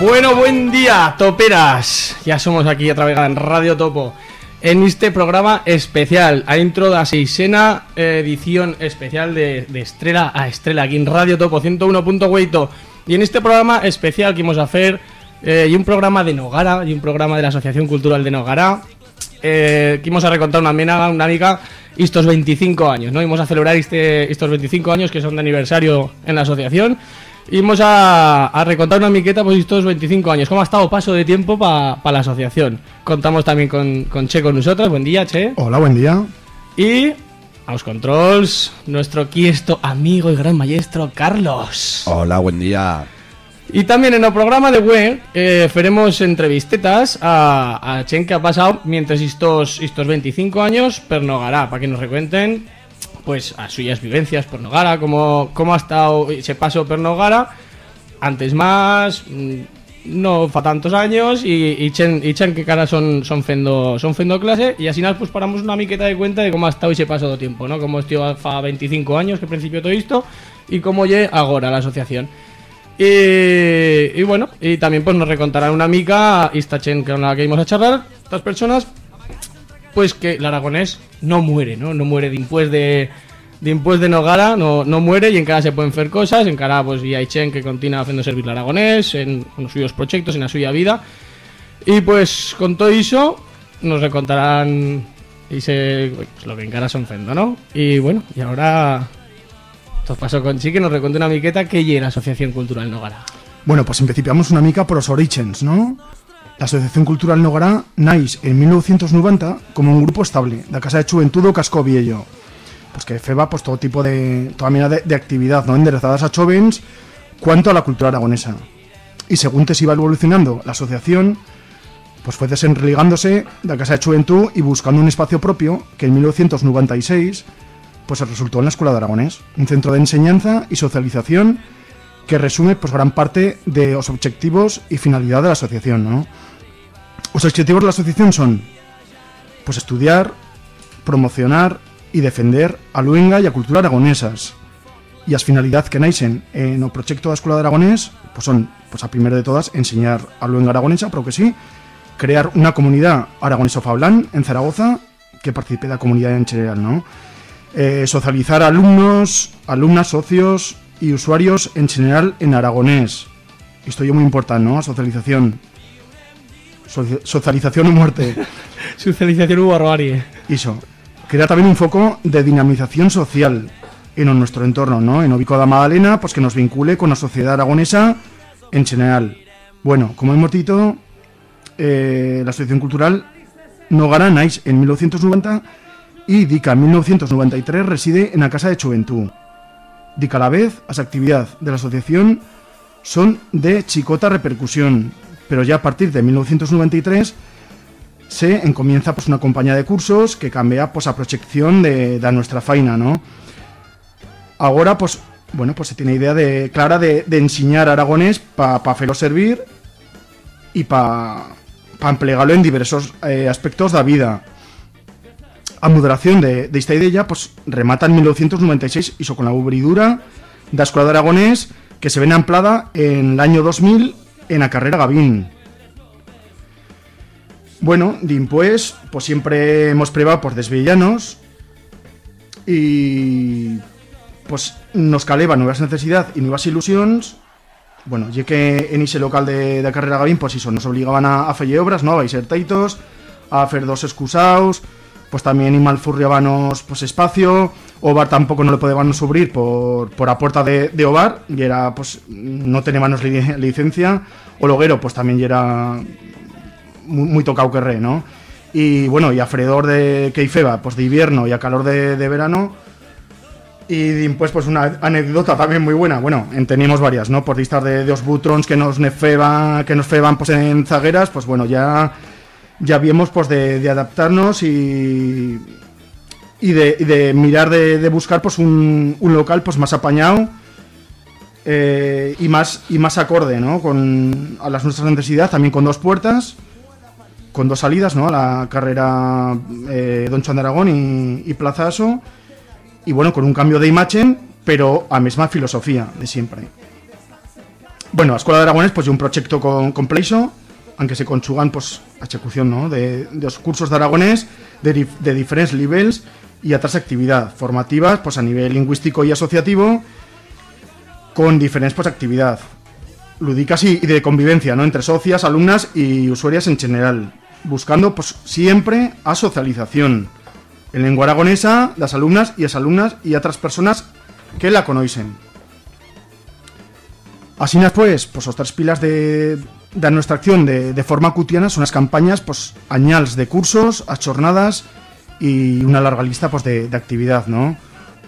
Bueno, buen día, toperas. Ya somos aquí otra vez en Radio Topo. En este programa especial, a intro da seisena edición especial de, de Estrella a Estrella, aquí en Radio Topo 101.8. Y en este programa especial que vamos a hacer, eh, y un programa de Nogara, y un programa de la Asociación Cultural de Nogara, eh, que vamos a recontar una mena, una mica, estos 25 años, ¿no? Vamos a celebrar este, estos 25 años que son de aniversario en la asociación. Y vamos a, a recontar una miqueta pues estos 25 años. ¿Cómo ha estado paso de tiempo para la asociación? Contamos también con, con Che con nosotros. Buen día, Che. Hola, buen día. Y a los controls, nuestro quiesto amigo y gran maestro Carlos. Hola, buen día. Y también en el programa de web eh, faremos entrevistetas a, a Chen que ha pasado mientras estos, estos 25 años per Nogara, para que nos recuenten pues a suyas vivencias por Nogara, cómo, cómo ha estado ese paso per Nogara, antes más, mm, no fa tantos años, y, y, Chen, y que cara son, son, fendo, son fendo clase, y así nada, pues paramos una miqueta de cuenta de cómo ha estado ese paso de tiempo, ¿no? Cómo estuvo fa 25 años que principio todo esto, y cómo lle ahora la asociación. Y, y bueno, y también pues nos recontarán una mica esta chen con la que íbamos a charlar, estas personas, pues que el aragonés no muere, ¿no? No muere de impuestos de, de impuestos de Nogara, no, no muere y en cada se pueden hacer cosas, en cada pues y hay chen que continúa haciendo servir el aragonés, en, en los suyos proyectos, en la suya vida. Y pues con todo eso nos recontarán y se, pues, lo que en cara son fendo, ¿no? Y bueno, y ahora esto pasó con Chi que nos reconta una miqueta que lle la Asociación Cultural Nogara. Bueno, pues empecipamos una mica por los orígenes, ¿no? La Asociación Cultural Nogara naix en 1990 como un grupo estable da Casa de Juventud Casco Viejo. Pues que feba pues todo tipo de toda de, actividad, ¿no? Enderezadas a jóvenes cuanto a la cultura aragonesa. Y según te se iba evolucionando la asociación, pues fue desenreligándose de la Casa de Juventud y buscando un espacio propio que en 1996 pues resultó en la Escuela de Aragonés, un centro de enseñanza y socialización que resume pues gran parte de los objetivos y finalidad de la asociación, ¿no? Los objetivos de la asociación son pues estudiar, promocionar y defender a luenga y a cultura aragonesas. Y las finalidades que nacen en el proyecto de la Escuela de Aragonés pues son, pues a primera de todas, enseñar a luenga aragonesa, pero que sí, crear una comunidad aragonesa fablán en Zaragoza que participe de la comunidad en general, ¿no? Eh, socializar alumnos, alumnas, socios y usuarios en general en aragonés. Esto es muy importante, ¿no? Socialización. Soci- socialización o muerte. Socialización u barbarie. Iso. Crea también un foco de dinamización social en nuestro entorno, ¿no? En Obico da Magdalena, pues que nos vincule con la sociedad aragonesa en general. Bueno, como hemos dicho, eh, la Asociación Cultural Nogara Nice en 1990 y Dica en 1993 reside en la Casa de Juventud. Dica a la vez, las actividades de la asociación son de chicota repercusión, pero ya a partir de 1993 se encomienza pues una compañía de cursos que cambia pues a proyección de, de nuestra faina, ¿no? Ahora pues bueno, pues se tiene idea de clara de, enseñar aragonés para pa hacerlo servir y para pa emplearlo en diversos eh, aspectos de la vida. A moderación de, esta idea, pues remata en 1996 hizo con la ubridura de la Escuela de Aragonés que se ven amplada en el año 2000 en la carrera Gavín. Bueno, pues, pues siempre hemos probado por desvillanos y pues nos caleva nuevas necesidades y nuevas ilusiones. Bueno, ya que en ese local de, de carrera Gavín, pues eso, nos obligaban a, a obras, ¿no? A ser taitos, a hacer dos excusados, pues también y malfurriábanos pues espacio, Ovar tampoco no le podíamos subir por, por a puerta de, Ovar, y era, pues, no teníamos li- licencia, o Loguero, pues también ya era muy, muy tocado que ¿no? Y bueno, y a fredor de Keifeba, pues de invierno y a calor de, verano. Y después, pues una anécdota también muy buena. Bueno, en- teníamos varias, ¿no? Por listas de, de os butrons que nos nefeban, que nos feban pues en zagueras, pues bueno, ya ya vimos pues de adaptarnos y y de, y de mirar de, buscar pues un, un local pues más apañado eh, y más y más acorde, ¿no? Con a las nuestras necesidades, también con dos puertas con dos salidas, ¿no? A la carrera eh, Don Juan de Aragón y, y Plaza Aso. Y bueno, con un cambio de imagen, pero a mesma filosofía de siempre. Bueno, a Escuela de Aragones, pues, un proyecto con, complejo, aunque se conchugan, pues, a ejecución, ¿no? De, de los cursos de aragonés de, de diferentes niveles y otras actividades formativas, pues, a nivel lingüístico y asociativo, con diferentes, pues, actividades lúdicas y, de convivencia, ¿no? Entre socias, alumnas y usuarias en general, buscando pues siempre a socialización en lengua aragonesa, las alumnas y las alumnas y otras personas que la conocen. Así pues, pues otras pilas de, de nuestra acción de, de forma cutiana son las campañas, pues añals de cursos, a jornadas y una larga lista pues de, de actividad, ¿no?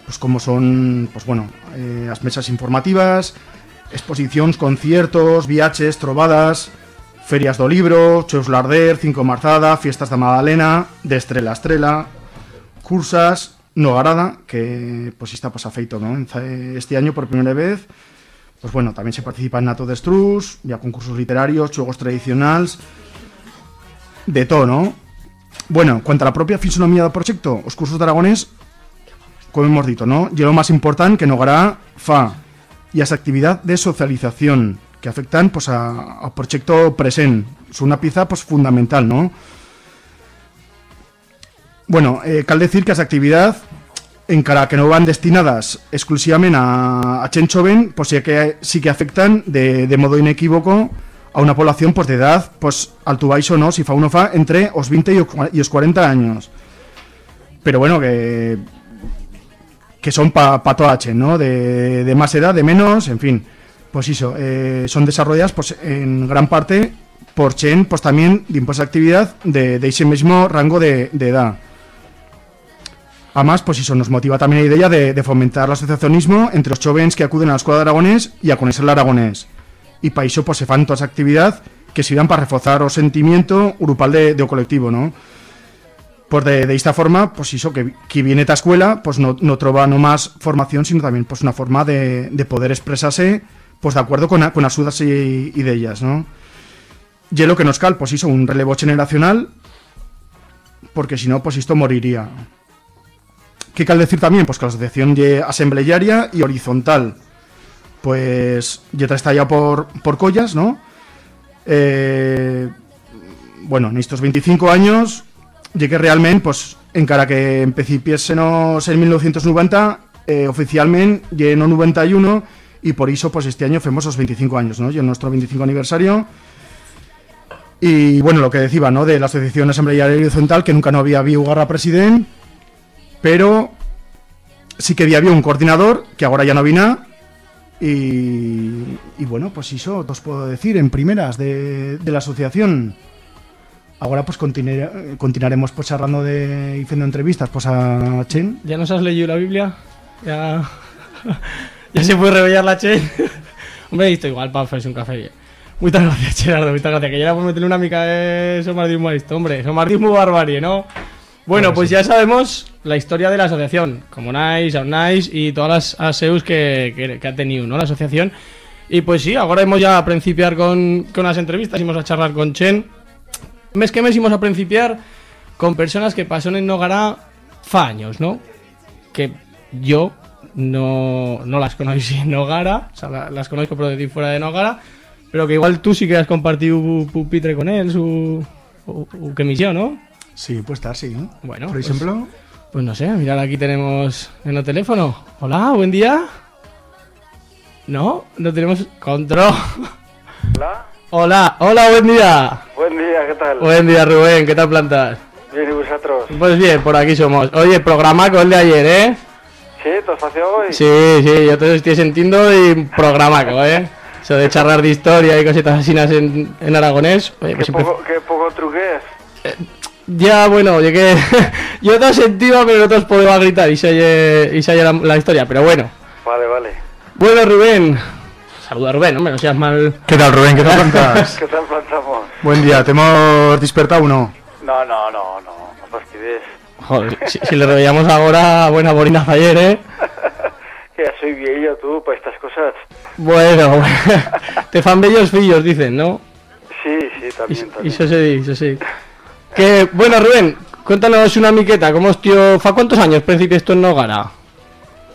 Pues como son, pues bueno, eh, las mesas informativas, exposicións, conciertos, viaches, trovadas, ferias do libro, Cheus Larder, Cinco Marzada, Fiestas da Madalena, de Estrela a Estrela, cursas, Nogarada, que pues está pues afeito, ¿no? En za- Este año por primera vez, pues bueno, también se participa en Nato de Strus, ya concursos literarios, juegos tradicionales, de todo, ¿no? Bueno, en cuanto a la propia fisonomía del proyecto, os cursos de aragonés, como hemos dicho, ¿no? Y lo más importante que Nogará fa y as actividad de socialización que afectan pues a- ao proxecto present. Es una pieza pues fundamental, ¿no? Bueno, eh, cal decir que as actividad encara que no van destinadas exclusivamente a, a pues sí que, sí que afectan de, de modo inequívoco a una población pues de edad, pues alto baixo, ¿no? Si fa uno fa entre os 20 y os cua- y os 40 años. Pero bueno, que que son para pa toda H, ¿no? De, de más edad, de menos, en fin. Pues eso, eh, son desarrolladas pues en gran parte por Chen, pues también de pues, actividad de, de ese mismo rango de, de edad. Además, pues eso nos motiva también la idea de, de fomentar el asociacionismo entre los jóvenes que acuden a la escuela de aragonés y a conocer el aragonés. Y para eso pues se fan todas actividades que sirvan para reforzar o sentimiento grupal de, de o colectivo, ¿no? Pues de, esta forma, pues eso, que, que viene esta escuela, pues no, no trova no más formación, sino también pues una forma de, de poder expresarse pues de acuerdo con, con las sudas y, y de ellas, ¿no? Y lo que nos cal, pues hizo un relevo generacional, porque si no, pues esto moriría. ¿Qué cal decir también? Pues que la asociación es asamblearia y horizontal. Pues ya está ya por, por collas, ¿no? Eh, bueno, en estos 25 años, llegué realmente, pues, encara que empecipiésenos en 1990, eh, oficialmente, y en el 91, y por eso, pues, este año fuimos los 25 años, ¿no? Y en nuestro 25 aniversario. Y, bueno, lo que decía, ¿no? De la Asociación Asamblearia Horizontal, que nunca no había habido garra presidente, pero sí que había un coordinador, que ahora ya no vino, y, y bueno, pues eso os puedo decir en primeras de, de la asociación. Ahora pues continuaremos pues charlando de haciendo entrevistas pues a Chen. ¿Ya nos has leído la Biblia? Ya, ya se puede revelar la Chen. Hombre, esto igual para hacerse un café. Muchas gracias, Gerardo, muchas gracias. Que ya era por meterle una mica de somardismo a esto, hombre. Somardismo barbarie, ¿no? Bueno, pues ya sabemos la historia de la asociación, como Nice, Nice y todas las ASEUs que, que, que ha tenido, ¿no? La asociación. Y pues sí, ahora hemos ya a principiar con, con las entrevistas, íbamos a charlar con Chen. Mes que mes íbamos a principiar con personas que pasaron en Nogara fa años, ¿no? Que yo no, no las conocí en Nogara, o sea, la- las conozco por decir fuera de Nogara, pero que igual tú sí que has compartido pupitre con él, su, u- u- que misión, ¿no? Sí, puede estar, sí. Bueno, Por pues- ejemplo, Pues no sé, mirar aquí tenemos en el teléfono. Hola, buen día. No, no tenemos control. Hola, Hola, hola, buen día. buen día, ¿qué tal? Buen día, Rubén, ¿qué tal plantas? Bien, ¿y vosotros? Pues bien, por aquí somos. Oye, programa con el de ayer, ¿eh? ¿Sí? ¿Te has hoy? Sí, sí, yo te estoy sintiendo y programaco, ¿eh? Eso de charlar de historia y cositas así en, en aragonés. Oye, ¿Qué, pues siempre- poco, ¿Qué? Ya, bueno, llegué. yo te sentido, pero no te os podía gritar y se oye, y se oye la, la historia, pero bueno. Vale, vale. Bueno, Rubén. Saluda, Rubén, hombre, no seas mal. ¿qué tal Rubén? ¿Qué tal plantas? ¿Qué tal plantamos? Buen día, ¿te hemos despertado o no? No, no, no, no, no fastidies. Joder, si, si le reveíamos ahora, buena borina ayer, ¿eh? Que ya soy viejo tú para estas cosas. Bueno, te fan bellos fillos, dicen, ¿no? Sí, sí, Y, también, y también. eso sí, eso sí. Que, bueno, Rubén, cuéntanos una miqueta, ¿cómo tío, fa cuántos años principio esto en Nogara?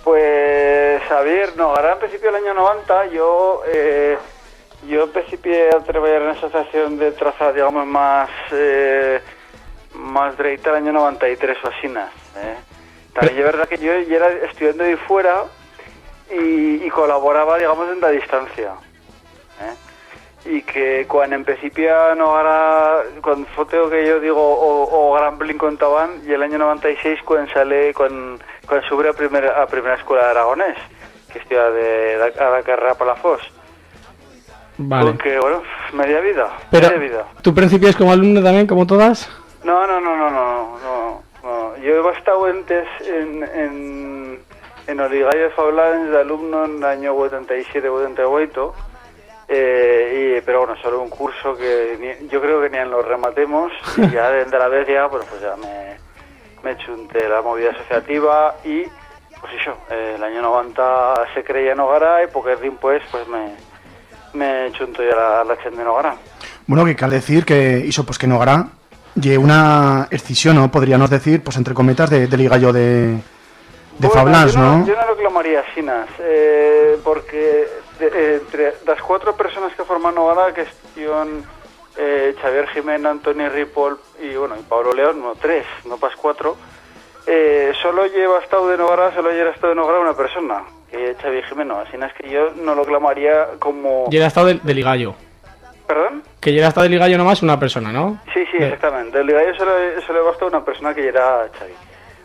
Pues, a ver, no, ahora en principio del año 90 yo, eh, yo empecé a trabajar en la asociación de trazas, digamos, más, eh, más derecha el año 93 o así, ¿eh? También es verdad que yo era estudiante de fuera y, y colaboraba, digamos, en la distancia. Y que cuando en principio no era cuando foteo que yo digo o, o Gran Blin contaban y el año 96 cuando sale con cuando sube a primera a primera escuela de Aragonés que estudia de, de a la carrera Palafos Vale. porque bueno media vida Pero, media vida ¿tu principio es como alumno también, como todas? no no no no no no, no. yo he estado antes en en en Origallo de Fablans de alumno en el año 87 88 eh, y, pero bueno, solo un curso que ni- yo creo que ni en lo rematemos y ya de, de la vez ya, pues, pues ya me, me chunté la movida asociativa y pues eso, eh, el año 90 se creía en Nogara y porque pues pues me, me chunto ya la, la de Nogara. Bueno, que cal decir que hizo pues que no hará y una excisión, ¿no? Podríamos decir, pues entre cometas, de, de ligallo de, de Bueno, Fablans, yo ¿no? Yo no lo clamaría Sinas, eh, porque de- eh, entre las cuatro personas que forman Nogara, que son eh, Xavier Jiménez, Antonio Ripoll y bueno y Pablo León, no tres, no pas cuatro, eh, solo lleva estado de Nogara, solo lleva estado de Nogara una persona, que es Xavier Jiménez, así es que yo no lo clamaría como... Era estado de, de ligallo. ¿Perdón? Que llega hasta de ligallo nomás una persona, ¿no? Sí, sí, exactamente. El ligallo solo, solo basta una persona que era Xavi.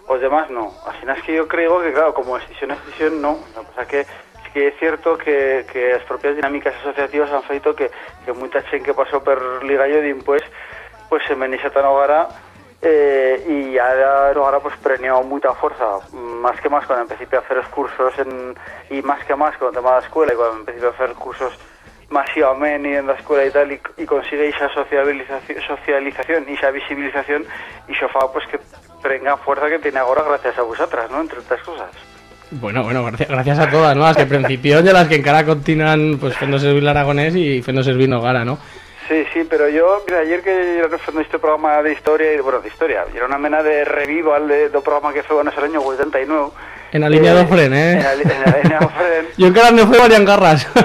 Los demás no. Así es que yo creo que, claro, como decisión es decisión, no. Que pasa que que é cierto que, que as propias dinámicas asociativas han feito que, que moita xen que pasou per Liga Iodin pois, pues se menexa tan agora eh, e ahora, ahora pues, preniou moita forza máis que máis cando empecé a hacer os cursos en, e máis que máis con o tema da escuela e cando empecé a hacer cursos masivamente en da escuela e tal e, e consigue esa socialización, socialización e esa visibilización e xo fa pues, que prenga forza que tiene agora gracias a vosotras, ¿no? entre outras cosas. Bueno, bueno, gracias, a todas, ¿no? Las que principio de las que en cara continúan pues fendo servir el aragonés y fendo servir Nogara, ¿no? Sí, sí, pero yo, mira, ayer que era refendo este programa de historia, y bueno, de historia, era una mena de revival de, do programa que fue en ese año 89. En la línea de Ofren, ¿eh? En la, en línea de Ofren. Yo en cara no fue varias garras.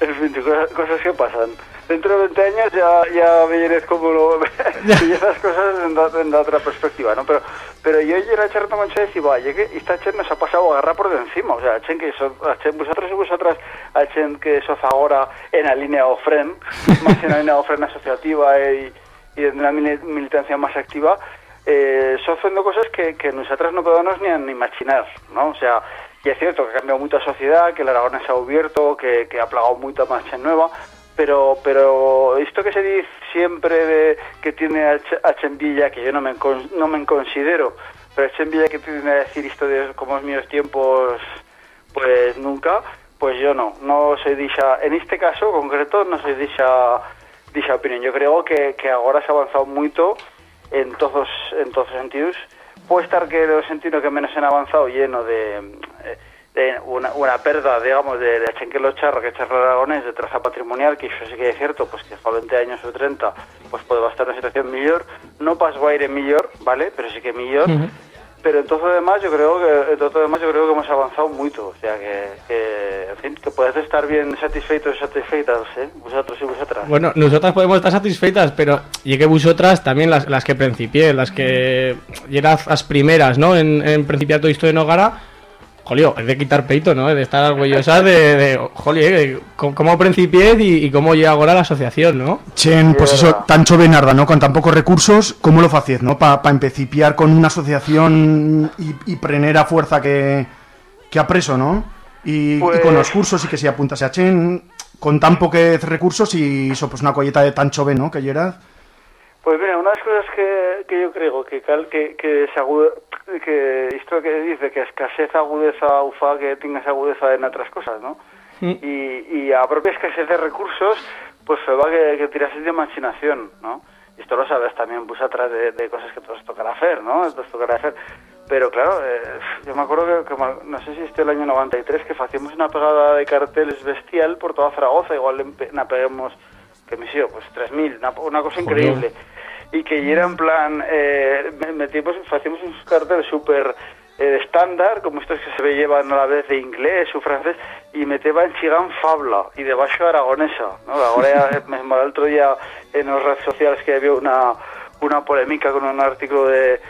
en fin, cosas, cosas que pasan. Dentro de 20 años ya, ya veréis cómo lo... y esas cosas en, da- en da otra perspectiva, ¿no? Pero, pero yo ayer a charla con Che y vaya, que esta Chen nos ha pasado a agarrar por de encima. O sea, Chen que so, a Chen, vosotros y vosotras, a Chen que sos ahora en la línea Ofren, más en la línea Ofren asociativa y, y de una mili- militancia más activa, eh, son haciendo cosas que, que nosotras no podemos ni, ni imaginar, ¿no? O sea, y es cierto que ha cambiado mucho la sociedad, que el Aragón se ha abierto, que, que ha plagado mucha más Chen nueva, pero pero esto que se dice siempre de que tiene a, Ch- a que yo no me, no me considero, pero Chembilla que tiene a decir esto de como es míos tiempos, pues nunca, pues yo no, no soy dicha, en este caso concreto no soy dicha, dicha opinión. Yo creo que, que ahora se ha avanzado mucho en todos en todos sentidos. Puede estar que los sentidos que menos han avanzado lleno de, eh, una, una pérdida, digamos, de, de Chenquelo Charro, que es Charro Aragonés, de traza patrimonial, que eso sí que es cierto, pues que fa 20 años o 30, pues puede estar en una situación mejor, no pas guaire mejor, ¿vale? Pero sí que mejor. Pero en todo lo demás yo creo que en todo demás yo creo que hemos avanzado mucho, o sea que, que en fin, que podéis estar bien satisfeitos y satisfeitas, ¿eh? Vosotros y vosotras. Bueno, nosotras podemos estar satisfeitas, pero que vosotras también las, las que principié, las que y eran las primeras, ¿no? En, en principiar todo esto de Nogara, jolio, es de quitar peito, ¿no? Es de estar orgullosas de, de jolio, eh, cómo, principié y, y cómo llega ahora la asociación, ¿no? Chen, pues eso, tan chovenarda, ¿no? Con tan pocos recursos, ¿cómo lo facéis, no? Para pa empecipiar con una asociación y, y prener a fuerza que, que ha preso, ¿no? Y, y Pues- con los cursos y que se apuntase a Chen con tan pocos recursos y eso, pues una colleta de tan chove, ¿no? Que era... Pues mira, una de las cosas que, que yo creo que cal, que, que se agude- que esto que dice que escasez agudeza ufa que tengas agudeza en otras cosas, ¿no? Mm. Y, y a propia escasez de recursos, pues se va que, que tirase de imaginación, ¿no? Y esto lo sabes también, pues atrás de, de cosas que todos tocará hacer, ¿no? Todos tocará hacer. Pero claro, eh, yo me acuerdo que, que no sé si este el año 93, que hacíamos una pegada de carteles bestial por toda Zaragoza, igual na peguemos, que me sé yo, pues 3.000, una, una cosa Joder. Y que era en plan eh, me- metimos hacíamos unos carteles súper eh, estándar como estos que se llevan a la vez de inglés o francés y meteba en chigán fabla y de baixo aragonesa ¿no? ahora el otro día en las redes sociales que había una una polémica con un artículo de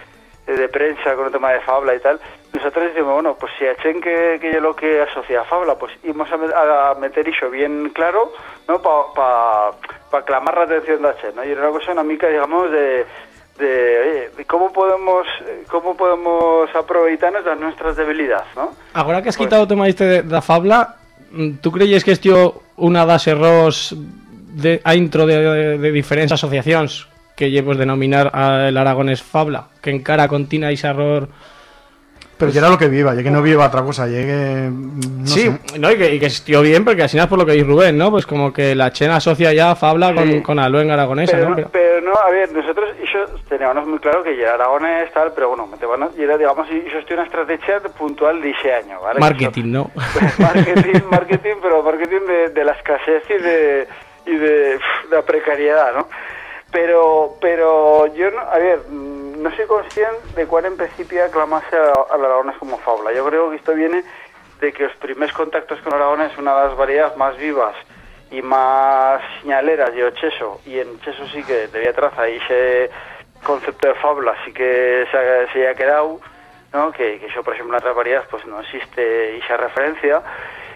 de prensa con el tema de Fabla y tal, nosotros decimos, bueno, pues si a Chen que, que yo lo que asocia a Fabla, pues íbamos a, met- a meter eso bien claro, ¿no? Para pa, pa clamar la atención de Chen, ¿no? Y era una cosa, una mica, digamos, de, de, oye, cómo podemos, cómo podemos aproveitarnos de nuestras debilidades, ¿no? Ahora que has Pues- quitado o tema este de, da Fabla, mm, ¿tú creyes que esto una das errors de, a intro de, de, de diferentes asociaciones que llevos denominar al Aragones Fabla? Que encara continua ese error... Pero ya era lo que viva, ya que no viva otra cosa, ya que... mm, No sí, sé. no, y que, y que estió bien, porque así no es por lo que dice Rubén, ¿no? Pues como que la Chena asocia ya a Fabla con, Sí. con Aluenga Aragonesa, pero, ¿no? no, Pero- pero no, a ver, nosotros eso teníamos muy claro que ya era Aragones tal, pero bueno, era, digamos, y eso tiene una estrategia puntual de ese año, ¿vale? Marketing, ¿no? Pues marketing, marketing, pero marketing de, de la escasez y de, y de la precariedad, ¿no? Pero, pero yo, no, a ver, mm, no soy consciente de cuál en principio aclamase a, a la Aragones como fábula. Yo creo que esto viene de que los primeros contactos con Aragones es una de las variedades más vivas y más señaleras de Cheso, y en Cheso sí que debía traza y ese concepto de fábula sí que se ha, quedado, ¿no? que, que eso, por ejemplo, en otras variedades pues no existe esa referencia,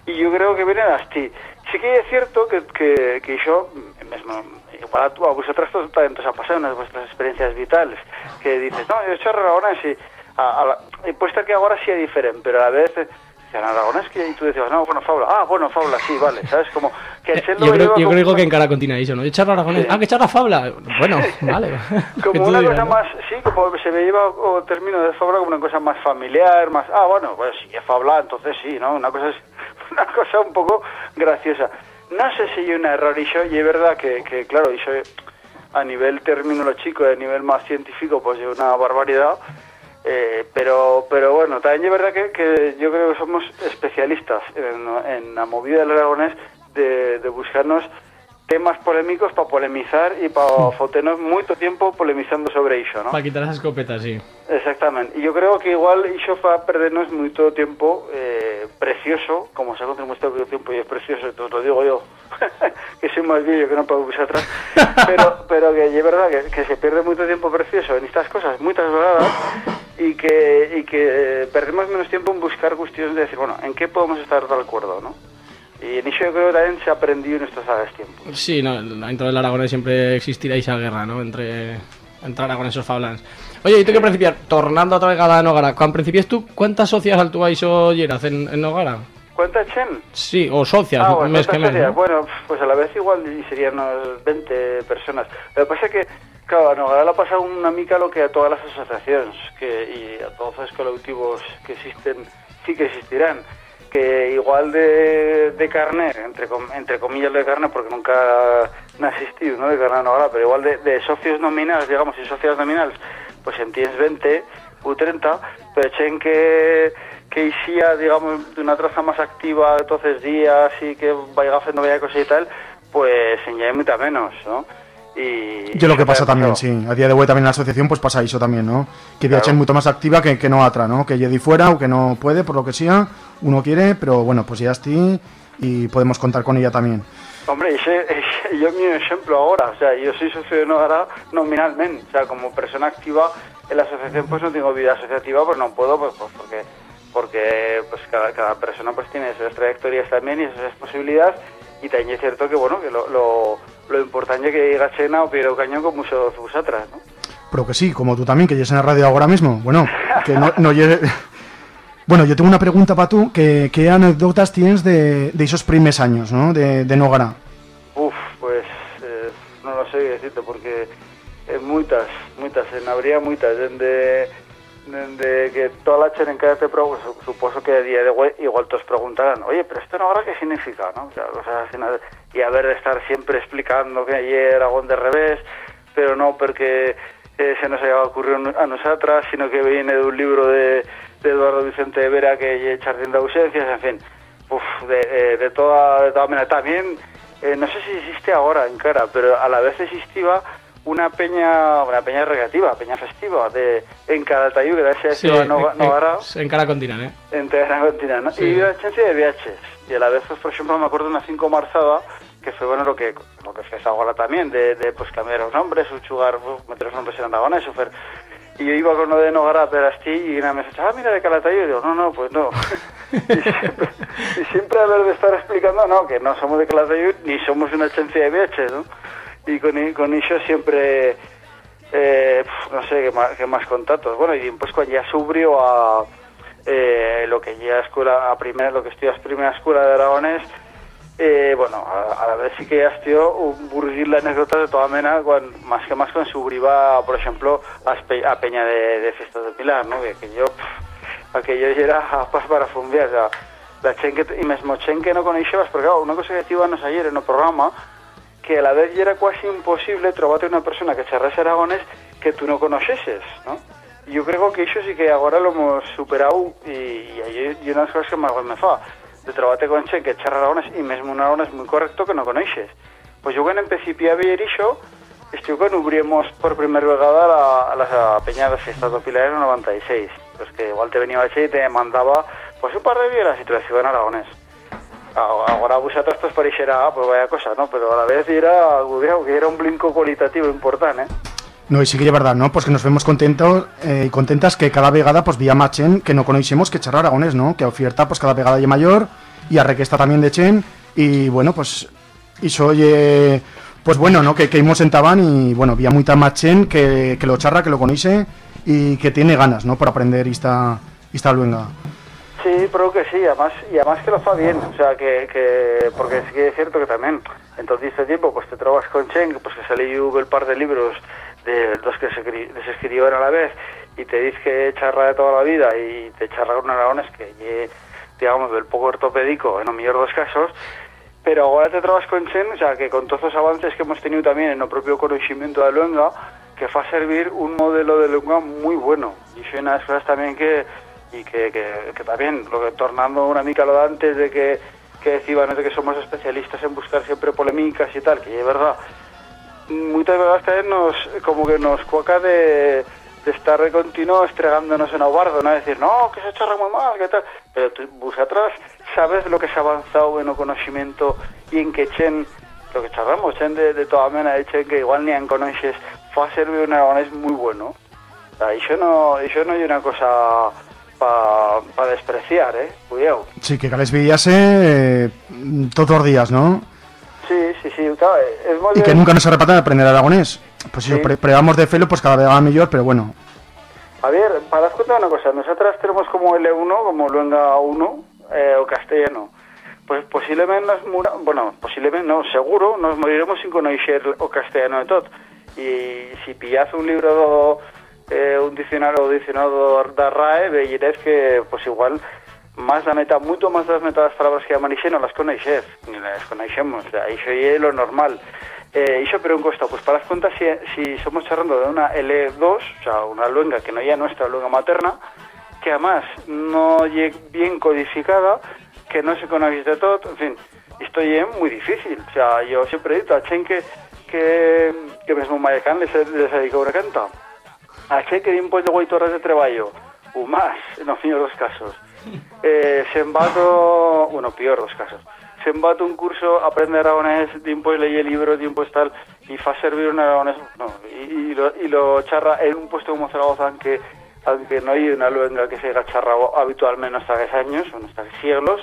y yo creo que vienen así. Sí que es cierto que, que, que yo, mesmo, igual a, tú, a vosotras también os en vuestras experiencias vitales, que dices, no, yo he hecho y a, a la, y puede estar que ahora sí es diferente, pero a la vez decían aragonés que y tú decías, no, bueno, fabla, ah, bueno, fabla, sí, vale, ¿sabes? Como que el Eh, Yo creo, como- que en cara continua eso, ¿no? Echar aragonés. Sí. Ah, que echar la fabla. Bueno, vale. Como una cosa ¿no? más, sí, como se me lleva o término de fabla como una cosa más familiar, más, ah, bueno, pues si es fabla, entonces sí, ¿no? Una cosa es, una cosa un poco graciosa. No sé si hay un error y yo, y es verdad que, que claro, y yo a nivel terminológico, a nivel más científico, pues es una barbaridad. Eh, pero pero bueno, también es verdad que, que yo creo que somos especialistas en, en la movida del aragonés de, de buscarnos temas polémicos para polemizar y para fotenos mucho tiempo polemizando sobre eso, ¿no? Para quitar las escopetas, sí. Exactamente. Y yo creo que igual iso fa perdernos mucho tiempo eh, precioso, como se encuentra mucho tiempo y es precioso, entonces lo digo yo, que soy más viejo que no puedo pisar atrás, pero, pero que es verdad que, que se pierde mucho tiempo precioso en estas cosas, muchas veces, y que, y que perdemos menos tiempo en buscar cuestiones de decir, bueno, ¿en qué podemos estar de acuerdo, no? Y en eso yo creo que también se ha aprendido en estos años tiempo. Sí, no, dentro del aragonés siempre existirá esa guerra, ¿no? Entre, entre aragonesos fablans. Oye, y tú que principiar, tornando otra vez a Nogara, cuando principies tú, ¿cuántas socias altúais o lleras en, en Nogara? ¿Cuánta Chen? Sí, o socias, Ah, bueno, mes que ¿cuántas mes? ¿no? Bueno, pues a la vez igual serían unas 20 personas. Lo que pasa es que, claro, a Nogara le ha pasado una mica lo que a todas las asociaciones que, y a todos los colectivos que existen, sí que existirán. Que igual de, de carnet, entre, com- entre comillas de carnet, porque nunca no ha existido, ¿no? De carnet a Nogara, pero igual de, de socios nominales, digamos, y socias nominales, pues en tienes 20 u 30, pero echen que que hicía, digamos, de una traza más activa los días y que vaya haciendo vaya cosa y tal, pues en ya hay mucha menos, ¿no? Y Yo lo que pasa también, sí. A día de hoy también en la asociación pues pasa eso también, ¿no? Que Claro. claro. mucho más activa que, que no otra, ¿no? Que Jedi fuera o que no puede, por lo que sea, uno quiere, pero bueno, pues ya estoy y podemos contar con ella también. Hombre, ese, ese- yo mi ejemplo ahora, o sea, yo soy socio de Nogara nominalmente, o sea, como persona activa en la asociación pues no tengo vida asociativa, pues no puedo, pues, pues porque porque pues cada, cada persona pues tiene sus trayectorias también y esas posibilidades y también es cierto que bueno, que lo, lo, lo importante que diga Chena o Piero Cañón con muchos vosotras, ¿no? Pero que sí, como tú también, que ya en la radio ahora mismo. Bueno, que no, no llegue- Bueno, yo tengo una pregunta para tú. ¿Qué anécdotas tienes de, de esos primeros años, ¿no? De, de Nogara. Uf, pues eh, no lo sé decirte porque eh, muchas, muchas, en habría muchas, desde, desde que toda la chen en cada te supuesto que a día de hoy igual todos preguntarán, oye, pero esto no ahora qué significa, ¿no? O sea, o sea, al final- y a ver de estar siempre explicando que ayer Aragón de revés, pero no porque eh, se nos haya ocurrido a nosotras, sino que viene de un libro de, de Eduardo Vicente de Vera que Jardín de ausencias, en fin, uf, de, eh, de toda, de toda manera. También eh, no sé si existe ahora en cara, pero a la vez existía una peña, una peña recreativa, peña festiva de en Calatayud, que Sí, ese en, no, Novara, en, cara continua, ¿eh? en Terra Continental, ¿no? Sí. y una chance de viajes. Y a la vez, pues, por ejemplo, me acuerdo de una 5 marzada, que fue bueno lo que lo que fez ahora también, de, de pues cambiar los nombres, chugar, uf, meter los nombres en aragonés, super. Y yo iba con lo de Nogara, pero así, y una me dice, ah, mira, de Calatayud, y digo, no, no, pues no. y, siempre, y siempre a ver de estar explicando, no, que no somos de Calatayud, ni somos una agencia de viajes, ¿no? Y con, con eso siempre, eh, no sé, qué más, qué más contactos. Bueno, y después cuando ya subió a eh, lo que ya escuela, a primera, lo que estudias primera escuela de Aragonés, eh, bueno, a, a la vez sí que ya estudió un burgir la anécdota de toda mena, cuan- más que más con su briva, por ejemplo, a, Espe- a Peña de, de Fiestas de Pilar, ¿no? Que, que yo, pf, aquello ya era a pas para fundir, o sea, la chen que, y mesmo chen que no coneixebas, porque claro, una cosa que decíamos ayer en el programa, que a la vez ya era casi imposible trovarte una persona que charrase aragonés que tú no conoceses, ¿no? Y yo creo que eso sí que ahora lo hemos superado y, y hay, y unas cosas que más me fa de trobarte con chen que charra aragonés y mesmo un aragonés muy correcto que no conoces. Pues yo cuando empecé a ver iso, estoy con ubrimos por primera vegada a la, a Peña de Fiestas do Pilar en el 96. Pues que igual te venía H y te mandaba pues un par de días la situación en aragonés. A- Ahora vosotros pues pareixerá, ah, pues vaya cosa, ¿no? Pero a la vez era, que era un blinco cualitativo importante, ¿eh? No, y sí que es verdad, ¿no? Pues que nos vemos contentos eh, contentas que cada vegada pues vía Machen que no conocemos que charrar aragonés, ¿no? Que oferta pues cada vegada y mayor y a requesta también de Chen y bueno, pues y soy pues bueno, ¿no? Que que imos en Taban y bueno, vía muita Machen que, que lo charra, que lo conoce y que tiene ganas, ¿no? Por aprender esta esta luenga. Sí, pero que sí, además, y además que lo fa bien, o sea, que, que porque sí que es cierto que también, en todo este tiempo, pues te trobas con Chen, pues que salió el par de libros de los que se, escri- se escribieron a la vez, y te dice que charra de toda la vida, y te charra con aragones que, digamos, del poco ortopédico, en los mejor dos casos, pero ahora te trabas con Chen, o sea, que con todos los avances que hemos tenido también en el propio conocimiento de la lengua, que fa servir un modelo de lengua muy bueno. Y son unas cosas también que, y que, que, que también, lo que tornando una mica lo de antes de que, que decían de que somos especialistas en buscar siempre polémicas y tal, que es verdad, moitas veces tamén nos, como que nos cuaca de, de estar de continuo estregándonos en o ¿no? non? Decir, no, que se charra moi mal, que tal... Pero tú, vos atrás, sabes lo que se ha avanzado en o conocimiento e en que chen lo que charramos, chen de, de toda mena, de chen que igual ni en conoces, fa servir un aragonés moi bueno. O sea, iso no, iso no é unha cosa para pa despreciar, eh? Cuidado. Sí, que cales villase eh, todos os días, ¿no? Sí, sí, sí, claro, es muy Y que nunca nos arrebatan de aprender aragonés. Pues si Sí. pre probamos de felo, pues cada vez va mejor, pero bueno. A ver, para de una cosa, nosotras tenemos como L1, como Luenga 1, eh, o castellano. Pues posiblemente nos mura, bueno, posiblemente no, seguro, nos moriremos sin conocer o castellano de todo. Y si pillas un libro, eh, un diccionario o diccionario da RAE, veréis que, pues igual, más la meta, mucho más de las metas las palabras que llaman no las coneixes, ni las coneixemos, o sea, eso es lo normal. Eh, iso pero un costo, pues para las cuentas si, si somos charlando de una L2, o sea, una luenga que no es nuestra luenga materna, que además no es bien codificada, que no se conoce de todo, en fin, esto es muy difícil. O sea, yo siempre he dicho a Chen que, que, que mesmo Mayacán les, les dedica una canta. A Chen que dimos de 8 horas de trabajo, o más, en los dos casos. Eh, se embato, bueno, dos casos. Se embato un curso, aprende aragonés, tiempo leer libros, tiempo tal, y fa servir un aragonés, y, y lo, y lo charra en un puesto como Zaragoza, aunque, aunque no hay una luenga que se haya charrado habitualmente hasta 10 años, o hasta siglos,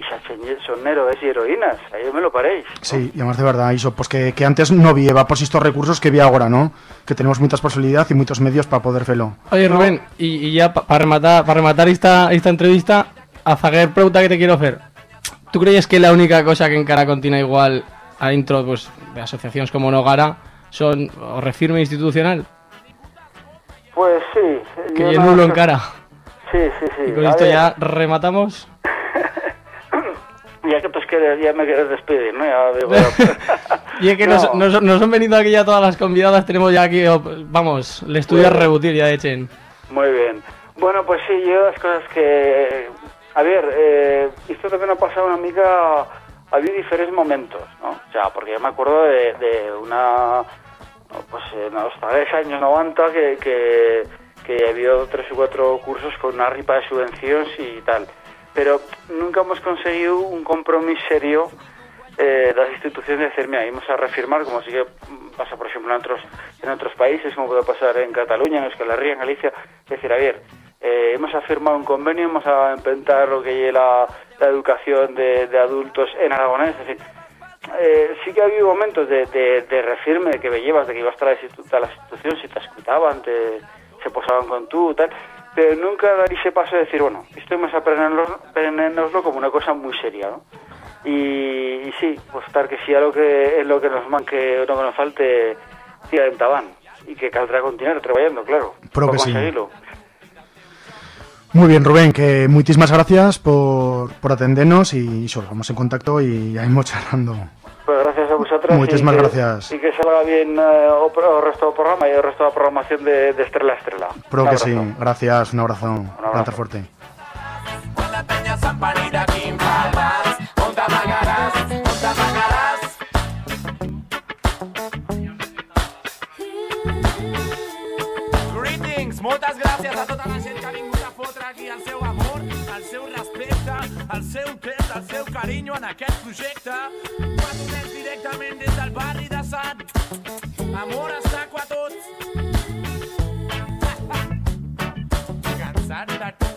y se acheñe- son héroes y heroínas, ahí me lo paréis. ¿no? Sí, y además de verdad, iso, pues que, que antes no vieva por estos recursos que vi ahora, ¿no? Que tenemos muchas posibilidades y muchos medios para poder felo. Oye, Rubén, y, y ya para rematar, para rematar esta, esta entrevista, a Zaguer pregunta que te quiero hacer. ¿Tú crees que la única cosa que encara continua igual a dentro pues, de asociaciones como Nogara son o refirme institucional? Pues sí. Que yo no- nulo encara. Sí, sí, sí. Y con A esto ver, ya rematamos. Ya que pues que ya me quieres despedir, ¿no? Ya digo, ya- Y es que No. nos, nos, nos han venido aquí ya todas las convidadas, tenemos ya aquí, oh, vamos, le estudio a rebutir ya de Chen. Muy bien. Bueno, pues sí, yo las cosas que... A ver, eh, esto también ha pasado una amiga... Había diferentes momentos, ¿no? O sea, porque yo me acuerdo de, de una... Pues en los 10 años 90 que, que, que había tres o cuatro cursos con una ripa de subvenciones y tal. Pero nunca hemos conseguido un compromiso serio eh, las instituciones de decir, mira, vamos a refirmar, como sí que pasa, por ejemplo, en otros, en otros países, como puede pasar en Cataluña, en Euskal Herria, en Galicia, decir, a ver, eh, hemos a firmar un convenio, hemos a intentar lo que es la, la educación de, de adultos en aragonés, es decir, eh, sí que ha habido momentos de, de, refirme, que me llevas, de que ibas a institu- a las instituciones y te escuchaban, te, se posaban con tú, tal, pero nunca dar ese paso de decir, bueno, esto hemos a aprendernoslo como una cosa muy seria, ¿no? Y, y sí, pues estar que sí a lo que es lo que nos manque o no que nos falte tira en tabán y que caldrá continuar trabajando, claro, Pero para que sí. conseguirlo. Muy bien, Rubén, que muchísimas gracias por, por atendernos y solo vamos en contacto y ya iremos charlando. Pues gracias a vosotros. Muchísimas y que- gracias. Y que salga bien eh, pro- o resto del programa y el resto de la programación de, de Estrella a Estrella. Un que sí, abrazo. gracias, un abrazo, abrazo. planta fuerte. Quan la penya el seu temps, el seu carinyo en aquest projecte. Quatre nens directament des del barri de Sant. Amor a saco a tots. Cansat de tu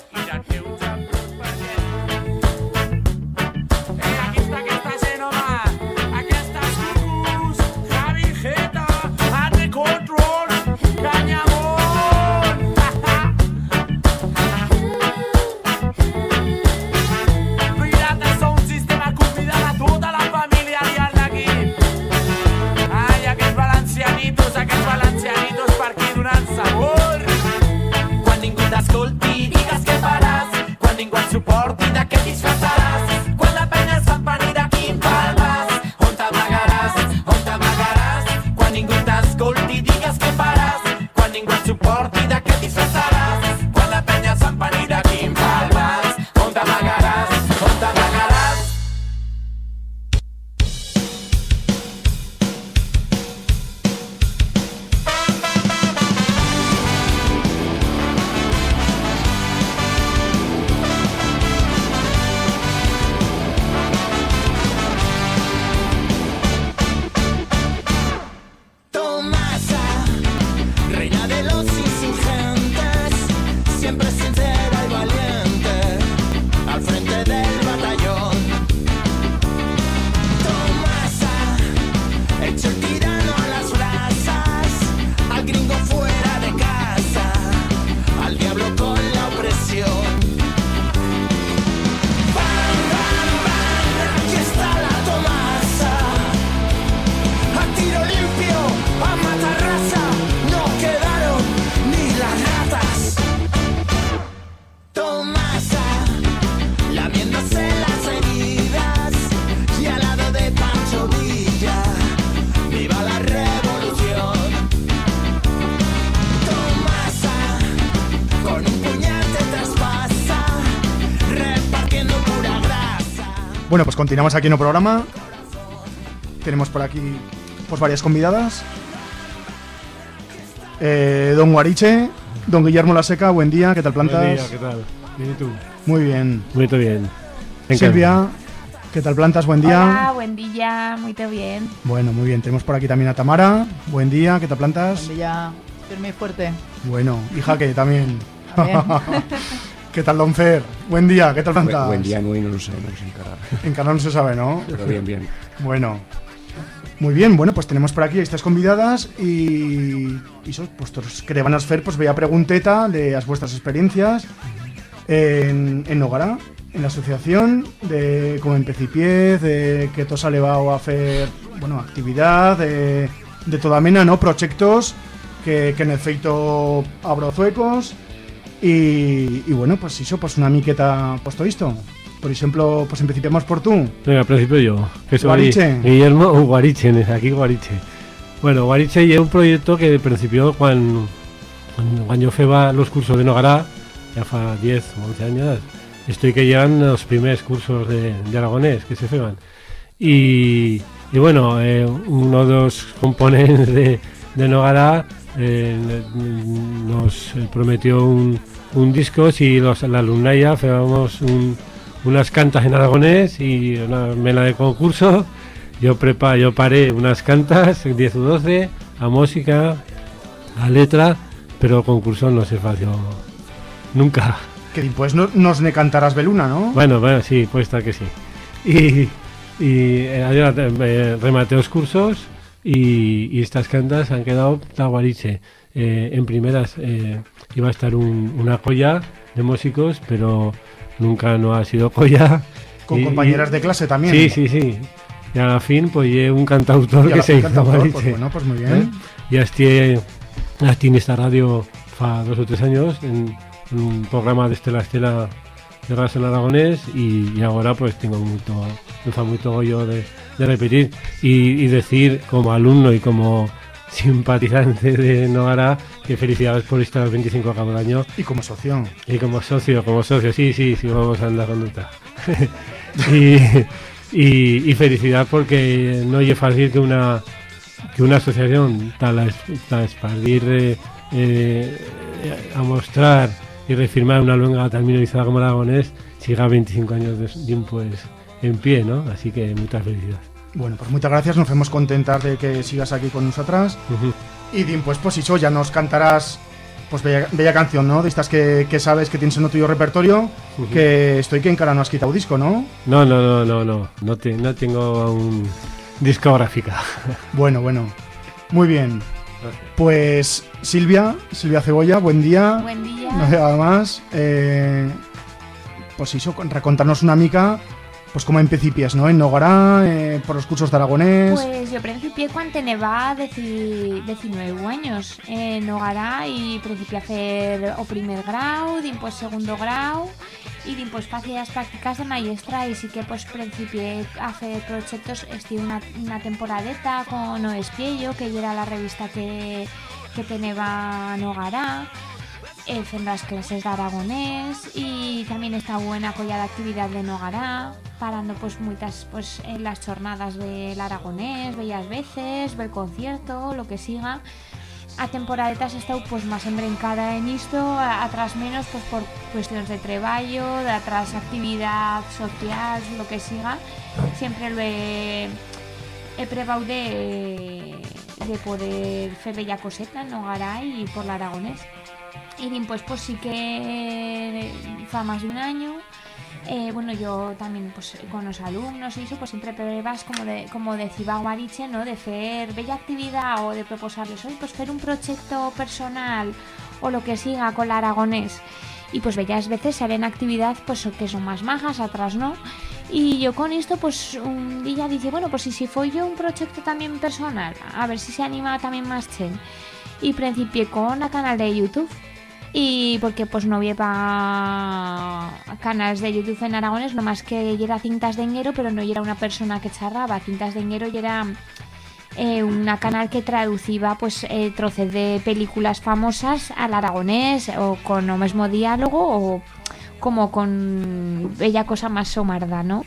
continuamos aquí en el programa. Tenemos por aquí pues varias convidadas. Eh, don Guariche, don Guillermo La Seca, buen día, ¿qué tal plantas? Buen día, ¿qué tal? Bien, ¿y tú? Muy bien. Muy bien. Silvia, ¿qué tal plantas? Buen día. Hola, buen día, muy bien. Bueno, muy bien. Tenemos por aquí también a Tamara. Buen día, ¿qué tal plantas? Buen día, firme y fuerte. Bueno, hija que también. También. ¿Qué tal, don Fer? Buen día, ¿qué tal plantas? buen día, no, y no lo sé, no lo sé encarar. Encarar no se sabe, ¿no? Pero bien, bien. Bueno. Muy bien, bueno, pues tenemos por aquí a estas convidadas y, y sos, pues todos que van a hacer, pues veía pregunteta de las vuestras experiencias en, en Nogará, en la asociación, de cómo empecé de que todos ha llevado a hacer, bueno, actividad, de, de toda mena, ¿no? Proyectos que, que en efecto abro zuecos y, y bueno, pues eso, pues una miqueta puesto esto. Por ejemplo, pues empecemos por tú. Venga, al principio yo, que Guariche. Guillermo Guariche, aquí Guariche. Bueno, Guariche es un proyecto que principio cuando, cuando, cuando yo feba los cursos de Nogará, ya fa 10 o 11 años, estoy que llegan los primeros cursos de, de aragonés que se feban. Y, y bueno, eh, uno de los componentes de, de Nogará eh, nos prometió un, un disco si los, la alumnaya febamos un, unas cantas en aragonés y una mela de concurso. Yo prepa, yo paré unas cantas, 10 o 12, a música, a letra, pero el concurso no se fació nunca. Que pues no, nos ne cantarás Beluna, ¿no? Bueno, bueno, sí, puede estar que sí. Y, y eh, eh, rematé los cursos y, y estas cantas han quedado taguariche. Eh, en primeras eh, iba a estar un- una colla de músicos, pero nunca no ha sido colla. Con Y- compañeras y- de clase también. Sí, sí, sí. Y a la fin, pues lle un cantautor Y a que se hizo pues bueno, pues muy bien. ¿Eh? Ya estoy aquí en esta radio fa dos o tres años en, en un programa de Estela Estela de Radio en Aragonés y, y ahora pues tengo mucho, me fa mucho de, de repetir y, y decir como alumno y como simpatizante de Nogara que felicidades por estar al 25 a cabo del año Y como socio. y como socio, como socio, sí, sí, sí, vamos a andar conducta. y, y, y felicidad porque no es fácil que una que una asociación tal a, expandir, eh, eh, a mostrar y reafirmar una luenga tan minorizada como el aragonés siga 25 años de, de pues en pie, ¿no? Así que mucha felicidad. Bueno, pues muchas gracias, nos hemos contentar de que sigas aquí con nosotras. Y Dim, pues, pues eso, ya nos cantarás pues bella, bella canción, ¿no? De estas que, que sabes que tienes en tuyo repertorio, que estoy que en cara no has quitado disco, ¿no? No, no, no, no, no, no, te- no tengo un discográfica. Bueno, bueno. Muy bien. Pues Silvia, Silvia Cebolla, buen día. Buen día. No sé nada más. Eh, pues eso, con- recontarnos una mica, pues como empecipies, ¿no? En Nogará, eh, por los cursos de aragonés. Pues yo principié cuando tenía 19 años en Nogará y principié a hacer o primer grado, después segundo grado y después hacía las prácticas de maestra y sí que pues principié a hacer proyectos, estuve una, una temporadeta con Oespiello, que era la revista que, que tenía Nogará eh, en las clases de aragonés y también está buena colla de actividad de Nogará parando pues muchas pues en las jornadas del aragonés bellas veces ver concierto lo que siga. A temporadetas estado pues más embrencada en esto atrás menos pues por cuestiones de trabajo de atrás actividad social lo que siga. Siempre lo he he de, de poder hacer bella coseta en Nogará y por la aragonés y después pues sí que fa más de un año. Eh, bueno, yo también pues con los alumnos y eso, pues siempre pruebas como de, como decía Guariche, ¿no? De hacer bella actividad o de proposarles, hoy pues hacer un proyecto personal o lo que siga con la aragonés. Y pues bellas veces salen actividad pues que son más majas, atrás no. Y yo con esto pues un día dice, bueno, pues y si fue yo un proyecto también personal, a ver si se anima también más chen y principié con la canal de YouTube. Y porque pues no había canales de YouTube en Aragones nomás que era cintas de enguero pero no era una persona que charraba. Cintas de enguero y era eh, una canal que traducía pues eh, troces de películas famosas al aragonés o con o mismo diálogo o como con bella cosa más somarda, ¿no?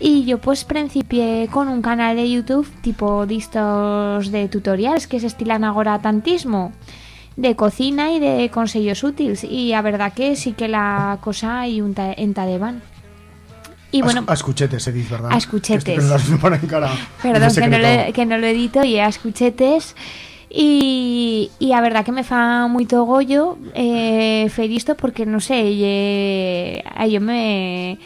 y yo pues principié con un canal de YouTube tipo distos de tutoriales que se estilan ahora tantísimo de cocina y de consejos útiles y la verdad que sí que la cosa hay un ta- en Tadeban. Y bueno, a escuchetes se dice, ¿verdad? A escuchetes. Que ponen cara Perdón, que no, lo, que no lo edito y a escuchetes. Y, y a verdad que me fa muy togollo eh, porque no sé, a yo me,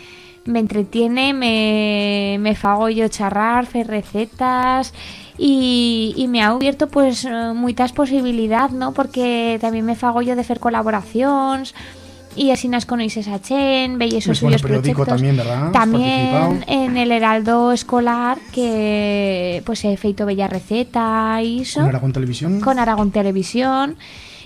me entretiene, me, me fago yo charrar, fer recetas y, y me ha abierto pues muchas posibilidades, ¿no? Porque también me fago yo de hacer colaboraciones y así nas conoces a Chen, veis esos suyos periódico proyectos. también, ¿verdad? También en el Heraldo Escolar que pues he feito bella receta y eso Con Aragón Televisión. con Aragón Televisión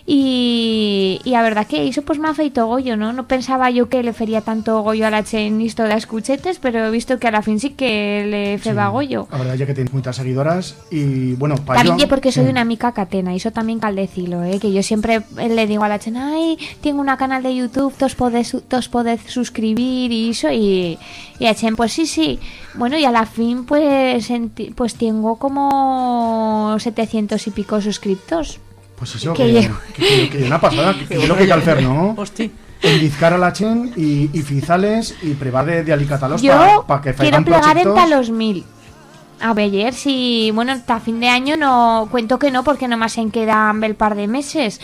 y, y a verdad que eso pues me ha feito goyo, ¿no? No pensaba yo que le fería tanto goyo a la chen isto de escuchetes, pero he visto que a la fin sí que le feba goyo. La verdad ya que tienes muchas seguidoras y bueno, para También ello- ye porque soy Sí. una mica catena, y eso también cal decirlo, ¿eh? que yo siempre le digo a la chen, ay, tengo una canal de YouTube, tos podés, tos podés suscribir y eso, y, a chen, pues sí, sí. Bueno, y a la fin, pues, pues tengo como 700 y pico suscriptos. Pues eso, que que, que, que, que una pasada, que, que lo que calcer, ¿no? Hosti. Endizcar a la chen y, y fizales y prevar de, de alicatalos para que quiero plegar en proyectos. los mil. A ver, si, bueno, hasta fin de año no cuento que no, porque nomás en quedan el par de meses.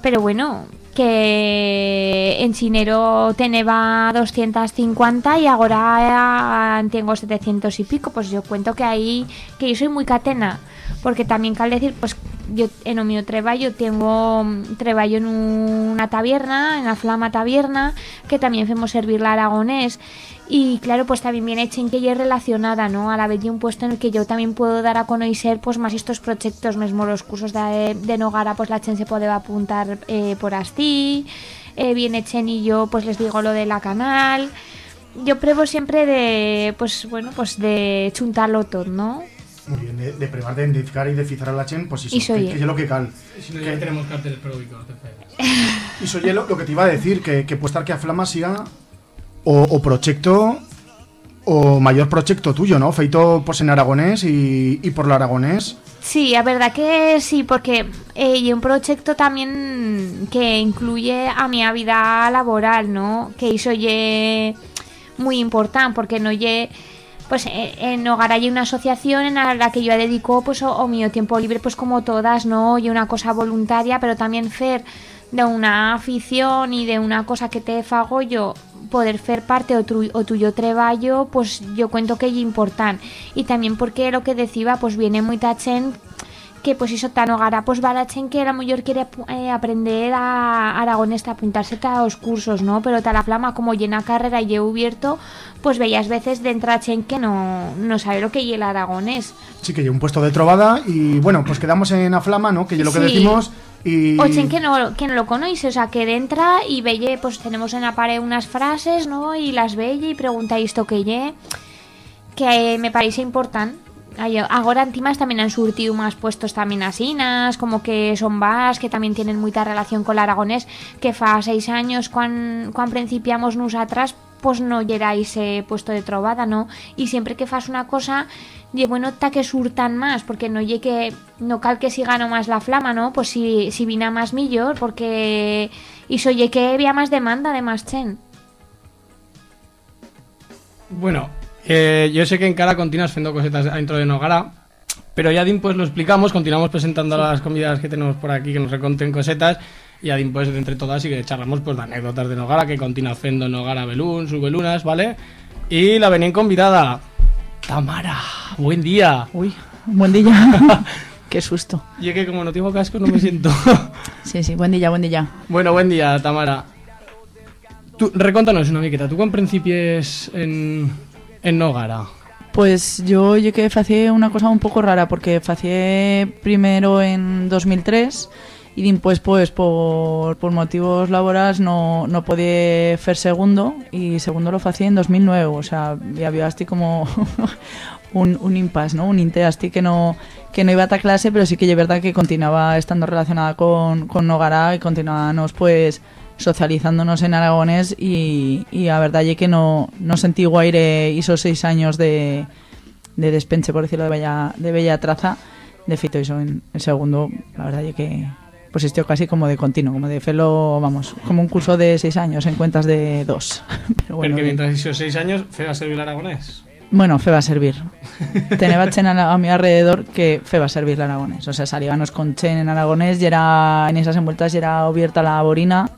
Pero bueno, que en chinero teneba 250 y ahora eh, tengo 700 y pico. Pues yo cuento que ahí, que yo soy muy catena. Porque también cal decir, pues yo en o mío treballo tengo mm, treballo en una taberna, en la Flama Taberna, que también hacemos servir la aragonés. Y claro, pues también viene hecho que ella es relacionada, ¿no? A la vez de un puesto en el que yo también puedo dar a conocer pues más estos proyectos, mismo los cursos de, de Nogara, pues la Chen se puede apuntar eh, por así, eh, viene Chen y yo pues les digo lo de la canal. Yo pruebo siempre de, pues bueno, pues de chuntarlo todo, ¿no? Muy bien, de, de prevar de de fizar a la chen, pues eso, Y soy que, que es lo que cal. Si no, ya tenemos carteles pedagógicos de Y soy lo, lo que te iba a decir, que, que puede estar que a Flama siga o, o proyecto o mayor proyecto tuyo, ¿no? Feito pues en aragonés y, y por lo aragonés. Sí, a verdad que sí, porque eh, y un proyecto también que incluye a mi vida laboral, ¿no? Que eso ye muy importante, porque no ye pues eh, en Hogar hay una asociación en la que yo dedico pues o, o mi tiempo libre pues como todas, ¿no? Y una cosa voluntaria, pero también fer de una afición y de una cosa que te fago yo poder ser parte o, tu, o tuyo treballo pues yo cuento que es importante y también porque lo que decía pues viene muy tachen que pues eso tan hogara pues barachen que la mayor quiere eh, aprender a aragonés a apuntarse a los cursos no pero tal la flama como llena carrera y he abierto pues bellas veces de entrachen que no, no sabe lo que y el aragonés Sí que hay un puesto de trovada y bueno, pues quedamos en Aflama, ¿no? Que es lo que Sí. decimos y... O chen que no, que no lo conoce, o sea, que entra y veye, pues tenemos en la pared unas frases, ¿no? Y las veye y pregunta esto que ye, que me parece importante. Ay, Ahora antimas también han surtido más puestos también asinas, como que son vas que también tienen mucha relación con el aragonés, que fa seis años cuando principiamos nos atrás, pues no era ese puesto de trovada, ¿no? Y siempre que fas una cosa, ye bueno ta que surtan más, porque no lle que no cal que siga más la flama, ¿no? Pues si, si vina más millor, porque iso lle que había más demanda de más chen. Bueno, eh, yo sé que en cara continuas haciendo cosetas dentro de Nogara, pero ya Din pues lo explicamos, continuamos presentando las comidas que tenemos por aquí que nos reconten cosetas y Adin pues entre todas y que charlamos pues de anécdotas de Nogara que continúa haciendo Nogara Belún, Subelunas, ¿vale? Y la venían convidada Tamara, buen día. Uy, buen día. Qué susto. Y es que como no tengo casco no me siento. Sí, sí, buen día, buen día. bueno, buen día, Tamara. Tú, recontanos una miqueta, ¿tú cuán principies en, en Nogara? Pues yo yo que una cosa un poco rara porque hacía primero en 2003 y después pues por, por motivos laborales no, no podía hacer segundo y segundo lo hacía en 2009, o sea, había así como un, un impasse, ¿no? Un inter así que no que no iba a esta clase, pero sí que es verdad que continuaba estando relacionada con, con Nogara y continuábamos pues socializándonos en aragonés y, y la verdad es que no, no sentí guaire esos seis años de, de despenche, por decirlo de bella, de bella traza, de fito eso en el segundo, la verdad es que pues estoy casi como de continuo, como de felo, vamos, como un curso de seis años en cuentas de dos. Pero bueno, Porque mientras esos seis años, fe va a servir el aragonés. bueno, fe va a servir. Teneba chen a, a mi alrededor que fe va a servir el aragonés. O sea, salíbamos con chen en aragonés y era, en esas envueltas ya era abierta la borina,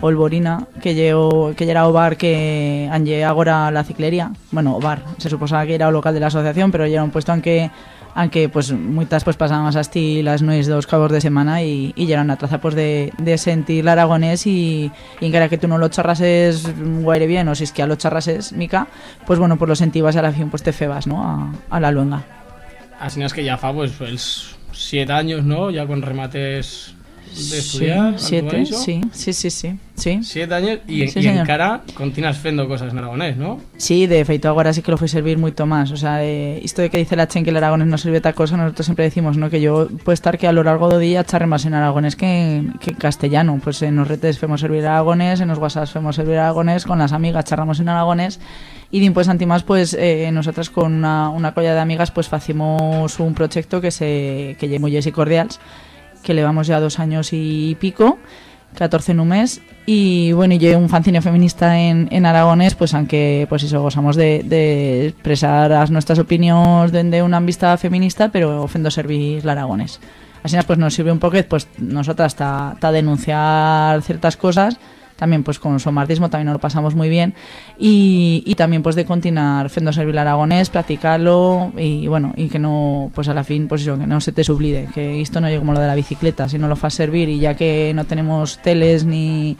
o el borina, que llevo, que era o bar que anje ahora la ciclería. Bueno, o bar, se suposaba que era o local de la asociación, pero era un puesto en que aunque pues muchas pues pasábamos hasta las nueve dos cabos de semana y ya era una traza pues de, de sentir aragonés y, y en cara que tú no lo charrases guaire bien o si es que a lo charrases mica pues bueno pues lo sentías a la fin pues te febas no a, la luenga Así es que ya fa, pues, els siete años, ¿no? Ya con remates de estudiar. sí, siete, sí, sí, sí, sí, sí. Siete años y, Sí, y señor. encara continúas fendo cosas en aragonés, ¿no? Sí, de feito agora sí que lo fue servir mucho más. O sea, esto de que dice la Chen que el aragonés no sirve tal cosa, nosotros siempre decimos, ¿no? Que yo puede estar que a lo largo del día charre más en aragonés que, en- que en castellano. Pues en los retes femos servir aragonés, en los whatsapps femos servir aragonés, con las amigas charramos en aragonés. Y después antimás, pues eh, nosotras con una, una colla de amigas, pues hacemos un proyecto que se que lle y Cordials, que llevamos ya dos años y pico. 14 en un mes y bueno, yo un fanzine feminista en, en aragonés, pues aunque pues eso, gozamos de, expresar nuestras opiniones desde una vista feminista, pero ofendo servir el aragonés. Así pues nos sirve un poquet, pues nosotras hasta denunciar ciertas cosas, también pues con somartismo también nos lo pasamos muy bien y, y también pues de continuar fendo servir el aragonés, practicarlo y bueno, y que no, pues a la fin, pues eso, que no se te sublide, que esto no llegue como lo de la bicicleta, si no lo fas servir y ya que no tenemos teles ni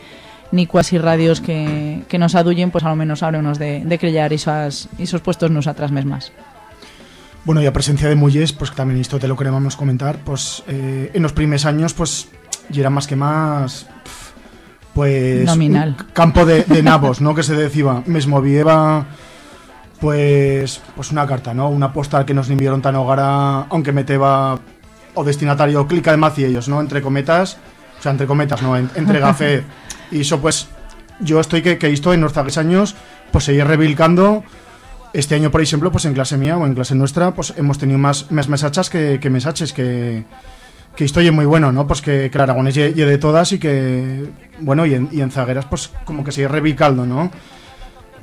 ni cuasi radios que, que nos aduyen, pues a lo menos hábrenos de, de crear esos, esos puestos nosotras mismas. Bueno, y a presencia de mujeres, pues también esto te lo queremos comentar, pues eh, en los primeros años, pues, y era más que más, pues... Nominal. un campo de, de nabos, ¿no? Que se decía, mesmo vieva, pues, pues una carta, ¿no? Una postal que nos enviaron tan hogara, aunque meteba o destinatario clica de más y ellos, ¿no? Entre cometas, o sea, entre cometas, ¿no? En- entre gafé. y eso, pues, yo estoy que, que esto en nuestros años, pues, seguir revilcando este año, por ejemplo, pues en clase mía o en clase nuestra, pues hemos tenido más, más mesachas que, que mesaches, que, que esto es muy bueno, ¿no? Pues que, que el aragonés lle lle de todas y que, bueno, y en, y en zagueras, pues como que sigue revicaldo, ¿no?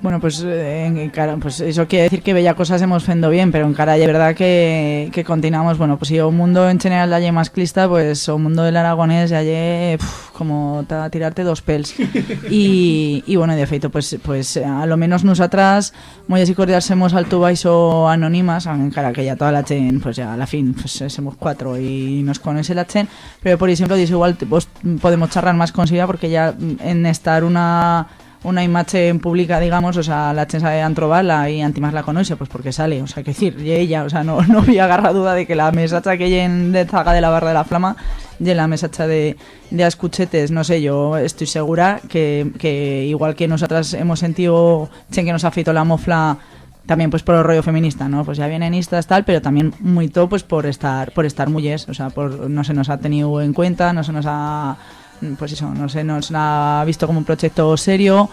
Bueno, pues, eh, en, cara, pues eso quiere decir que bella cosas hemos fendo bien, pero en cara es verdad que, que continuamos, bueno, pues si o mundo en general la más clista, pues o mundo del aragonés ya lle, como ta, tirarte dos pels. y, y bueno, de feito, pues, pues a lo menos nosotras, muy así cordial, somos alto baixo anónimas, en cara que ya toda la chen, pues ya a la fin, pues eh, somos cuatro y nos conoce la chen, pero por ejemplo, dice igual, vos podemos charlar más con Silvia porque ya mm, en estar una una imagen pública, digamos, o sea, la chensa de Antrovala y Antimás la conoce, pues porque sale, o sea, que decir, y ella, o sea, no, no había agarra duda de que la mesacha que hay en de Zaga de la Barra de la Flama y la mesacha de, de Ascuchetes, no sé, yo estoy segura que, que igual que nosotras hemos sentido, chen que nos ha feito la mofla también pues por el rollo feminista, ¿no? Pues ya vienen estas tal, pero también muy todo pues por estar por estar mujeres, o sea, por no se nos ha tenido en cuenta, no se nos ha pues eso, no se nos ha visto como un proyecto serio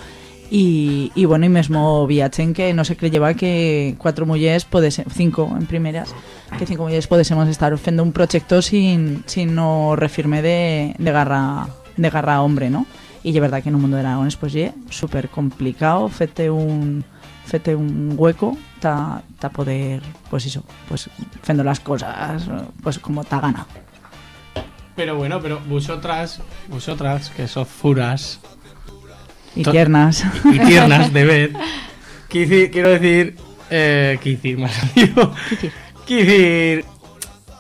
y, y bueno, y mesmo viachen que no se creyeva que cuatro mujeres podese, cinco en primeras, que cinco mujeres podésemos estar haciendo un proyecto sin, sin no refirme de, de garra de garra hombre, ¿no? Y es verdad que en un mundo de dragones pues es súper complicado fete un fete un hueco ta, ta poder pues eso, pues fendo las cosas pues como ta gana. Pero bueno, pero vosotras, vosotras, que sos furas Y tiernas. y tiernas de ver, quiero decir, eh, me ha salido. Quici-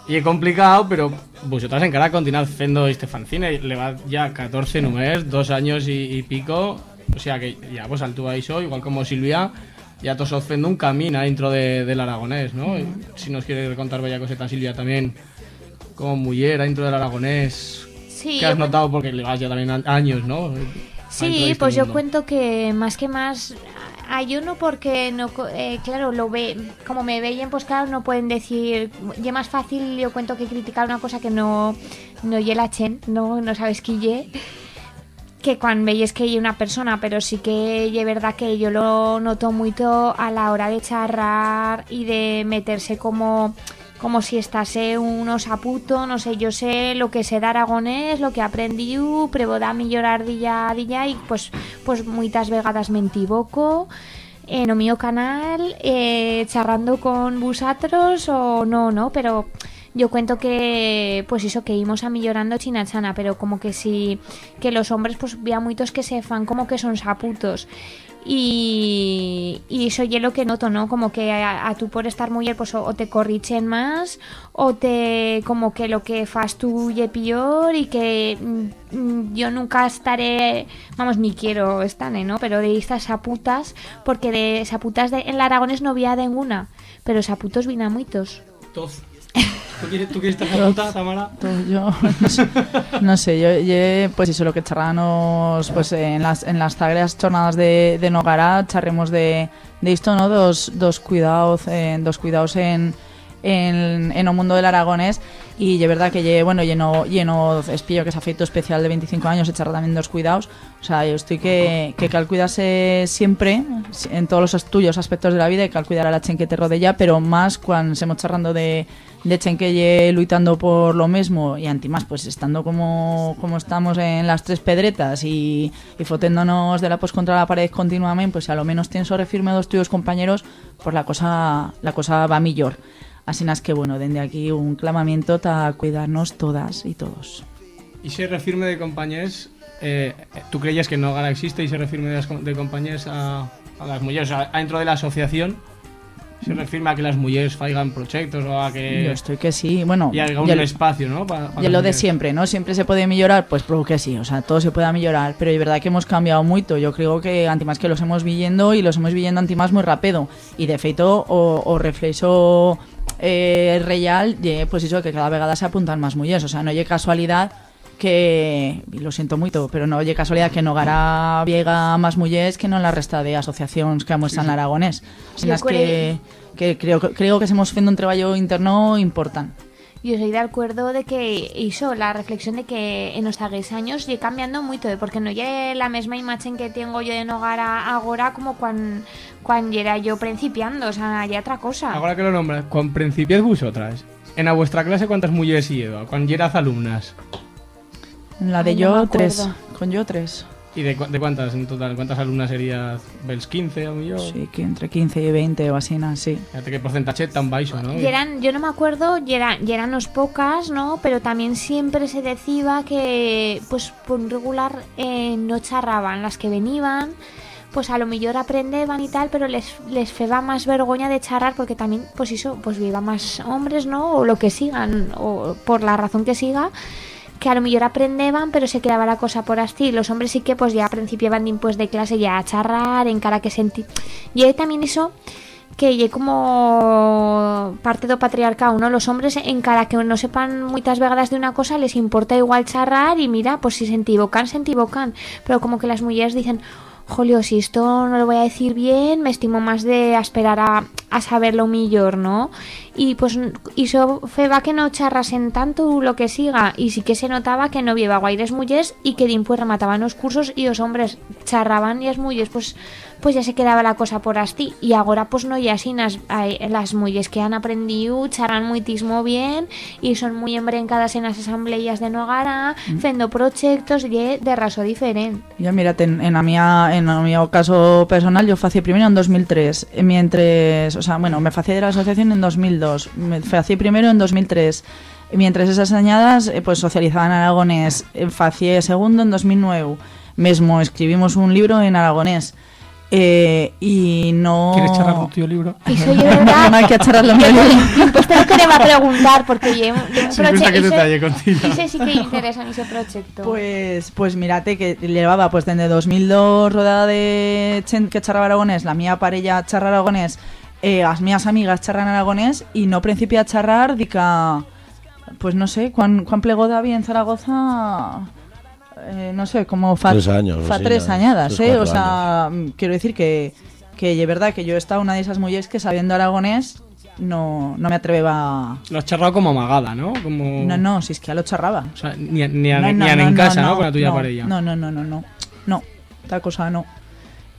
y es complicado, pero vosotras en cara continuad haciendo este fanzine, le va ya 14 números, dos años y, y pico, o sea que ya pues alto eso, igual como Silvia, ya todos haciendo un camino dentro de, del aragonés, ¿no? Y Si nos quiere contar bella coseta Silvia también, como mujer dentro del aragonés, Sí, que has notado porque le vas ya también años, ¿no? Sí, este pues yo cuento que más que más hay uno porque no eh, claro lo ve como me veían pues claro no pueden decir y más fácil yo cuento que criticar una cosa que no no ye la chen no no sabes que ye que cuando veis que hay una persona, pero sí que es verdad que yo lo noto mucho a la hora de charrar y de meterse como como si estase unos a puto, no sé, yo sé lo que sé de aragonés, lo que aprendí, prevo da millorar día a día y pues pues muitas vegadas me equivoco en o mío canal eh, charrando con vosotros o no, no, pero yo cuento que pues eso que íbamos a millorando chinachana, pero como que si que los hombres pues vea muchos que se fan como que son saputos y, y eso es lo que noto, ¿no? Como que a, a tú por estar mujer pues o, te corrichen más o te como que lo que fas tú ye peor y que mm, mm, yo nunca estaré, vamos, ni quiero estar, ¿no? Pero de estas saputas, porque de saputas de, en la Aragones no había ninguna, pero saputos vina muitos. ¿Tú quieres, ¿Tú quieres pregunta, Tamara? Yo no sé, no sé, yo, yo, pues eso lo que charramos pues en las en las sagras jornadas de, de Nogara charremos de, de esto no dos, dos cuidados en dos cuidados en en, en o mundo del aragonés. Y de verdad que lle, bueno lleno lleno espillo que es afeito especial de 25 años echará también dos cuidados. O sea yo estoy que que cal cuidarse siempre en todos los tuyos aspectos de la vida y cal cuidar a la chen que te rodea pero más cuando se charrando de de chen que lle luitando por lo mismo y anti más pues estando como, como estamos en las tres pedretas y, y foténdonos de la pos contra la pared continuamente pues a lo menos tienes sobre firme dos tuyos compañeros pues la cosa la cosa va mejor así es que bueno desde aquí un clamamiento para cuidarnos todas y todos. Y se refirme de compañeros, eh, ¿tú creías que no Gara existe y se refirme de, de compañeros a, a las mujeres? O sea, dentro de la asociación, se refirme a que las mujeres faigan proyectos o a que yo estoy que sí bueno y haya un lo- espacio, ¿no? Pa- pa Y lo de siempre, ¿no? Siempre se puede mejorar, pues creo que sí, o sea, todo se puede mejorar, pero es verdad que hemos cambiado mucho, yo creo que antimás que los hemos viendo y los hemos viendo antimás muy rápido, y de feito o, o reflexo eh, real, pues eso, que cada vegada se apuntan más mujeres, o sea, no hay casualidad que, lo siento mucho, pero no hay casualidad que no Gara viega más mujeres que no en la resta de asociaciones que muestran aragonés. Así Yo es que, que creo, que- creo que estamos haciendo un trabajo interno importante. Yo soy de acuerdo de que hizo la reflexión de que en los agues años y cambiando mucho, eh, porque no es la misma imagen que tengo yo de Nogara ahora como cuando cuando era yo principiando, o sea, hay otra cosa. Ahora que lo nombras, con principios vosotras, en a vuestra clase cuántas mujeres y Edo, cuando eras alumnas, En la de Ay, no yo, acuerdo. tres. Con yo, tres. y de, cu- de cuántas en total, cuántas alumnas serías, ¿Bels 15 o millón? Sí, que entre 15 y 20 o así, sí. Fíjate qué porcentaje tan baixo, ¿no? Y eran, yo no me acuerdo, y eran, y eran los pocas, ¿no? Pero también siempre se decía que, pues, por un regular eh, no charraban las que venían, pues a lo mejor aprendeban y tal, pero les, les feba más vergüenza de charrar porque también, pues eso, pues viva más hombres, ¿no? O lo que sigan, o por la razón que siga, que a lo mejor aprendeban, pero se quedaba la cosa por así. Los hombres sí que, pues ya principiaban después de clase ya a charrar, en cara que sentí. Y también eso que lle como parte do patriarcado, ¿no? Los hombres en cara que no sepan muchas vegadas de una cosa les importa igual charrar y mira, pues si se equivocan, se equivocan, pero como que las mujeres dicen Jolio, si esto no lo voy a decir bien, me estimo más de esperar a, a saberlo mejor, ¿no? Y pues hizo feba que no charrasen tanto lo que siga y sí que se notaba que no llevaba guaires mujeres y que pues remataban los cursos y los hombres charraban y las mujeres pues pues ya se quedaba la cosa por así. Y ahora pues no y así nas- ai- las mujeres que han aprendido charran muitismo bien y son muy embrencadas en las asambleas de Nogara fendo proyectos y de raso diferente. Yo, mírate, en, en, a mía, en a mi caso personal, yo fací primero en 2003, e mientras, o sea, bueno, me fací de la asociación en 2002, me fací primero en 2003, e mientras esas añadas, eh, pues socializaban aragonés, eh, fací segundo en 2009, mesmo escribimos un libro en aragonés, eh, y no... ¿Quieres charlar tu tío libro? y soy verdad no hay que charlarlo en el libro. pues te lo quería preguntar porque lle un, Sí, contigo. ese sí que interesa en ese proyecto Pues, pues mírate que llevaba pues desde 2002 rodada de chen que charraba aragonés, la mía parella charra aragonés, eh, as mías amigas charran aragonés y no principia a charrar dica pues no sé, cuán, cuán plegó David en Zaragoza eh, no sé, como fa Tres años, fa tres ¿no? añadas, Tres, eh, o sea, mm, quiero decir que que es verdad que yo he estado una de esas mujeres que sabiendo aragonés no, no me atreveba... Lo has charrado como amagada, ¿no? Como... No, no, si es que ya lo charraba. O sea, ni, a- ni, a- No, ni no, a- no, en no, casa, ¿no? no, Con la tuya no, parella. No, no, no, no, no. No, tal cosa no.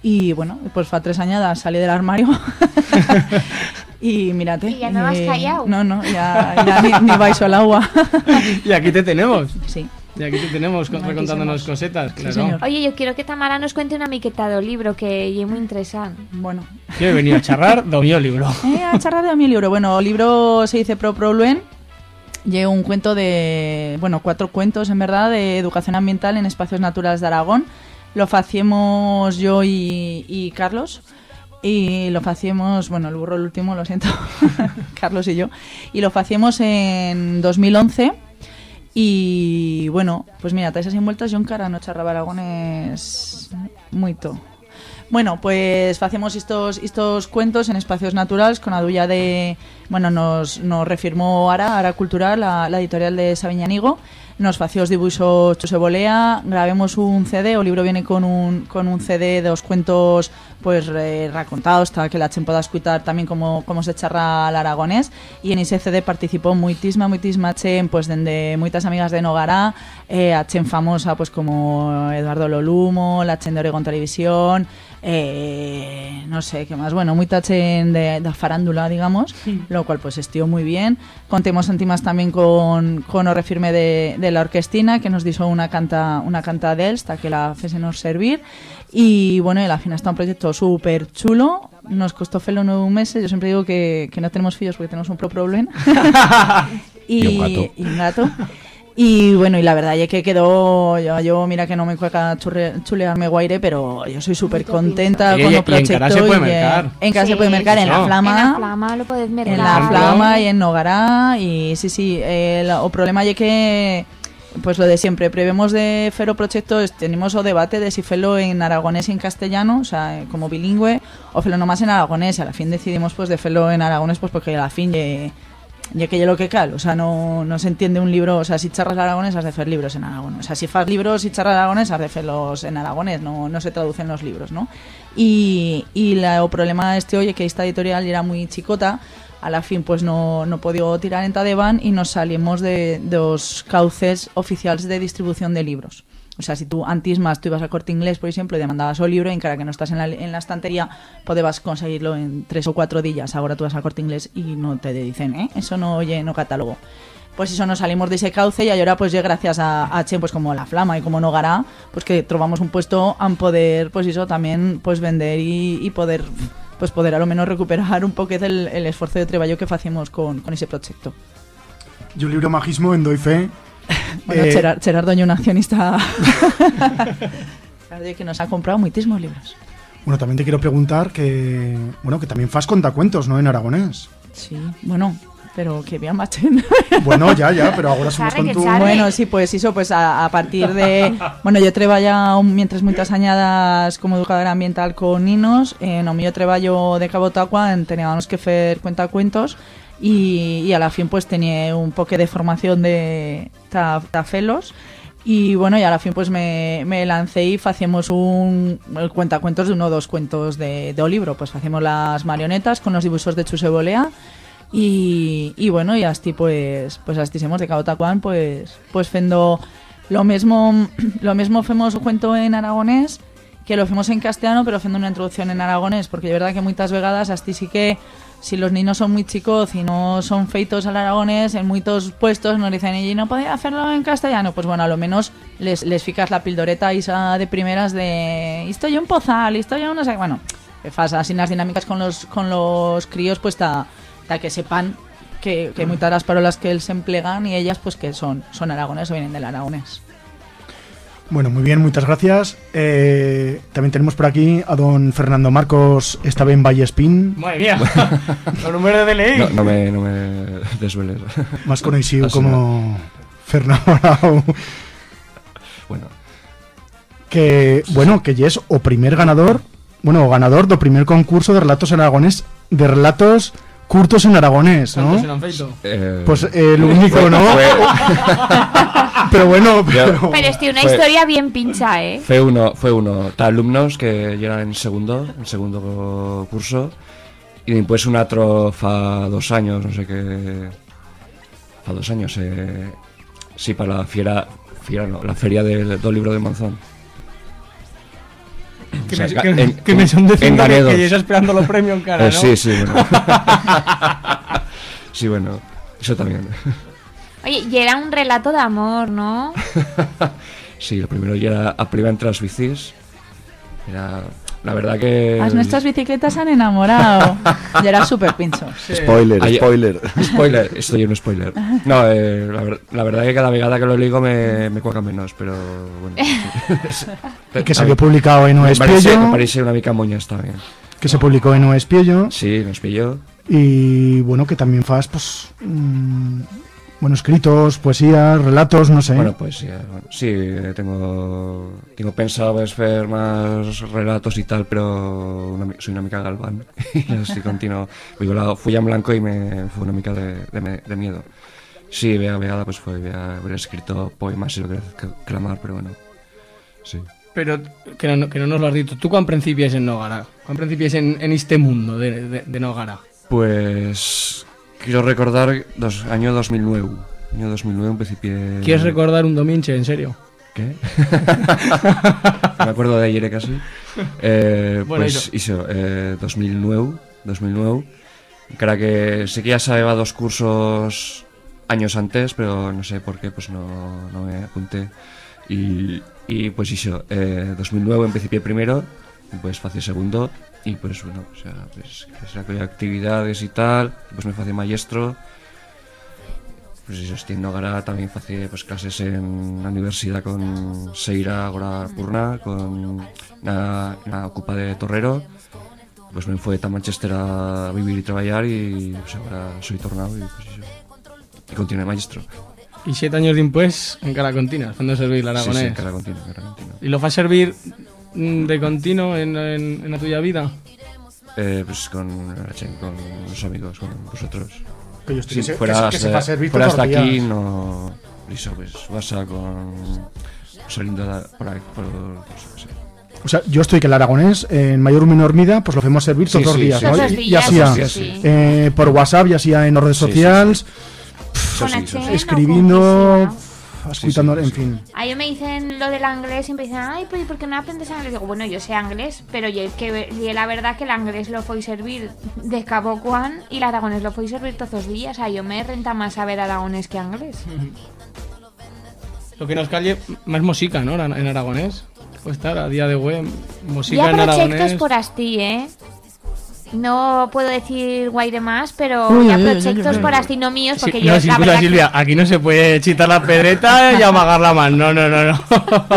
Y bueno, pues fa tres añadas salí del armario. y mírate. Y ya no has eh, callado. No, no, ya, ya ni, ni vais al agua. Y aquí te tenemos. sí. Y aquí te tenemos con- Aquí recontándonos somos. cosetas, claro. señor. Oye, yo quiero que Tamara nos cuente una miqueta do libro que es muy interesante. Bueno. Yo he venido a charrar do mío libro. Eh, a charlar de mi libro. Bueno, el libro se dice Pro Probluen. Llevo un cuento de, bueno, cuatro cuentos en verdad de educación ambiental en espacios naturales de Aragón. Lo hacíamos yo y, y Carlos. Y lo hacíamos, bueno, el burro el último, lo siento, Carlos y yo. Y lo hacíamos en 2011. Y bueno, pues mira, esas envueltas yo encara no charraba aragones mucho. Bueno, pues hacemos estos, estos cuentos en espacios naturales con adulla de... Bueno, nos, nos refirmó Ara, Ara Cultural, la, la editorial de Sabiñanigo. Nos fació os dibuixos Chuse Bolea, grabemos un CD, o libro viene con un, con un CD de los cuentos pues eh, racontados, hasta que la chen pueda escuchar también como, como se charra al aragonés. Y en ese CD participó muitísima, muitísima chen pues dende moitas amigas de Nogará eh, a chen famosa pues como Eduardo Lolumo, la chen de Oregon Televisión eh, no sé qué más, bueno, muita chen de, de farándula, digamos, lo cual pues estió muy bien. Contemos antimas también con, con o refirme de, de la orquestina, que nos dijo una canta, una canta de él, hasta que la nos servir. Y bueno, y la final está un proyecto súper chulo. Nos costó hacerlo nueve meses. Yo siempre digo que, que no tenemos fillos porque tenemos un pro problema. Y un gato. y un gato. Y bueno, y la verdad es que quedó, yo, yo mira que no me cueca churre- chulearme guaire, pero yo soy súper contenta con el y en proyecto. se puede eh, mercar. En casa Sí, se puede mercar, en la flama. En la flama lo podés mercar. En la flama y en Nogará y sí, sí, el, o problema es que pues lo de siempre, prevemos de Fero Proyectos, tenemos o debate de si felo en aragonés y en castellano, o sea, eh, como bilingüe, o felo nomás en aragonés, y a la fin decidimos pues de felo en aragonés pues porque a la fin ye, ye que ye lo que cal, o sea, no, no se entiende un libro, o sea, si charras aragonés has de hacer libros en aragonés, o sea, si fas libros y charras aragonés has de hacerlos en aragonés, no, no se traducen los libros, ¿no? Y, y la, o problema este oye que esta editorial era muy chicota, a la fin pues no, no podido tirar en Tadeban y nos salimos de dos cauces oficiales de distribución de libros. O sea, si tú antes más tú ibas a corte inglés, por ejemplo, y demandabas o libro, en cara que no estás en la, en la estantería, podías conseguirlo en tres o cuatro días. Ahora tú vas al corte inglés y no te dicen, ¿eh? Eso no oye, no catálogo. Pues eso, nos salimos de ese cauce y ahora pues ya gracias a, a pues como La Flama y como Nogará, pues que trovamos un puesto a poder, pues eso, también pues vender y, poder pues poder a lo menos recuperar un poquito el, el esfuerzo de trabajo que hacemos con, con ese proyecto. Yo libro magismo en doy fe. Bueno, Eh, Gerard, un accionista que nos ha comprado muchísimos libros. Bueno, también te quiero preguntar que, bueno, que también fas contacuentos, ¿no? En aragonés. Sí, bueno, pero que bien machen. Bueno, ya, ya, pero ahora somos con sabe. Bueno, sí, pues eso, pues a, a partir de... Bueno, yo trabajo mientras muchas añadas como educadora ambiental con niños, eh, no mío trabajo de Cabo Tacua, en- teníamos que hacer cuentacuentos y, a la fin pues tenía un poco de formación de ta, tafelos. Y bueno, y a la fin pues me, me lancé y hacíamos un cuentacuentos de uno o dos cuentos de, de o libro, pues hacíamos las marionetas con los dibujos de Chuse Bolea. Y, y bueno, y así pues pues así hemos de Cabo Tacuán, pues pues fendo lo mismo lo mismo hacemos un cuento en aragonés que lo hacemos en castellano, pero haciendo una introducción en aragonés, porque de verdad que muchas vegadas así sí que si los niños son muy chicos y no son feitos al aragonés, en muchos puestos nos dicen, y no podía hacerlo en castellano, pues bueno, a lo menos les, les ficas la pildoreta esa de primeras de, estoy en pozal, estoy en no sé, bueno, que fas así las dinámicas con los, con los críos, pues ta, ta que sepan que, que muchas las palabras que él se emplean y ellas pues que son, son aragonés o vienen del aragonés. Bueno, muy bien, muchas gracias. Eh, también tenemos por aquí a don Fernando Marcos, esta vez en Vallespín, Madre mía. Los números de DNI. No, no me, no me desveles. más conocido Así como Fernando Arau, bueno, que, bueno, que ya es o primer ganador, bueno, o ganador do primer concurso de relatos en aragonés, de relatos curtos en aragonés, ¿Cuántos se ¿no? lo han feito? eh, Pues eh, el único, ¿no? Pero bueno, pero... Pero es una Fue- historia bien pincha, ¿eh? fue uno, fue uno, ta alumnos que llegan en segundo, en segundo curso y después un otro fa dos años, no sé qué, fa dos años, eh, sí, para la fiera, fiera no, la feria del, del libro de Monzón. Que, O sea, me, que- en- que me en- son diciendo que, que esperando los premios en cara, Eh, ¿no? Sí, sí, bueno. sí, bueno, eso también. Oye, y era un relato de amor, ¿no? Sí, lo primero ya era a privar entre las bicis. Era, la verdad que... Las nuestras bicicletas han enamorado. y era súper pincho. Spoiler, Ay, spoiler. Spoiler, estoy en un spoiler. No, eh, la, ver- la verdad que cada vegada que lo ligo me, me cuaca menos, pero bueno. Y que salió publicado en me Oes parece, Piello. me parece una mica también. que se publicó en Oes Piello. Sí, nos pilló. Y bueno, que también fas, pues. mm, bueno, escritos, poesías, relatos, no sé. Bueno, pues sí, bueno, sí, tengo, tengo pensado pues, ver más relatos y tal, pero una soy una mica galván. y así continuo. Pues yo la fui en blanco y me fue una mica de, de, me- de miedo. Sí, vea, vegada pues fue vea, haber escrito poemas y lo que que- clamar, pero bueno. Sí. Pero que no, que no nos lo has dicho. ¿Tú cuán principies en Nogara? ¿Cuán principies en, en este mundo de, de, de Nogara? Pues quiero recordar dos, año 2009. Año 2009 un principio. ¿Quieres recordar un dominche, en serio? ¿Qué? me acuerdo de ayer casi. Eh, Bueno, pues hizo eh, 2009, 2009. Cara que sé que ya sabía dos cursos años antes, pero no sé por qué pues no, no me apunté. Y, y pues hizo eh, 2009 en principio primero, pues fácil segundo y pues bueno, o sea, pues había actividades y tal, pues me hacía maestro. Pues en Nogara, también hacía pues, clases en la universidad con Seira Agora Purna, con la, la ocupa de Torrero. Pues me fue a Manchester a vivir y trabajar y pues, ahora soy tornado y pues eso. Y continué maestro. Y siete años después, en cara continua, cuando servir el Sí, aragonés. sí, en cara continua, en cara continua. ¿Y lo fa servir de continuo en, en, en la tuya vida? Eh, pues con, con los amigos, con vosotros. Que yo estoy- Si que fueras, que se fueras de aquí, no. Eso, pues vas a con. saliendo de- por ahí, por. pues, no sé. O sea, yo estoy que el aragonés, en mayor o menor medida, pues lo hacemos servir Sí, todos los sí, días, sí. ¿no? Todos los Y- y días, así a- sí, sí. eh, por WhatsApp, ya sea en redes Sí, sí, sí. sociales, Con sí, sí, sí. Escuchando, sí, en sí. fin. A ellos me dicen lo del inglés y siempre dicen, ay, pues ¿por qué no aprendes inglés? Digo, bueno, yo sé inglés, pero yo que y la verdad que el inglés lo fui servir de cabo cuan y el aragonés lo fui servir todos los días. O sea, yo me renta más saber aragonés que inglés. Lo que nos calle más música, ¿no? En aragonés. Puede estar a día de web, música Ya en proyectos aragonés. por asti, ¿eh? No puedo decir guaire más, pero Uy, ya proyectos por asti no míos, Sí, porque no, yo sin la que- Silvia, aquí no se puede chitar la pedreta y amagarla más. No, no, no, no.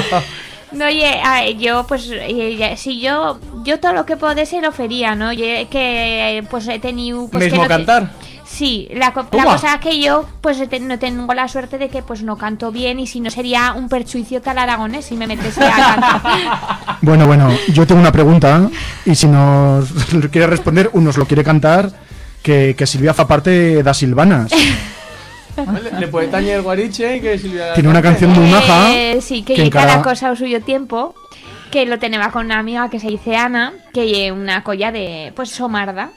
No, oye, a- yo pues eh, si yo yo todo lo que puedo se lo ofería, ¿no? Oye, que pues he tenido pues, que ¿Mismo no te- cantar? Sí, la, co- la cosa es que yo pues no tengo la suerte de que pues no canto bien y si no sería un perjuicio tal aragonés si me metese a cantar. Bueno, bueno, yo tengo una pregunta y si nos quiere responder o nos lo quiere cantar, que, que Silvia fa parte das Silvanas. Le, le puede tañer guariche y que Silvia... Tiene una canción muy maja. Eh, sí, que que encara- la cosa a suyo tiempo, que lo tenía con una amiga que se dice Ana, que lle una colla de pues somarda.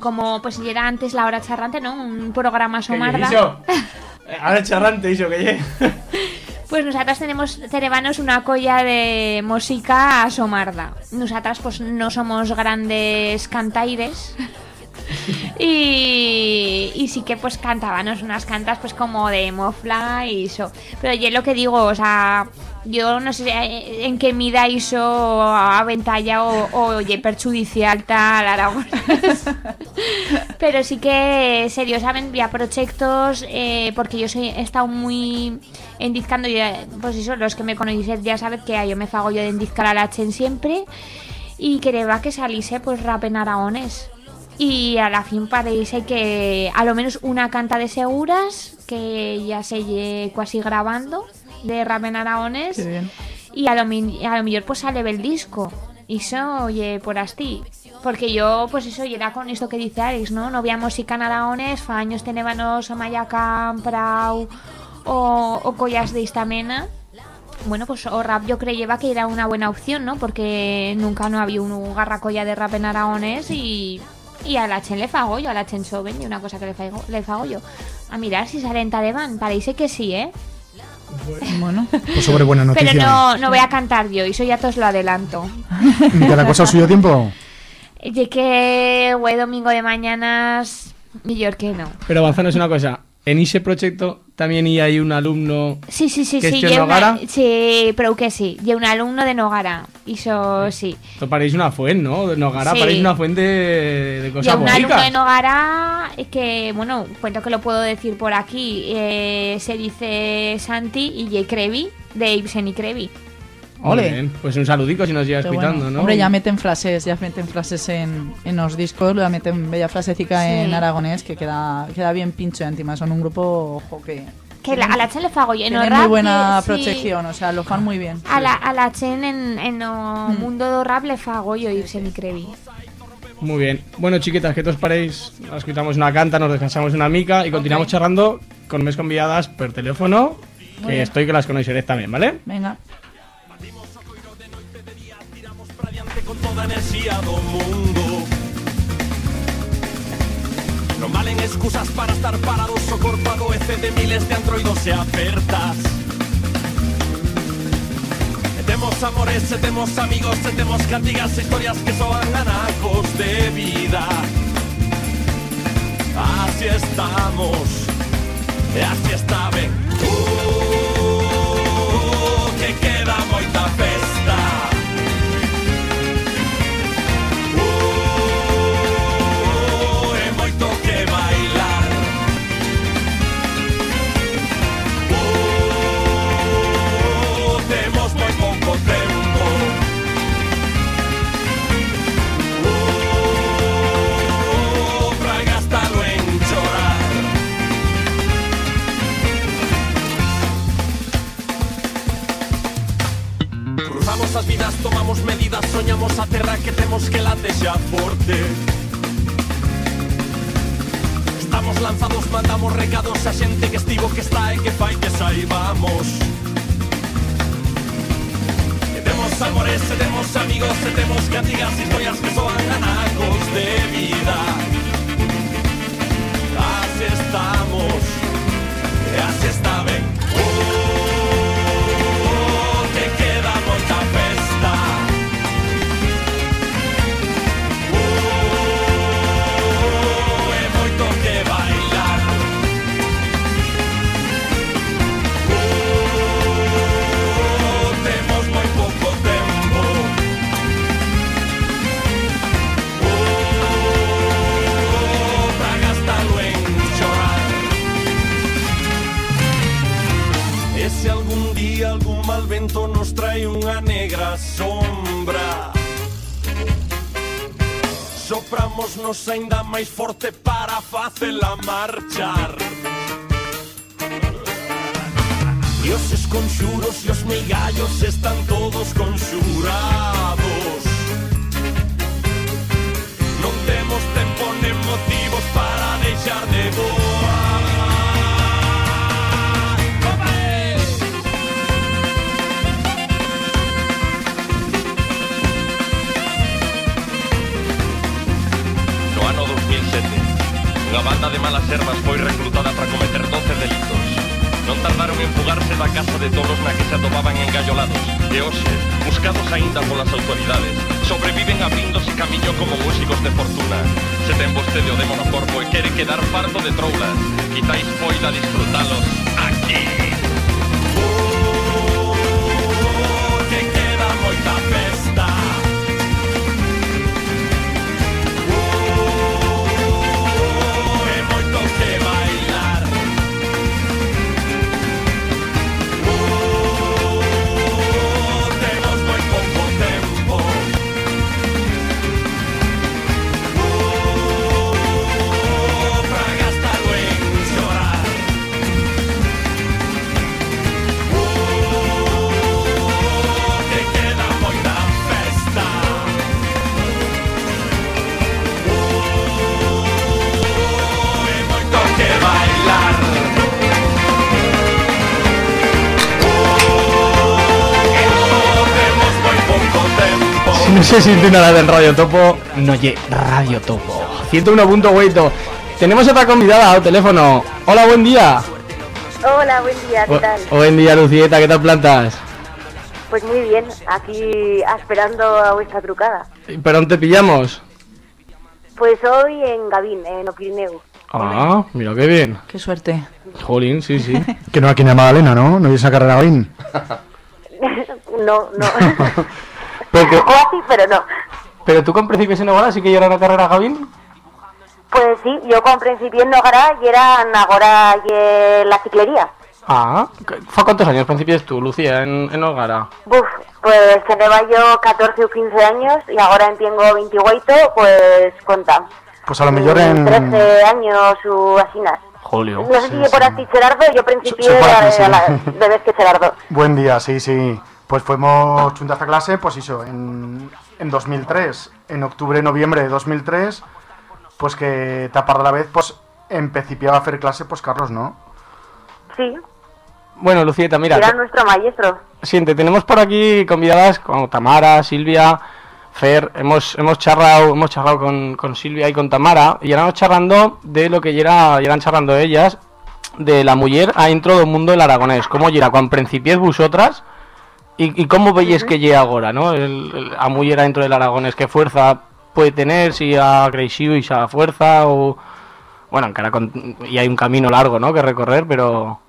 Como pues si era antes la hora charrante, ¿no? Un programa somarda. Ahora charrante, Iso, que lle. Pues nosotras tenemos cerebanos una colla de música a somarda. Nosotras pues no somos grandes cantaires. Y, y sí que pues cantábamos unas cantas pues como de mofla y eso. Pero yo lo que digo, o sea, yo no sé eh, en qué mida hizo a ventalla o, o perjudicial tal Aragón. Pero sí que seriosamente vía proyectos eh, porque yo soy, he estado muy endizcando ya, pues eso, los que me conocéis ya saben que yo me fago yo de endizcar a la chen siempre y quería que saliese pues rap en aragones. Y a la fin parece que a lo menos una canta de seguras que ya se lle casi grabando de rap en aragones Qué bien. y a lo, a lo mejor pues sale el disco y eso oye por así porque yo pues eso y era con esto que dice Alex no no veía música en fa años tenébanos a Mayacán Prau o, o collas de Istamena bueno, pues o rap yo creyeva que era una buena opción, ¿no? Porque nunca no había un garracolla de rap en aragones y, y a la Chen le fago yo, a la Chen Soben, y una cosa que le fago, le fago yo. A mirar si sale en Taliban, parece que sí, ¿eh? Bueno, Pues sobre buena noticia. Pero no, no voy a cantar yo, eso ya todos lo adelanto. Cada cosa suyo tiempo. Y que, güey, domingo de mañanas, mejor que no. Pero avanzanos una cosa. En ese proyecto también y hay un alumno Sí, sí, sí, ¿Que sí, lle Nogara? una, sí, pero que sí, y un alumno de Nogara, eso sí. Esto parece una fuente, ¿no? De Nogara Sí. parece una fuente de, de cosas a un alumno de bonitas. Nogara que, bueno, cuento que lo puedo decir por aquí, eh, se dice Santi y Jay Crevi, de Ibsen y Crevi. Ole. bien. Pues un saludico si nos lleva Qué escuchando, bueno. ¿no? Hombre, ya meten frases, ya meten frases en, en los discos, ya meten bella frasecica Sí. en aragonés que queda, queda bien pincho y encima son un grupo ojo, que Que la- a la Chen le fago yo en tiene o rap, muy buena que sí, protección, o sea, lo fan muy bien. A la, a la Chen en, en o Mm. mundo do rap le fago yo Ibsen y Crevi. Muy bien. Bueno, chiquitas, ¿qué os paréis? Nos escuchamos una canta, nos descansamos una mica y continuamos charlando con mes convidadas por teléfono, que bien. estoy que las conoceréis también, ¿vale? Venga. Con toda a enerxía do mundo. Non valen excusas para estar parados O corpo adoece de miles de antroidos e apertas E amores, e amigos E temos cantigas historias que soan anacos de vida. Así estamos así está ben Uh, Cruzamos as vidas, tomamos medidas, soñamos a terra que temos que late xa forte Estamos lanzados, mandamos recados a xente que estivo, que está e que fai que saibamos Que temos amores, e temos amigos, e temos cantigas, historias que soan anacos de vida. Así estamos, e así está vento nos trae unha negra sombra. Sopramos nos ainda máis forte para facela marchar. E os esconxuros e os migallos están todos conxurados. Non temos tempo nem motivos para deixar de voar. Unha banda de malas ervas foi reclutada para cometer 12 delitos. Non tardaron en fugarse da casa de todos na que se atopaban engallolados e hoxe, buscados aínda polas autoridades, sobreviven abríndose camiño como músicos de fortuna. Se ten vostede o demo no corpo e quere quedar farto de troulas, quizáis poida disfrutalos aquí. Se siente nada del Radio Topo, no oye Radio Topo. 101.8. Tenemos otra convidada al teléfono. Hola, buen día. Hola, buen día, ¿qué Bu- tal? buen día, Lucieta, ¿qué tal plantas? Pues muy bien, aquí esperando a vuestra trucada. ¿Pero dónde te pillamos? Pues hoy en Gavín, en Opirineu. Ah, mira qué bien. Qué suerte. Jolín, sí, sí. Que no aquí en Magdalena, ¿no? No hay esa carrera bien. no, no. Porque, o así, pero no. pero tú con principios en Nogara sí que era una carrera, Gavín. Pues sí, yo con principio en Nogara y era ahora y en la ciclería. Ah, ¿fue cuántos años principios tú, Lucía, en, en Nogara? Buf, pues tenía yo 14 o 15 años y ahora tengo 28, pues cuenta. Pues a lo mejor en... 13 años o así nada. Julio. No sé si por aquí Gerardo, yo principié Sí, a- sí. a la- de vez que Gerardo. Buen día, sí, sí. Pues fuimos juntas a clase, pues eso, en, en 2003, en octubre, noviembre de 2003, pues que tapar de la vez, pues empecipiaba a hacer clase, pues Carlos, ¿no? Sí, Bueno, Lucieta, mira, era nuestro maestro. Siente, tenemos por aquí convidadas como Tamara, Silvia, Fer, hemos, hemos charlado, hemos charlado con, con Silvia y con Tamara, y ahora charlando de lo que ya era, eran charlando ellas, de la mujer a intro del mundo del aragonés, cómo llega cuando principiés vosotras, y, y cómo veis que llega ahora, ¿no? El, el- a mujer a intro del aragonés, qué fuerza puede tener, si ha crecido y esa fuerza, o... Bueno, encara con, y hay un camino largo, ¿no?, que recorrer, pero...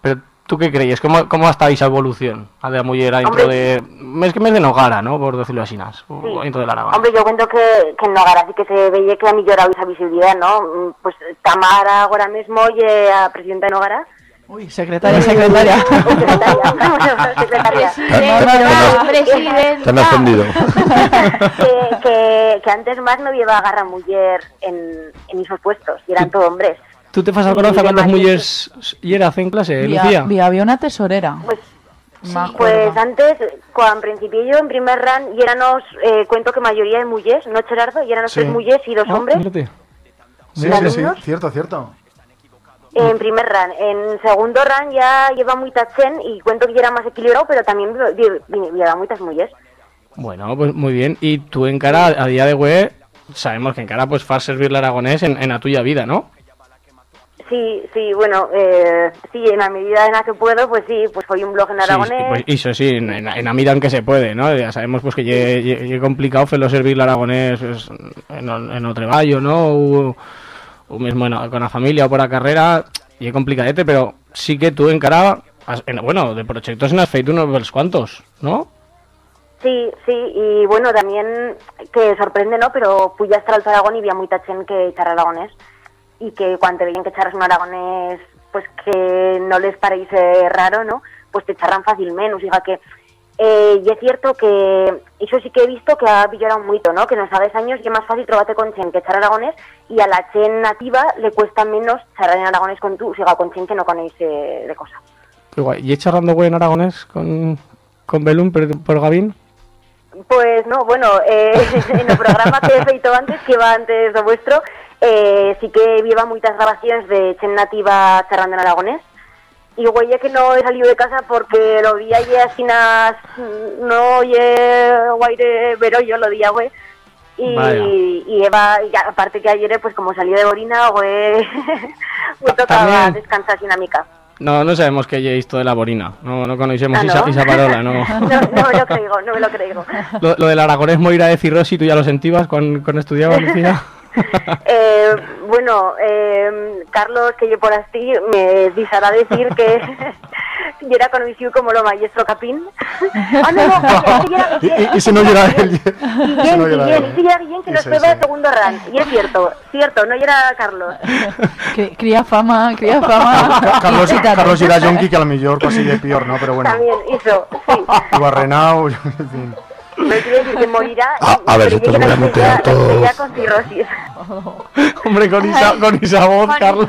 Pero ¿tú qué crees? ¿Cómo, cómo estado esa evolución a de la muller dentro de... Es que mes de Nogara, ¿no? Por decirlo así, nas, o dentro del Aragón. Hombre, yo cuento que, que en Nogara sí que se veía que ha millorado esa visibilidad, ¿no? Pues Tamara ahora mismo oye a presidenta de Nogara. Uy, secretaria, secretaria. secretaria. Presidenta. Te han ascendido. que, que, que antes más no llevaba garra mujer en, en esos puestos, y eran todos hombres. ¿Tú te vas a de cuántas mujeres y era en clase, Lucía? vi- había una tesorera. Pues, acuerdo. pues antes, cuando principié yo en primer run, y éramos, eh, cuento que mayoría de mujeres, no Gerardo, y éramos Sí. tres mujeres y dos Ah, hombres. mírate. Sí, ¿Los sí, sí, cierto, cierto. En primer run. En segundo run ya lleva muy chen y cuento que ya era más equilibrado, pero también lleva muchas mujeres. Bueno, pues muy bien. Y tú en cara, a día de web, sabemos que en cara pues far servir el aragonés en, en la tuya vida, ¿no? Sí, sí, bueno, eh, sí, en la medida en la que puedo, pues sí, pues soy un blog en Sí, aragonés. pues eso sí, en, en, en la medida en que se puede, ¿no? Ya sabemos pues que lle complicado hacerlo servir el aragonés pues, en, en otro gallo, ¿no? O, o mismo en- con la familia o por la carrera, y es complicadete, pero sí que tú en cara, has- en- bueno, de proyectos en has feito unos cuantos, ¿no? Sí, sí, y bueno, también que sorprende, ¿no? Pero fui hasta el Aragón y vi a muy chen que echar aragonés. Y que cuando te veían que echaras un aragonés, pues que no les parece raro, ¿no? Pues te echarán fácilmente. O sea que, eh, y es cierto que eso sí que he visto que ha pillado un mucho, ¿no? Que no sabes años y es más fácil trobarte con chen que echar aragonés y a la chen nativa le cuesta menos charlar en aragonés con tú, o sea, con chen que no conéis eh, de cosa. ¿Y charlando güey en aragonés con, con Belún por, por Gavín? Pues no, bueno, eh, en el programa que he feito antes, que iba antes do vuestro, eh, sí que lleva muchas grabaciones de Chen Nativa charlando en aragonés. Y güey, que no he salido de casa porque lo día ya así nas, no oye guaire pero yo lo día güey. Y, Vaya. y Eva, y aparte que ayer pues como salió de Borina, güey, me tocaba también. descansar sin amiga. No, no sabemos que hay esto de la borina. No, no conocemos Ah, esa, ¿no? esa parola, no. No, no me lo creo, no me lo creo. Lo, lo del aragonés moira de Cirrosi, ¿tú ya lo sentías cuando, cuando estudiabas, Lucía? Eh, bueno, eh, Carlos, que yo por así, me disará decir que yo era conocido como lo maestro Capín. ah, no, no, era Y, y- y si no llega él, Guillén, si Guillén, ya era Guillén que nos fue el segundo run. Y es cierto, cierto, no era Carlos. Cría fama, cría fama. Ca- Carlos. Carlos era Yonki, que a lo mejor pues sí de peor, ¿no? Pero bueno, También hizo, sí. iba Renau, en fin. Me decir que morirá. Ah, a ver, pero si te yo lo voy a creo que mutear ya- todo. Ya con cirrosis. Hombre, con esa, con esa voz, Carlos.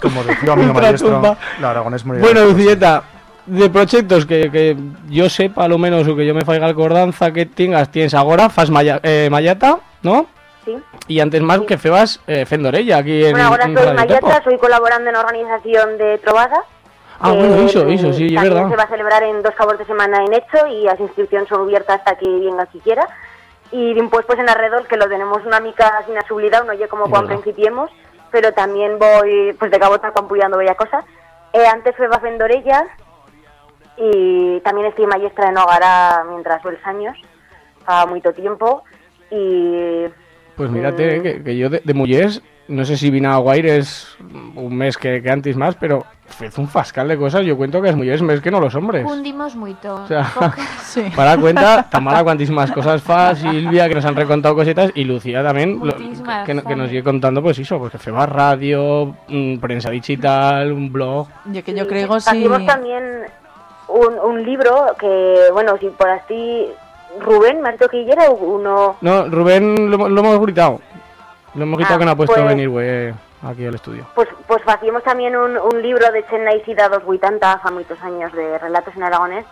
Como decía mi Otra maestro, la Aragonés morirá. Bueno, Lucieta, de proyectos que, que yo sepa, a lo menos, o que yo me faiga acordanza que tengas, tienes ahora, fas Maya- eh, Mayata, ¿no? Sí. Y antes más que febas eh, Fendorella, aquí en, Bueno, ahora en soy Radio Topo. Mayata, soy colaborando en organización de Trovada. Ah, bueno, Eh, eso, eso, sí, es verdad. se va a celebrar en dos favores de semana en hecho y las inscripciones son abiertas hasta que venga siquiera. y después pues en Arredol que lo tenemos una mica sin oblidado, no oye como cuando principiemos, pero también voy pues de cabota campullando bella cosa. Eh, antes fue orellas y también estoy maestra en Hogará mientras los años, a mucho tiempo y Pues mírate, eh, que, que yo de, de mullers, no sé si vine a Guaires un mes que, que antes más, pero fue un fascal de cosas. Yo cuento que las mujeres más que no los hombres. Fundimos mucho. O sea, Sí. para cuenta, Tamara cuantísimas cosas fa, Silvia que nos han recontado cositas y Lucía también lo- que, que nos sigue contando pues eso, porque fue más radio, mm, prensa digital, un blog. Yo que yo creo sí. Hacemos también un, un libro que, bueno, si por así, Rubén, me has dicho que ya era uno, No, Rubén lo, lo hemos gritado. Lo hemos gritado Ah, que no ha puesto a pues- venir, güey, aquí al estudio. pues pues hacíamos también un, un libro de Chennai Sida dos 80 hace muchos años de relatos en aragonés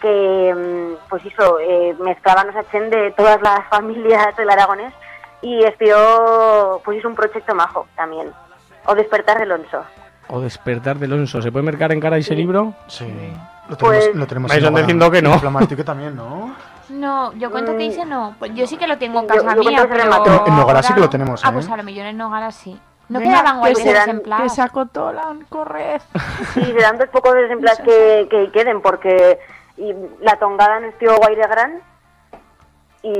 que mm, pues hizo eh, mezclábamos a Chen de todas las familias del aragonés y espió pues hizo un proyecto majo también o despertar del onso O despertar del onso. ¿Se puede mercar en cara ese libro? Sí. Lo tenemos, Pues- lo tenemos Nogara. diciendo que no. Diplomático también, ¿no? No, yo cuento que dice no. Pues yo sí que lo tengo en Yo- casa yo mía, que se pero... En Nogara sí que lo tenemos, Ah, ¿eh? pues a lo mejor en Nogara sí. No Venga, quedaban que guays se- ejemplares. Que se acotolan, corred. Sí, serán dos pocos ejemplares que, que queden, porque y la tongada no estuvo guaire gran y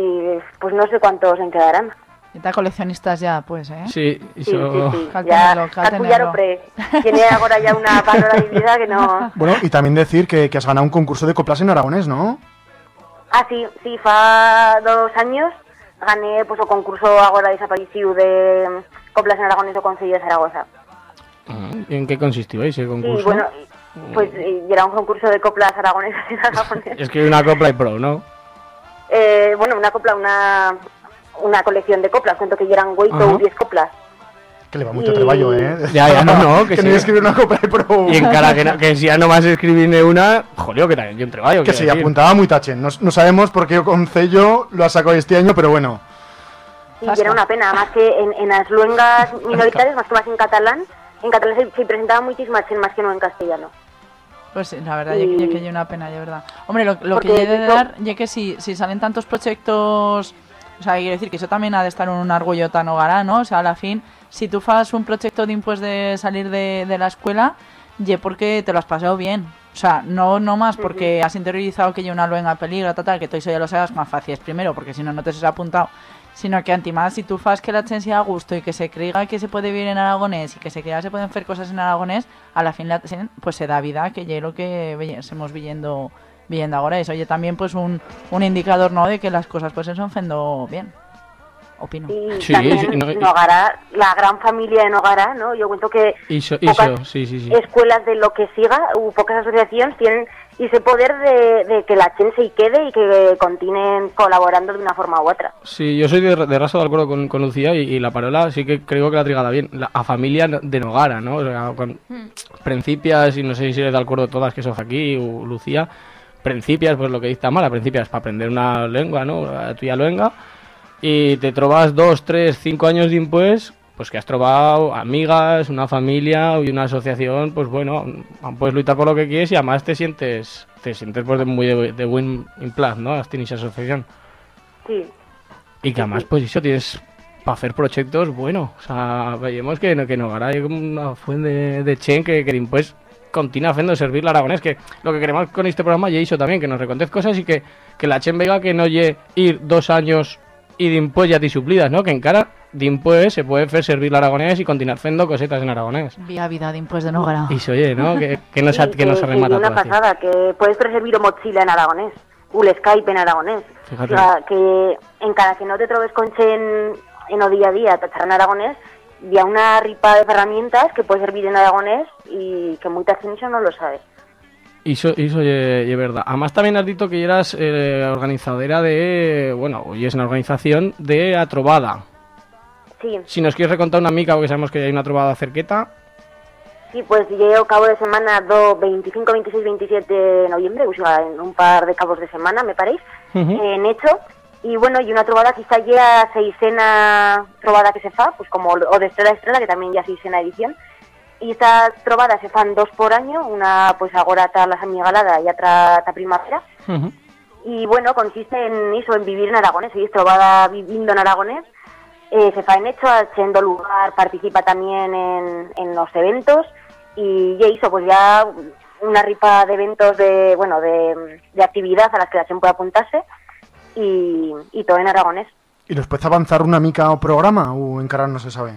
pues no sé cuántos en quedarán. Está coleccionistas ya, pues, ¿eh? Sí, Sí, sí, eso... sí. Cal Ya, tenerlo. pre. Tiene ahora ya una valorabilidad que no... Bueno, y también decir que, que has ganado un concurso de coplas en aragonés, ¿no? Ah, sí, sí, fa dos años gané pues o concurso ahora desaparecido de mm, Coplas en Aragones o Concello de Zaragoza. ¿Y ¿En qué consistió ese concurso? Y bueno, pues y era un concurso de coplas aragonesas en. Es que una copla y pro, ¿no? Eh, bueno, una copla, una, una colección de coplas, cuento que eran Ajá. 8 o 10 coplas. Que le va mucho Y- trabajo, ¿eh? Ya, ya, no, no, que que sí. no escribir una copla de pro. Y en cara que, no- que si ya no vas a escribirme una, joder, que también yo un trabajo. Que se decir. apuntaba muy tachen. No, no sabemos por qué Concello lo ha sacado este año, pero bueno. Sí, y era una pena, más que en, en las luengas minoritarias, más que más en catalán, en catalán se, se presentaba muchísimo más que no en castellano. Pues sí, la verdad, Y- ya que hay una pena, ya verdad. Hombre, lo, lo que he de dar, ya que si, si salen tantos proyectos, o sea, quiero decir que eso también ha de estar en un orgullo tan hogará, ¿no? O sea, a la fin, si tú fas un proyecto de impuestos de salir de, de la escuela, ye porque te lo has pasado bien. O sea, no, no más porque has interiorizado que hay una luenga peligro, tal, tal, que todo eso ya lo sabes más fácil es primero, porque si no, no te has apuntado. Sino que antimás, si tú fas que la chen sea a gusto y que se creiga que se puede vivir en aragonés y que se creiga que se pueden hacer cosas en aragonés, a la fin la pues se da vida, que ya lo que hemos viendo viendo ahora es. Oye, también pues un, un indicador, ¿no? De que las cosas pues se están haciendo bien. Opino. Y Sí, también sí, no, Nogara, la gran familia de Nogara, ¿no? Yo cuento que Iso, pocas iso, sí, sí, sí. escuelas de lo que siga, u pocas asociaciones tienen ese poder de, de que la gente se quede y que continúen colaborando de una forma u otra. Sí, yo soy de, de raso de acuerdo con, con Lucía y, y la parola sí que creo que la ha trigada bien. La, a familia de Nogara, ¿no? O sea, con principias, y no sé si eres de acuerdo todas que sos aquí, o Lucía, principias, pues lo que dice Tamara, principias para aprender una lengua, ¿no? La tuya lengua, y te trobas dos, tres, cinco años después, pues que has trobado amigas, una familia y una asociación, pues bueno, puedes luchar por lo que quieres y además te sientes, te sientes pues de muy de, de buen implaz, ¿no? Has tenido esa asociación. Sí. Y que además, pues eso tienes para hacer proyectos bueno. O sea, veíamos que, que Nogara hay como una fuente de, de Chen que, que pues continúa haciendo servir la aragonés. Que lo que queremos con este programa ya hizo también, que nos recontéis cosas y que, que la Chen vega que no lle ir dos años y dimpués ya te suplidas, ¿no? Que en cara dimpués se puede hacer servir la aragonés y continuar haciendo cosetas en aragonés. Vía vida de impuestos de Nogara. Y se oye, ¿no? Que, que no se, Sí, que no se que remata una todo así. pasada, que puedes preservar o mochila en aragonés, o el Skype en aragonés. Fíjate. O sea, que en cada que no te trobes con Chen en o día a día, tachar en aragonés, ya una ripa de herramientas que puede servir en aragonés y que mucha gente no lo sabe. Iso ye, ye verdad. Además también has dicho que eras eh, organizadora de, bueno, hoy es una organización de Atrobada. Sí, Si nos quieres recontar una mica, porque sabemos que hay una trovada cerqueta. sí, pues llevo cabo de semana do 25, 26, 27 de noviembre, o sea, en un par de cabos de semana, me paréis, en hecho. Y bueno, y una trovada quizá ya seisena trovada que se fa, pues como o de estrella a estrella, que también ya seisena edición. Y estas trovadas se fan dos por año, una pues agora ta la semigalada y otra ta primavera. Ujú. Y bueno, consiste en eso, en vivir en aragonés. Ella es trobada viviendo en aragonés. Eh, se fa en hecho, haciendo lugar, participa también en, en los eventos y ya hizo pues ya una ripa de eventos de, bueno, de, de actividad a las que la gente puede apuntarse y, y todo en aragonés. ¿Y nos puedes avanzar una mica o programa o encara no se sabe?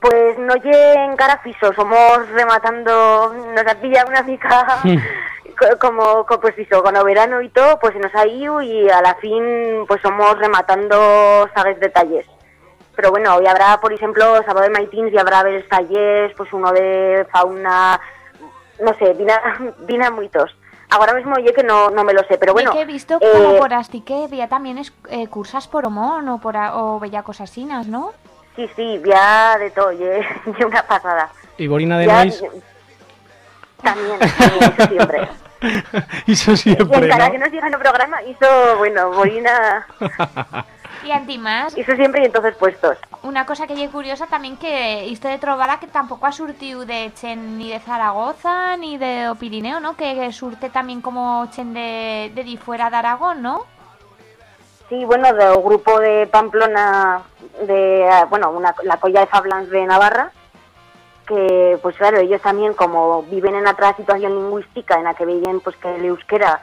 Pues no lle en cara fiso, somos rematando, nos ha pillado una mica co- como, co- pues eso, con el verano y todo, pues se nos ha ido y a la fin pues somos rematando sagues detalles. Pero bueno, hoy habrá, por ejemplo, sábado de Maitins y habrá ver talleres, pues uno de fauna, no sé, vina, vina muitos. Ahora mismo oye que no, no me lo sé, pero bueno. que he visto eh, como por así que había también es, eh, cursas por Omón o por a- o bella cosas asinas, ¿no? Sí, sí, ya de todo, ye una pasada. Y Borina de Ya- Nois, También, también, eso siempre. hizo Y siempre, encara ¿no? que nos llega no programa, hizo, bueno, Borina Y además, hizo siempre y entonces puestos. una cosa que es curiosa también que esto de trobada que tampoco ha surtido de Chen ni de Zaragoza ni de Pirineo, ¿no? Que surte también como Chen de, de di fuera de Aragón, ¿no? Sí, bueno, del grupo de Pamplona, de, ah, bueno, una, la colla de Fablans de Navarra, que, pues claro, ellos también, como viven en otra situación lingüística en la que veían pues que el euskera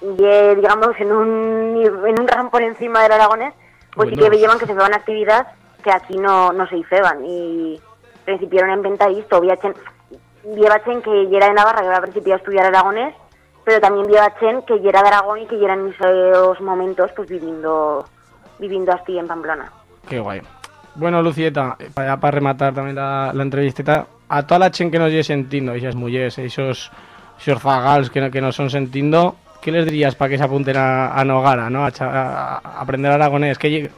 y eh, digamos en un en un ram por encima del aragonés, pues sí que veían que se feban actividades que aquí no, no se hicieban y principiaron a inventar esto, llevachen que ya era de Navarra, que había principiado a estudiar aragonés, pero también llevachen que ya era de Aragón y que ya era en esos momentos pues viviendo viviendo así en Pamplona. Qué guay. Bueno, Lucieta, eh, para, para rematar también la, la entrevista, a toda la chen que nos lleve sentindo, esas mujeres, esos, esos zagals que, no- que nos son sentindo, ¿qué les dirías para que se apunten a, a Nogara, ¿no? A, a- a aprender aragonés, que,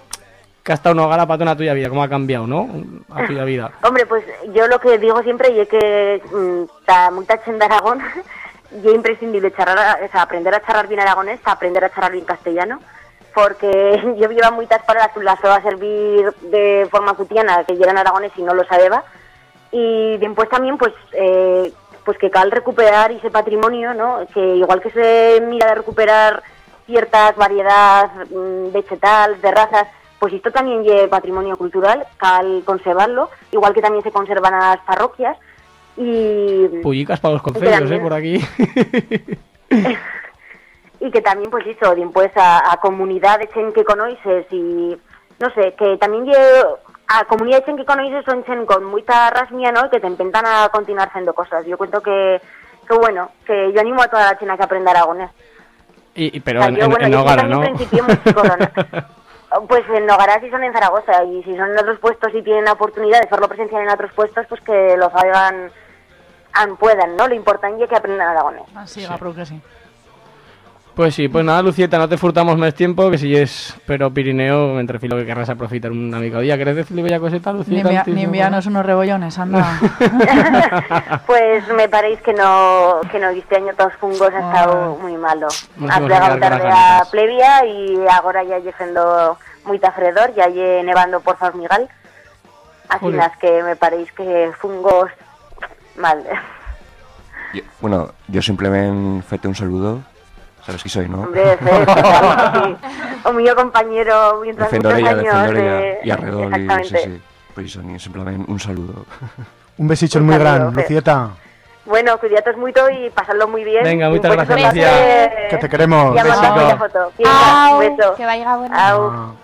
que ha estado Nogara para toda tuya vida, cómo ha cambiado, ¿no? A tuya vida. Hombre, pues yo lo que digo siempre es que mm, está mucha chen de Aragón y es imprescindible charrar, o sea, aprender a charlar bien aragonés, aprender a charlar bien castellano, porque yo llevo muchas palabras que las va a servir de forma cotidiana, que llegan aragones y no lo sabeba, y después también pues eh, pues que cal recuperar ese patrimonio, ¿no? Que igual que se mira de recuperar ciertas variedades mm, vegetales, de razas, pues esto también es patrimonio cultural, cal conservarlo, igual que también se conservan las parroquias y Pullicas para los concellos, ¿eh? Por aquí. y que también pues eso, pues a, a comunidades en que conoces y no sé, que también lle- a comunidades en que conoces son chen con mucha rasmia, ¿no? Y que te intentan a continuar haciendo cosas. Yo cuento que, que bueno, que yo animo a toda la china que aprenda aragonés. Y, y- pero O sea, en, yo, en- bueno, en yo Nogara. Pues en Nogará sí son en Zaragoza y si son en otros puestos y tienen la oportunidad de hacerlo presencial en otros puestos, pues que lo hagan, an- puedan, ¿no? Lo importante es que aprendan aragonés. Así, sí. que sí. Pues sí, pues nada, Lucieta, no te furtamos más tiempo, que si es pero Pirineo, entre filo que querrás aprovechar una mica día. ¿Querés decirle bella coseta, Ni, Lucieta? envia- antes ni enviarnos unos rebollones, anda. Pues me parece que no, que no, este año todos fungos ha estado muy malo. Ha plegado tarde a plebia y ahora ya siendo muy tafredor, ya lle nevando por Formigal. Así las que me parece que fungos mal. Yo- bueno, yo simplemente fete un saludo. Sabes qui soy, ¿no? Hombre, Fer, claro, sí. O mío compañero mientras muchos años de- y alrededor. Y, sí, sí. Pues eso, ni simplemente un saludo. Un besicho Un muy saludo, gran, Fer. Lucieta. Bueno, cuidatos mucho y pasadlo muy bien. Venga, Y muchas pues gracias, que Lucía. pase- Que te queremos. Ya mandamos la foto. Au, un beso. que vaya bueno. Au.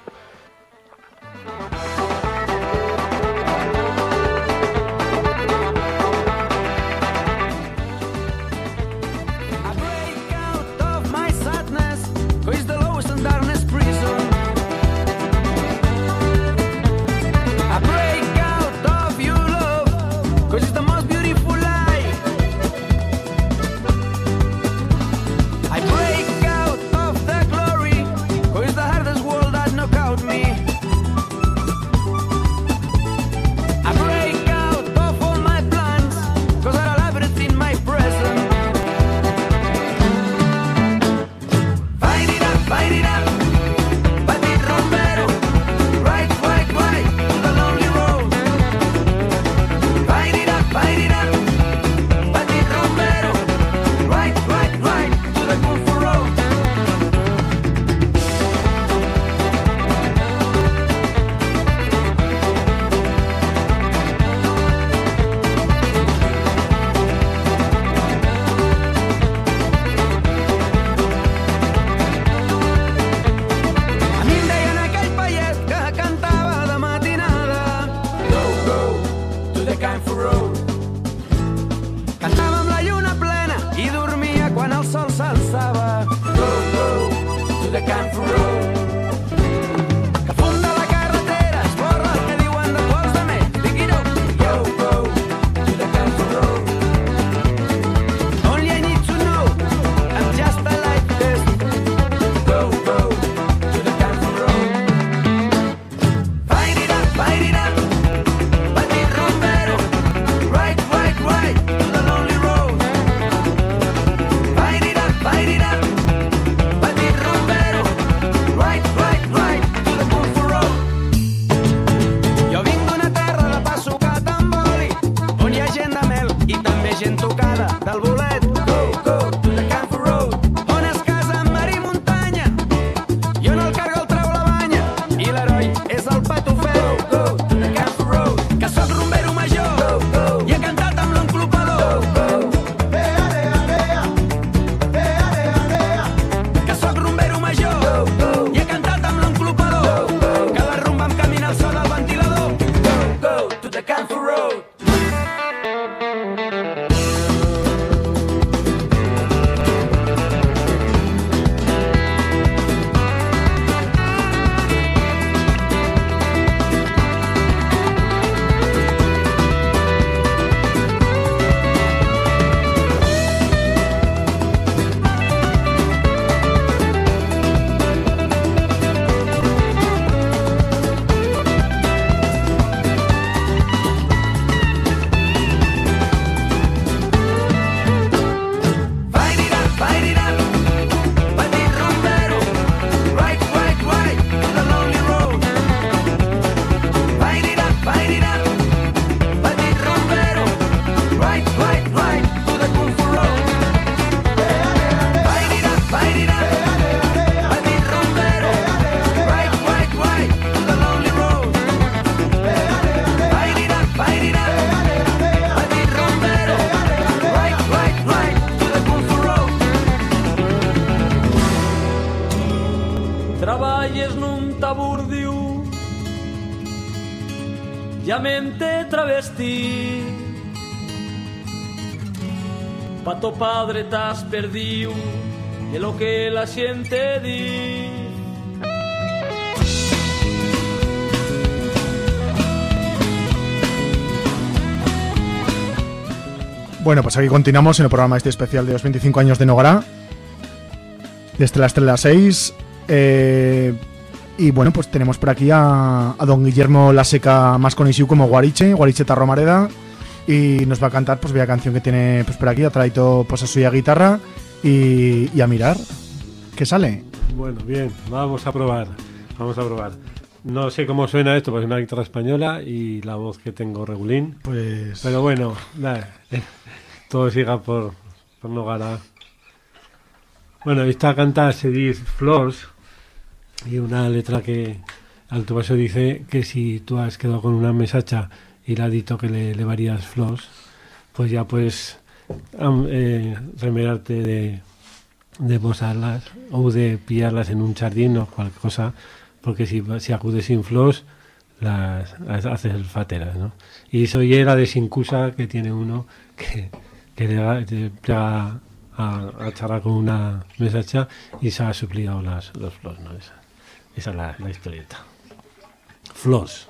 Padre t'has perdiu De lo que la xente di Bueno, pues aquí continuamos en el programa este especial de los 25 años de Nogará. Desde la Estrella 6. eh, y bueno, pues tenemos por aquí a, a don Guillermo La Seca, más conocido como Guariche, Guariche Tarromareda. Y nos va a cantar pues bella canción que tiene pues por aquí. Ha traído pues a suya guitarra. Y, y a mirar. ¿Qué sale? Bueno, bien, vamos a probar. Vamos a probar. No sé cómo suena esto, porque es una guitarra española y la voz que tengo regulín. Pues. Pero bueno, nada, todo siga por, por Nogara. Bueno, esta canta se dice Flores y una letra que al tu vaso dice que si tú has quedado con una mesacha y que le, le varías flores, pues ya puedes eh, remerarte de, de posarlas o de pillarlas en un jardín o cualquier cosa, porque si, si acudes sin flores, las, las haces fateras, ¿no? Y eso ya era de Sincusa que tiene uno que, que le, le a, a con una mesacha y se ha suplido las, los flores, ¿no? Esa, esa es la, la historieta. Flores.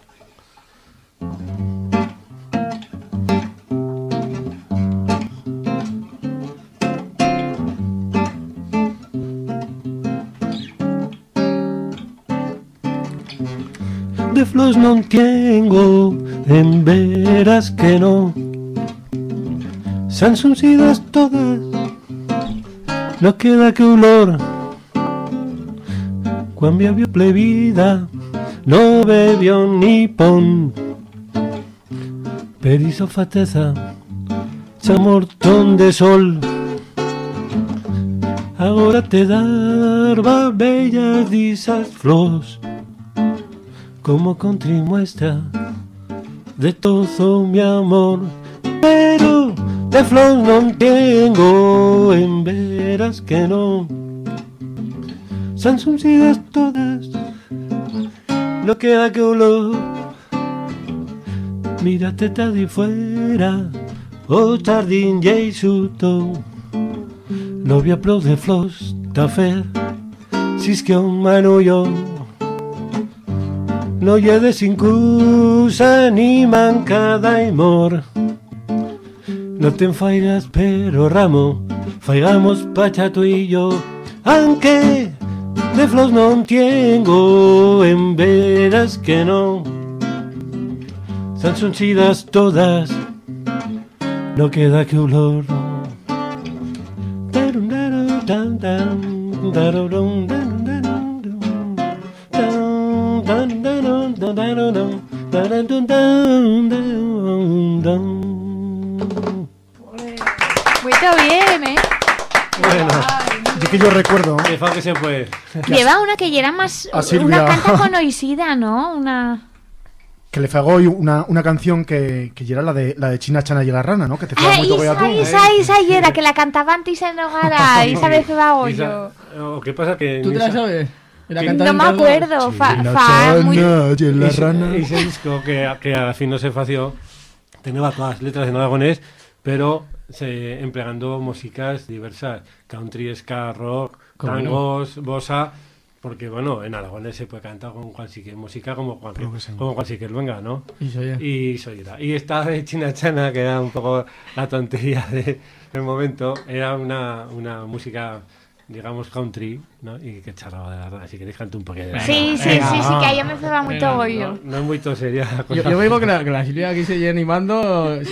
De flores non tengo, en veras que no. San suncidas todas, no queda que olor. Cuando había plebida, no bebió ni pon. Pero hizo fateza, chamortón de sol. Ahora te darba bellas disas flores como contrimuestra de todo mi amor. Pero de flor no tengo, en veras que no. Son suncidas todas, no queda que olor. Mírate de fuera, o jardín y suto. no havia prou de flors de fer si és que un manullo no hi ha de s'incusa ni manca d'amor no te enfairas pero ramo faigamos pacha tú y yo. Aunque de flors no tengo en veras que no Están sonchidas todas no queda que olor bien, ¿eh? Bueno, yo que yo recuerdo. Que se puede. Lleva una que era más. Una canta conocida, ¿no? Una. Que le fagó una, una canción que, que era la de la de China Chana y la rana, ¿no? Que te fue Ah, muy toque a tú. esa, esa, esa era, que la cantaba antes en Nogara, y sabe que va Isa- o qué pasa que ¿Tú te la sabes? No me acuerdo, fa, China fa muy... Chana y la rana. Ese disco que, que al fin no se fació tenía todas las letras en aragonés, pero se empleando músicas diversas, country, ska, rock, tangos, bossa, porque bueno, en aragonés se puede cantar con cualquier música como cualquier, sí. como cualquier venga, ¿no? Y soy yo. Y. Y esta de China Chana, que era un poco la tontería de- del momento, era una, una música, digamos, country, ¿no? Y que charraba de la rana. Si queréis cantar un poquito de la Sí, sí, Venga, sí, sí, que a ella me feba muy bollo. No, no es muy seria la Yo, cosa. yo digo que la, que la Silvia aquí se lleva animando. Sí.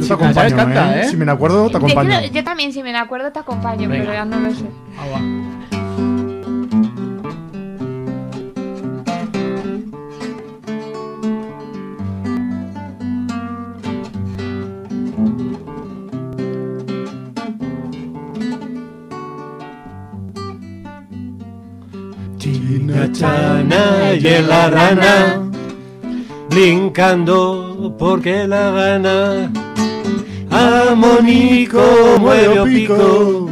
Yo te acompaño, ¿sabes cantar, ¿eh? eh? Si me acuerdo, te Yo, acompaño. creo- yo también, si me la acuerdo, te acompaño, Venga. pero ya no lo sé. Agua. China Chana y la rana, brincando porque la gana. A Monico mueve o pico,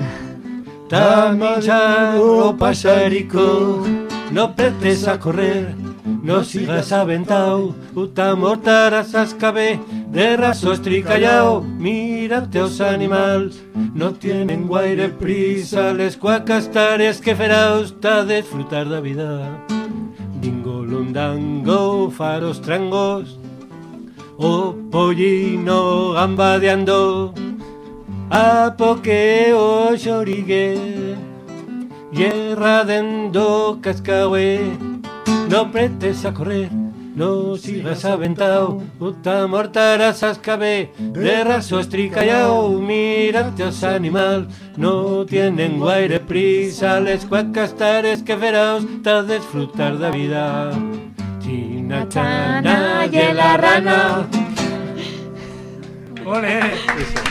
también o pasarico. No pretes a correr, no sigas aventao, uta mortaras ascabe, de raso estricallao, mírate os animals, no tienen guaire prisa, les cuacastares que feraos ta disfrutar da vida. Dingo lundango, faros trangos, o pollino gambadeando, a pokeo xorigue, Guerra dendo cascahue, no pretes a correr, no sigas aventao, puta mortaras ascabe, de raso estricallao, mírate os animal, no tienen guaire prisa, les cuacastares que feraos, ta disfrutar da vida. China chana y la rana. ¡Ole!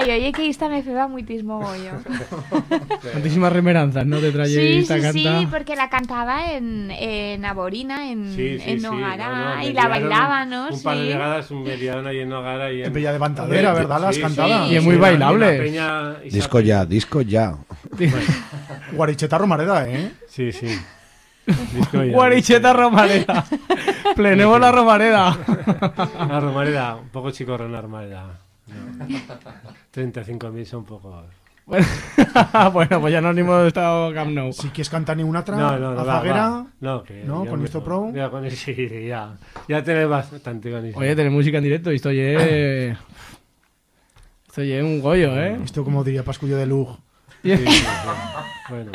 Ay, oye, que esta me feba muitísimo bollo. Tantísimas remeranzas, ¿no? Te trae Sí, esta sí, canta. sí, porque la cantaba en, en Aborina, en, Sí, sí, en sí, Nogara, no, no, y la liaron bailábamos, Un par de sí. vegadas, un mediano ahí en Nogara y en... De Ventadera, ¿verdad? Las cantadas. Y es muy la- bailable. peña Disco ya, disco ya. Guaricheta Romareda, ¿eh? Sí, sí. Disco ya. Guaricheta Romareda. Plenemos la Romareda. La Romareda, un poco chicorro en la Romareda. No. 35.000 son pocos. Bueno, pues ya no hemos estado Camp Nou. Si quieres cantar ni una otra, No, no, no. la zaguera. va. No, que ¿no? Con esto pro. Ya, con sí, ya. Ya tenés bastante con eso. Oye, tener música en directo y esto ye... Esto ye un goyo, ¿eh? Esto como diría Pascullo de Lug. Sí, sí, sí. Bueno.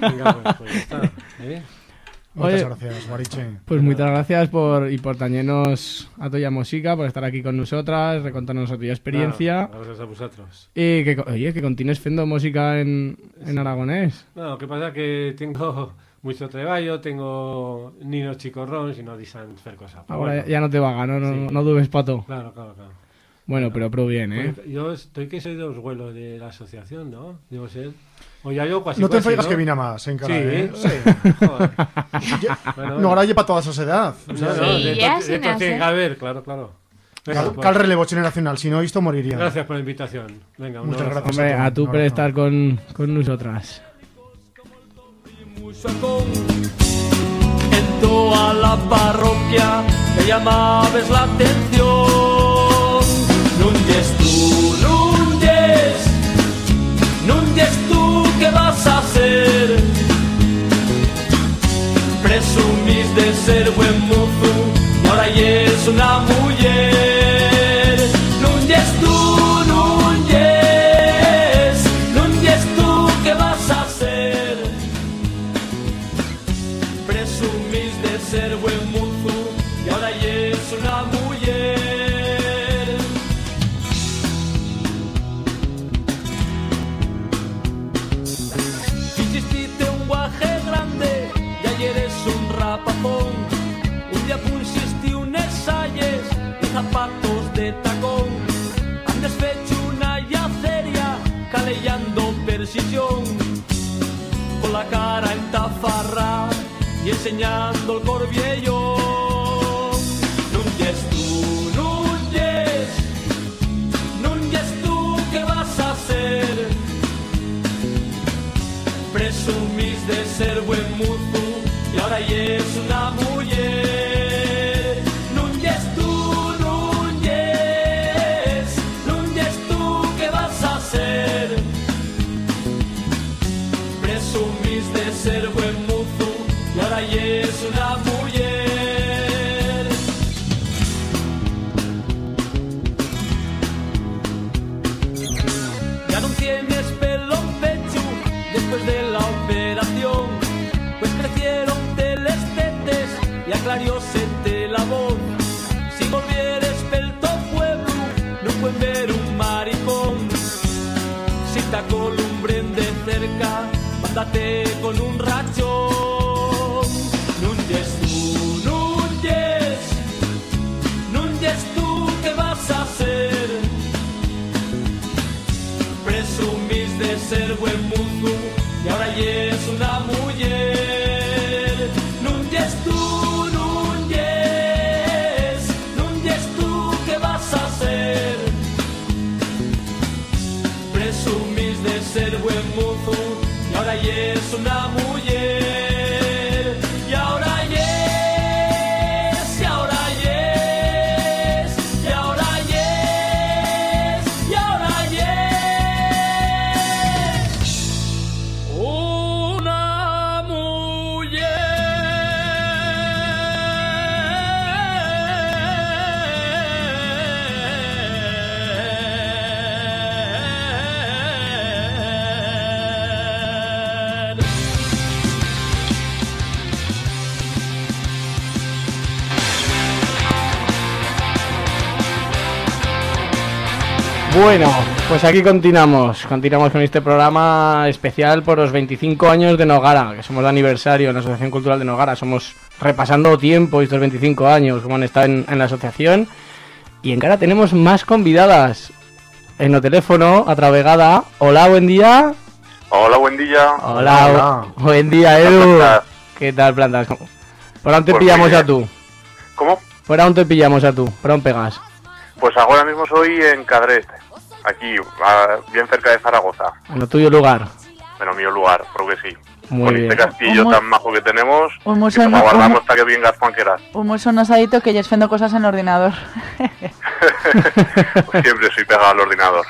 Venga, pues, pues ya está. ¿eh? Muchas Oye, gracias, Guariche. Pues muchas gracias por y por tañernos a Toya Música, por estar aquí con nosotras, recontarnos a tu experiencia. Nada, gracias a vosotros. Y que, oye, que continúes haciendo música en, en aragonés. No, lo que pasa es que tengo mucho trabajo, tengo niños chicorrón, si no dicen hacer cosas. Ahora bueno. ya no te vaga, no, no, Sí. no dubes pato. Claro, claro, claro. Bueno, pero pro bien, ¿eh? Porque Yo estoy que soy de los vuelos de la asociación, ¿no? Debo ser. No te enfadis ¿no? que vine más en cara, Sí, ¿eh? sí. Joder. Bueno, no, ahora para toda la sociedad. Sí, de, ya de, de tiene que haber, claro, claro. Cal, bueno. cal, relevo generacional, si no esto moriría. Gracias por la invitación. Venga, un Muchas gracias. Hombre, a, tú por estar con, con nosotras. En toda la parroquia me llamabes la atención. Nundes tú, Nundes, Nundes tú qué vas a hacer? Presumís de ser buen mozo ahora ya es una mujer. Con la cara en tafarra Y enseñando el corbiellón Bueno, pues aquí continuamos. Continuamos con este programa especial por los 25 años de Nogara, que somos de aniversario en la Asociación Cultural de Nogara. Somos repasando tiempo estos 25 años, como han estado en, en la asociación. Y en cara tenemos más convidadas. En el teléfono, a Travegada. Hola, buen día. Hola, buen día. Hola, bu- buen día, Edu. ¿Qué tal, plantas? ¿Por dónde Pues pillamos bien. a tú? ¿Cómo? ¿Por dónde pillamos a tú? ¿Por dónde pegas? Pues ahora mismo soy en Cadret, aquí, a- bien cerca de Zaragoza. En el tuyo lugar. Bueno, mío lugar, creo que sí. Muy Con bien. este castillo tan majo que tenemos, Un muy que nos un- hasta que venga Juan Queraz. Un muy sonosadito que ya fendo cosas en el ordenador. Pues siempre soy pegado al ordenador.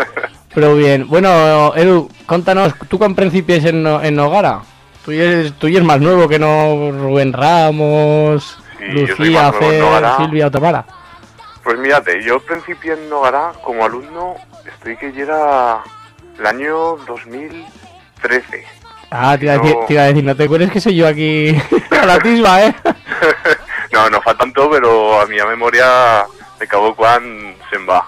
Pero bien, bueno, Edu, contanos, ¿tú con principios en, en Nogara? Tú eres, tú eres más nuevo que no Rubén Ramos, Sí, Lucía, en Fer. Silvia o Tamara. Pues mírate, yo principié en Nogará como alumno, estoy que llega el año 2013. Ah, te iba, a No. decir, te iba a decir, no te acuerdas que soy yo aquí a la tisba, ¿eh? No, no fa tanto, pero a mi memoria de cabo quan se'n va.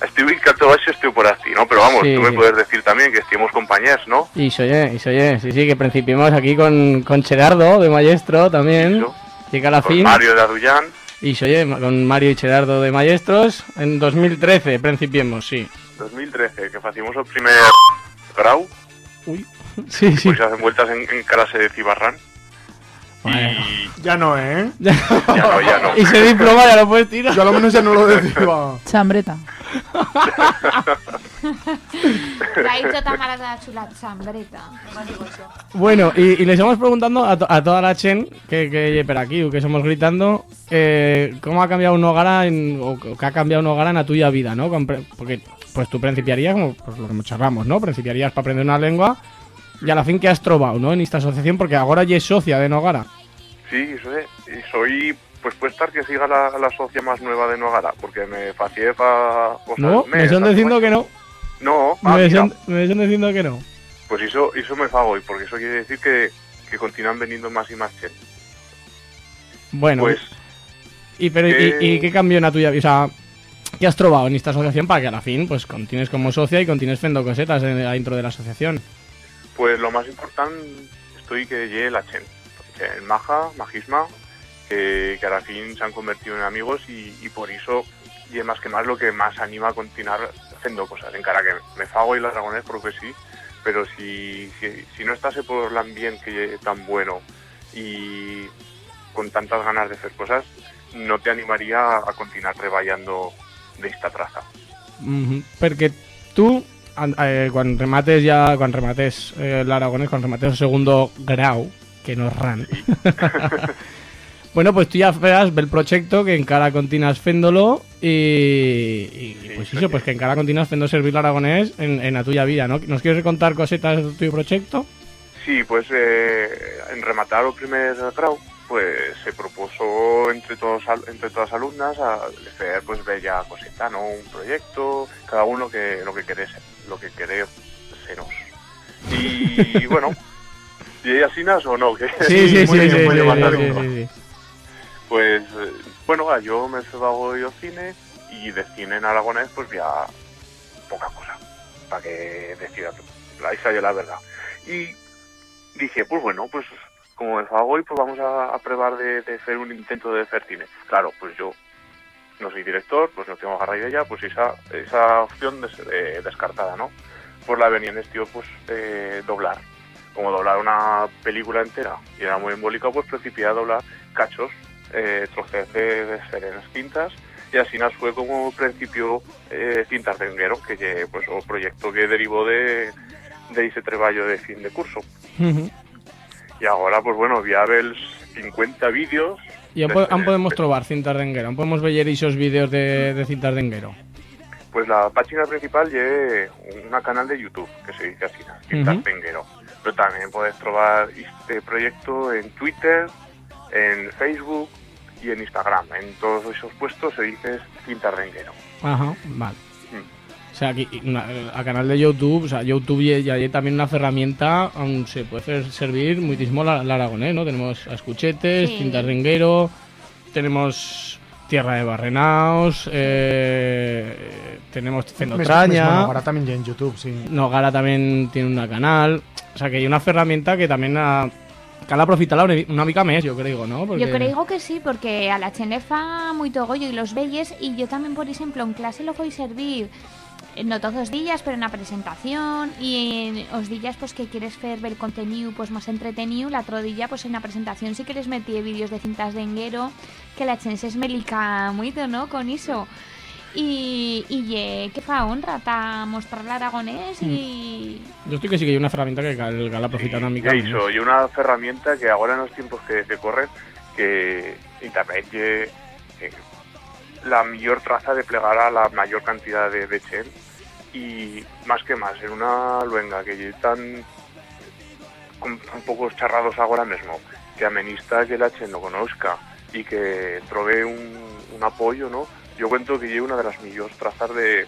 Estic ubicado baixo, estoy por así, ¿no? Pero vamos, Sí, tú me sí. puedes decir también que estemos compañeros, ¿no? Y soy, y soy, sí, sí, que principiamos aquí con, con Gerardo de Maestro también. Llega la Con fin. Mario de Adullán. Y soy con Mario y Gerardo de Maestros. En 2013 principiemos, sí. 2013, que facimos el primer grau. Uy, sí, sí. Pues hacen vueltas en, en clase de Cibarrán. Ya no, ¿eh? Ya no, ya no. Y ese diploma ya lo puedes tirar. Yo a lo menos ya no lo decía. Chambreta. Lo ha dicho Tamara de la chula chambreta. Bueno, y, y les estamos preguntando a, to- a toda la chen que, que lle per aquí, que somos gritando, eh, ¿cómo ha cambiado un hogar en, o qué ha cambiado un hogar en la tuya vida, ¿no? Con pre- Porque pues tú principiarías, como pues, lo que charlamos, ¿no? Principiarías para aprender una lengua y a la fin que has trovado, ¿no? En esta asociación, porque ahora ya es socia de Nogara. Sí, soy, y soy pues puede estar que siga la, la socia más nueva de Nogara, porque me facié pa cosas ¿No? Me están diciendo que no. No, ah, me, mira, están, me están diciendo que no. pues eso, eso me fago, y porque eso quiere decir que, que continúan veniendo más y más gente. Bueno, Pues, y, pero, que- y, qué cambió en la tuya? O sea, ¿qué has trovado en esta asociación para que a la fin pues continúes como socia y continúes fendo cosetas en la intro de la asociación? Pues lo más importante estoy que llegue la Chen. Chen Maja, Majisma, que, que a la fin se han convertido en amigos y, y por eso y es más que más lo que más anima a continuar haciendo cosas. Encara que me fago y el aragonés porque sí, pero si, si, si no estase por el ambiente que tan bueno y con tantas ganas de hacer cosas, no te animaría a continuar treballando de esta traza. Mhm. Perquè tu, eh, quan remates ja, quan remates eh, l'aragonès, quan remates el segundo grau, que no és ran, bueno, pues tú ya verás el proyecto que encara continúas féndolo y, y, pues eso, pues que encara continúas fendo servir l'aragonès en, en la tuya vida, ¿no? ¿Nos quieres contar cosetas de tu proyecto? Sí, pues eh, en rematar el primer grau, pues se propuso entre todos entre todas las alumnas a hacer pues bella coseta, ¿no? Un proyecto, cada uno que lo que querés, lo que querés senos. Y bueno, ¿y ellas sinas o no? Que- Sí, sí, sí, sí, sí, sí. Pues eh, bueno, yo me hago yo cine y de cine en aragonés pues ya poca cosa, para que decida tú. Ahí salió la verdad. Y dije, pues bueno, pues como me hago hoy, pues vamos a, a probar de, hacer un intento de hacer cine. Claro, pues yo no soy director, pues no tengo agarra idea, pues esa, esa opción eh, descartada, ¿no? Pues la venía en este pues eh, doblar. Como doblar una película entera y era muy embólica, pues principié a doblar cachos, eh, de, de serenas cintas y así nos fue como principio eh, cintas de enguero, que lle, pues o proyecto que derivó de, de ese treballo de fin de curso. Y ahora, pues bueno, ya ves 50 vídeos. Y aún, po- aún podemos trobar cintas de enguero, aún podemos ver esos vídeos de, de cintas de enguero. Pues la página principal es una canal de YouTube, que se dice así, Cintas de Enguero. Pero también puedes trobar este proyecto en Twitter, en Facebook y en Instagram. En todos esos puestos se dice Cintas de Enguero. Ajá, vale. Mm. O sea, aquí, una- a canal de YouTube, o sea, YouTube y, hay también una herramienta aún se puede hacer servir muchísimo la, la aragonés, ¿no? Tenemos escuchetes, Sí. cintas de enguero, tenemos Tierra de Barrenaos, eh, tenemos Fendotraña. Bueno, ahora también ya en YouTube, sí. Nogara también tiene una canal. O sea, que hay una herramienta que también ha, que ha aprofitat una, una mica més, yo creo, ¿no? Porque- Yo creo que sí, porque a la Chen le fa muy togollo y los velles y yo también, por ejemplo, en clase lo voy a servir eh, no todos los días, pero en la presentación y en os días pues que quieres ver el contenido pues más entretenido, la otro día pues en la presentación si quieres meter vídeos de cintas de enguero que la Chen se esmelica mucho, ¿no? Con eso. Y, y ye, que fa honra ta mostrar el aragonés y... Yo estoy que sí que hay una herramienta que cal, cal aprofitar una mica Y més. eso, y una herramienta que ahora en los tiempos que, que corren, que Internet ye, eh, la mejor traza de plegar a la mayor cantidad de, de chen y más que más, en una luenga que tan con tan pocos charrados ahora mismo, que amenista que la chen no conozca y que trove un, un apoyo, ¿no? Yo cuento que lleve una de las mejores trazas de,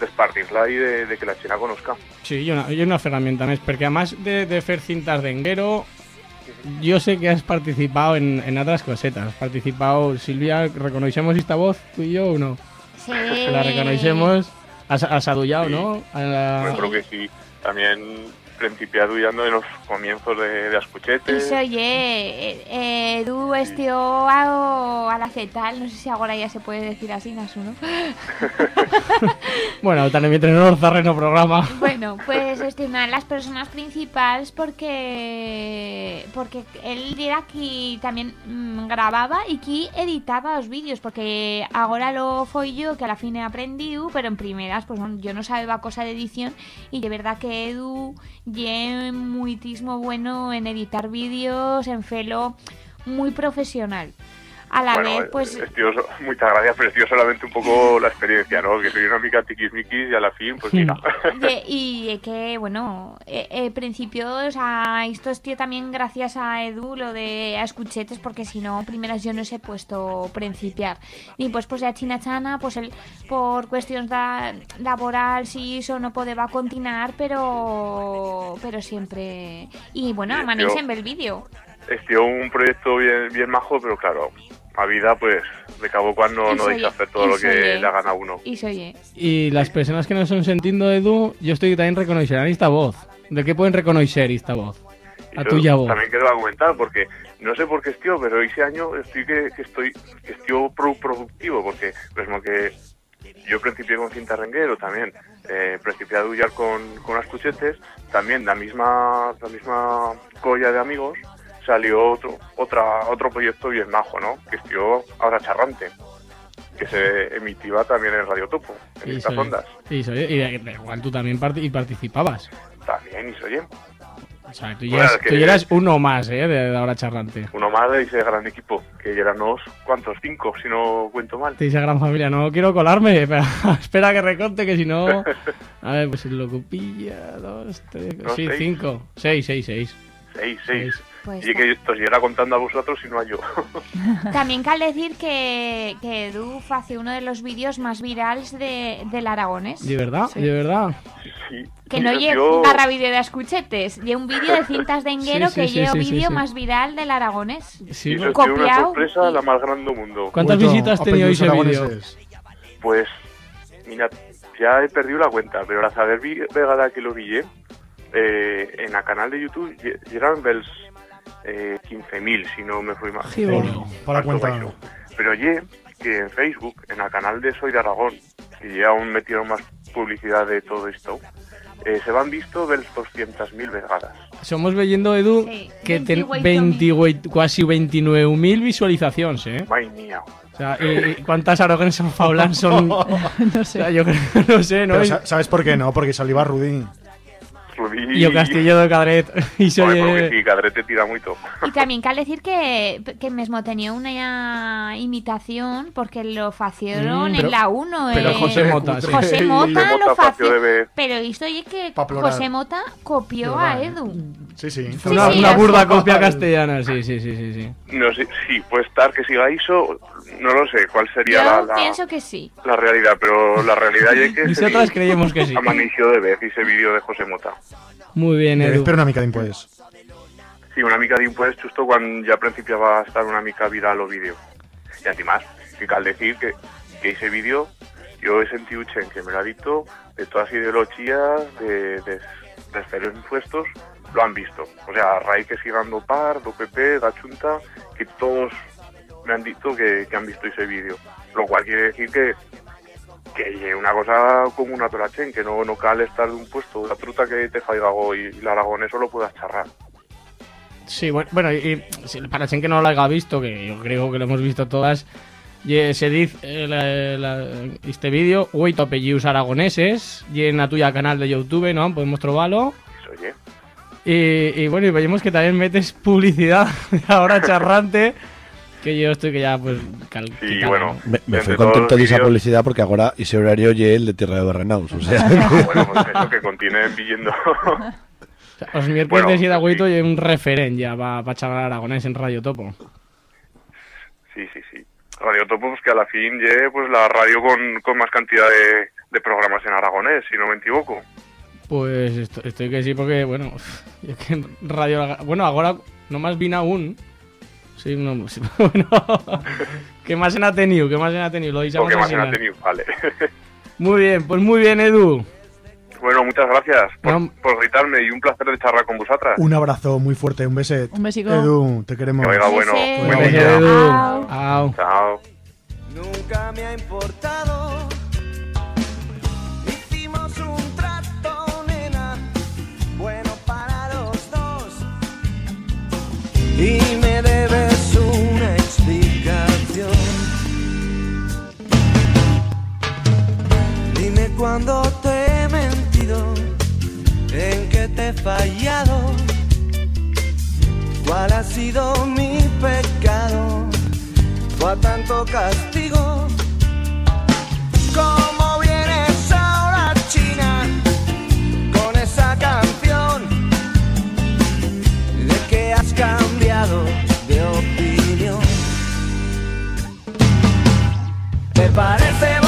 de espartirla y de, de que la china conozca. Sí, hi ha una, hi ha una herramienta més, perquè a más de, de fer cintas de enguero, yo sé que has participado en, en otras cosetas. Has participado, Silvia, ¿reconocemos esta voz, tú y yo o no? Sí. La reconocemos. Has, has adullado, ¿no? A la- Yo creo que sí. También principié adullando en los comienzos de, de Ascuchetes. Iso ye, eh, eh, Edu estió a, a la cetal, no sé si ahora ya se puede decir así, Nasu, ¿no? Bueno, también mientras no nos zarren el programa. Bueno, pues este una de las personas principales porque porque él era que también mm, grababa y que editaba los vídeos porque ahora lo fui yo que a la fin he aprendido pero en primeras pues yo no sabía cosa de edición y de verdad que Edu ye muitísimo bueno en editar vídeos en felo muy profesional a la bueno, vez pues muchas gracias, pero tío, solamente un poco la experiencia, ¿no? Que soy una mica tiquismiquis y a la fin, pues mira. Y eh, que, bueno, eh, eh, principio, o sea, esto es tío también gracias a Edu, lo de a escuchetes, porque si no, primeras yo no sé puesto principiar. Y pues, pues a China Chana, pues él, por cuestiones da, laboral, sí, eso no podía continuar, pero pero siempre... Y bueno, amanece yo- en el vídeo. Es tío, un proyecto bien, bien majo, pero claro, a vida, pues, de cabo cuando Y no deja hacer todo lo que soy- le hagan a uno. Y soy... Y las personas que no son sentindo Edu, yo estoy que también reconocerán esta voz. ¿De qué pueden reconocer esta voz? A Eso tuya voz. También quiero comentar, porque no sé por qué tío, pero ese año estoy que, que estoy que estoy pro- productivo, porque mismo que yo principié con cinta renguero también, eh, principié a dullar con, con las cuchetes, también la misma, la misma colla de amigos, salió otro, otra, otro proyecto bien majo, ¿no? Que estuvo ahora charrante, que se emitía también en Radio Topo, en Y estas soy- ondas. y soy- y de- de igual tú también y participabas. También, y se oye. O sea, tú Bueno, ya eras, que- tú ya eras uno más, ¿eh? De, de ahora charlante. Uno más de ese gran equipo, que eran unos cuantos, cinco, si no cuento mal. De esa gran familia. No quiero colarme, espera, espera que reconte, que si no... A ver, pues el locupilla, dos, tres... No, sí, seis. cinco. Seis, seis, seis. Seis, seis. Pues y que esto era contando a vosotros y no a yo. También cal decir que, que Edu hace uno de los vídeos más virales de, del Aragones. ¿De verdad? ¿De verdad? Sí. Que no Yo- lleva garra vídeo de escuchetes, lleva un vídeo de cintas de enguero Sí, sí, que sí, lleva sí, sí, vídeo sí. más viral del Aragones. Sí, eso sido una sorpresa la más grande del mundo. ¿Cuántas Bueno, visitas tenido ese vídeo? Pues, mira, ya he perdido la cuenta, pero la saber vegada que lo vi, eh, en el canal de YouTube lle- llegan dels eh, 15.000, si no me fui mal. Sí, bueno, para baixo. Pero oye, que en Facebook, en el canal de Soy de Aragón, que ya aún metieron más publicidad de todo esto, eh, se van visto dels 200.000 vegadas. Somos viendo, Edu, que ten 28.000. 28, quasi 29.000 visualizaciones, ¿eh? Madre mía. O sea, ¿y cuántas Faulan son? no O sea, yo creo, no sé, ¿no? Pero Y- sa- ¿Sabes por qué no? Porque salió Rudín. Rubí- Y yo Castillo de Cadret. Porque sí, Cadrete tira mucho. Y también cal decir que, que mesmo tenía una imitación porque lo facieron Mm, pero- en la 1. pero eh, José Mota, sí. José Mota José lo Mota fació. Pero esto oye que. José Mota copió a ¿eh? Edu. Sí, sí. Sí, una, sí, una es- burda copia castellana, sí, sí, sí, sí. sí. No sé, sí, puede estar que siga eso, no lo sé cuál sería Yo la, la, pienso que sí. la realidad, pero la realidad es que Nosotras creíamos que sí. Amanició de vez ese vídeo de José Mota. Muy bien, Debe Edu. esperar una mica d'impuestos. Sí, una mica d'impuestos justo cuando ya principiaba a estar una mica viral o vídeo. Y además, que cal decir que, que ese vídeo yo he sentido chen que me lo ha dicho de todas las ideologías de, de, de impuestos lo han visto. O sea, a raíz que sigan do PAR, do PP, da Chunta, que todos me han dicho que, que han visto ese vídeo. Lo cual quiere decir que que es una cosa como una torachen, que no, no cal estar de un puesto, la truta que te faiga y, y el aragonés solo puedas charrar. Sí, bueno, bueno y, y para quien que no lo haya visto, que yo creo que lo hemos visto todas, ye- se dice eh, la- la- este vídeo, oito apellidos aragoneses, y en la tuya canal de YouTube, ¿no? Podemos trobarlo. Eso, oye. Y, y bueno, y vemos que también metes publicidad ahora charrante, que yo estoy que ya, pues, cal, Sí, que cal- bueno. Me, me fui contento de esa publicidad porque ahora ese horario y el de Tierra de Renaus. O sea, Bueno, pues eso, que continúen pidiendo. O sea, Los miércoles Bueno, de Agüito y un referente ya para charlar aragonés en Radio Topo. sí, sí, sí. Radio Topo, pues que a la fin llegue pues la radio con, con más cantidad de, de programas en aragonés, si no me equivoco. Pues esto- estoy que sí, porque, bueno, yo que en Radio... Bueno, ahora nomás vine aún. Sí, no, sí, bueno. ¿Qué más en ha tenido? ¿Qué más en ha tenido? Lo ¿O deixamos qué más tenido? Vale. Muy bien, pues muy bien, Edu. bueno, muchas gracias por, No. por gritarme y un placer de charlar con vosotras. Un abrazo muy fuerte, un beset. Un besico. Edu, te queremos. Que vaya bueno. Buen día. Edu. Au. Au. Chao. Nunca me ha importado. Hicimos un trato, nena, bueno para los dos. Y me debes Dime cuándo te he mentido, en qué te he fallado. ¿Cuál ha sido mi pecado? Fue a tanto castigo. ¿Cómo vienes ahora, China, con esa canción? De que has cambiado de opinión. ¿Te parece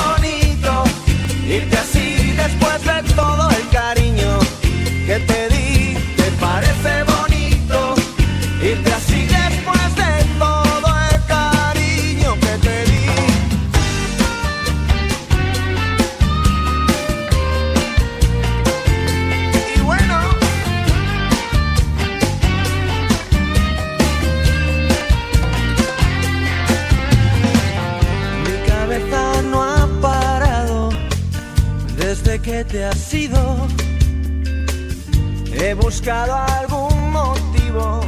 He buscado algún motivo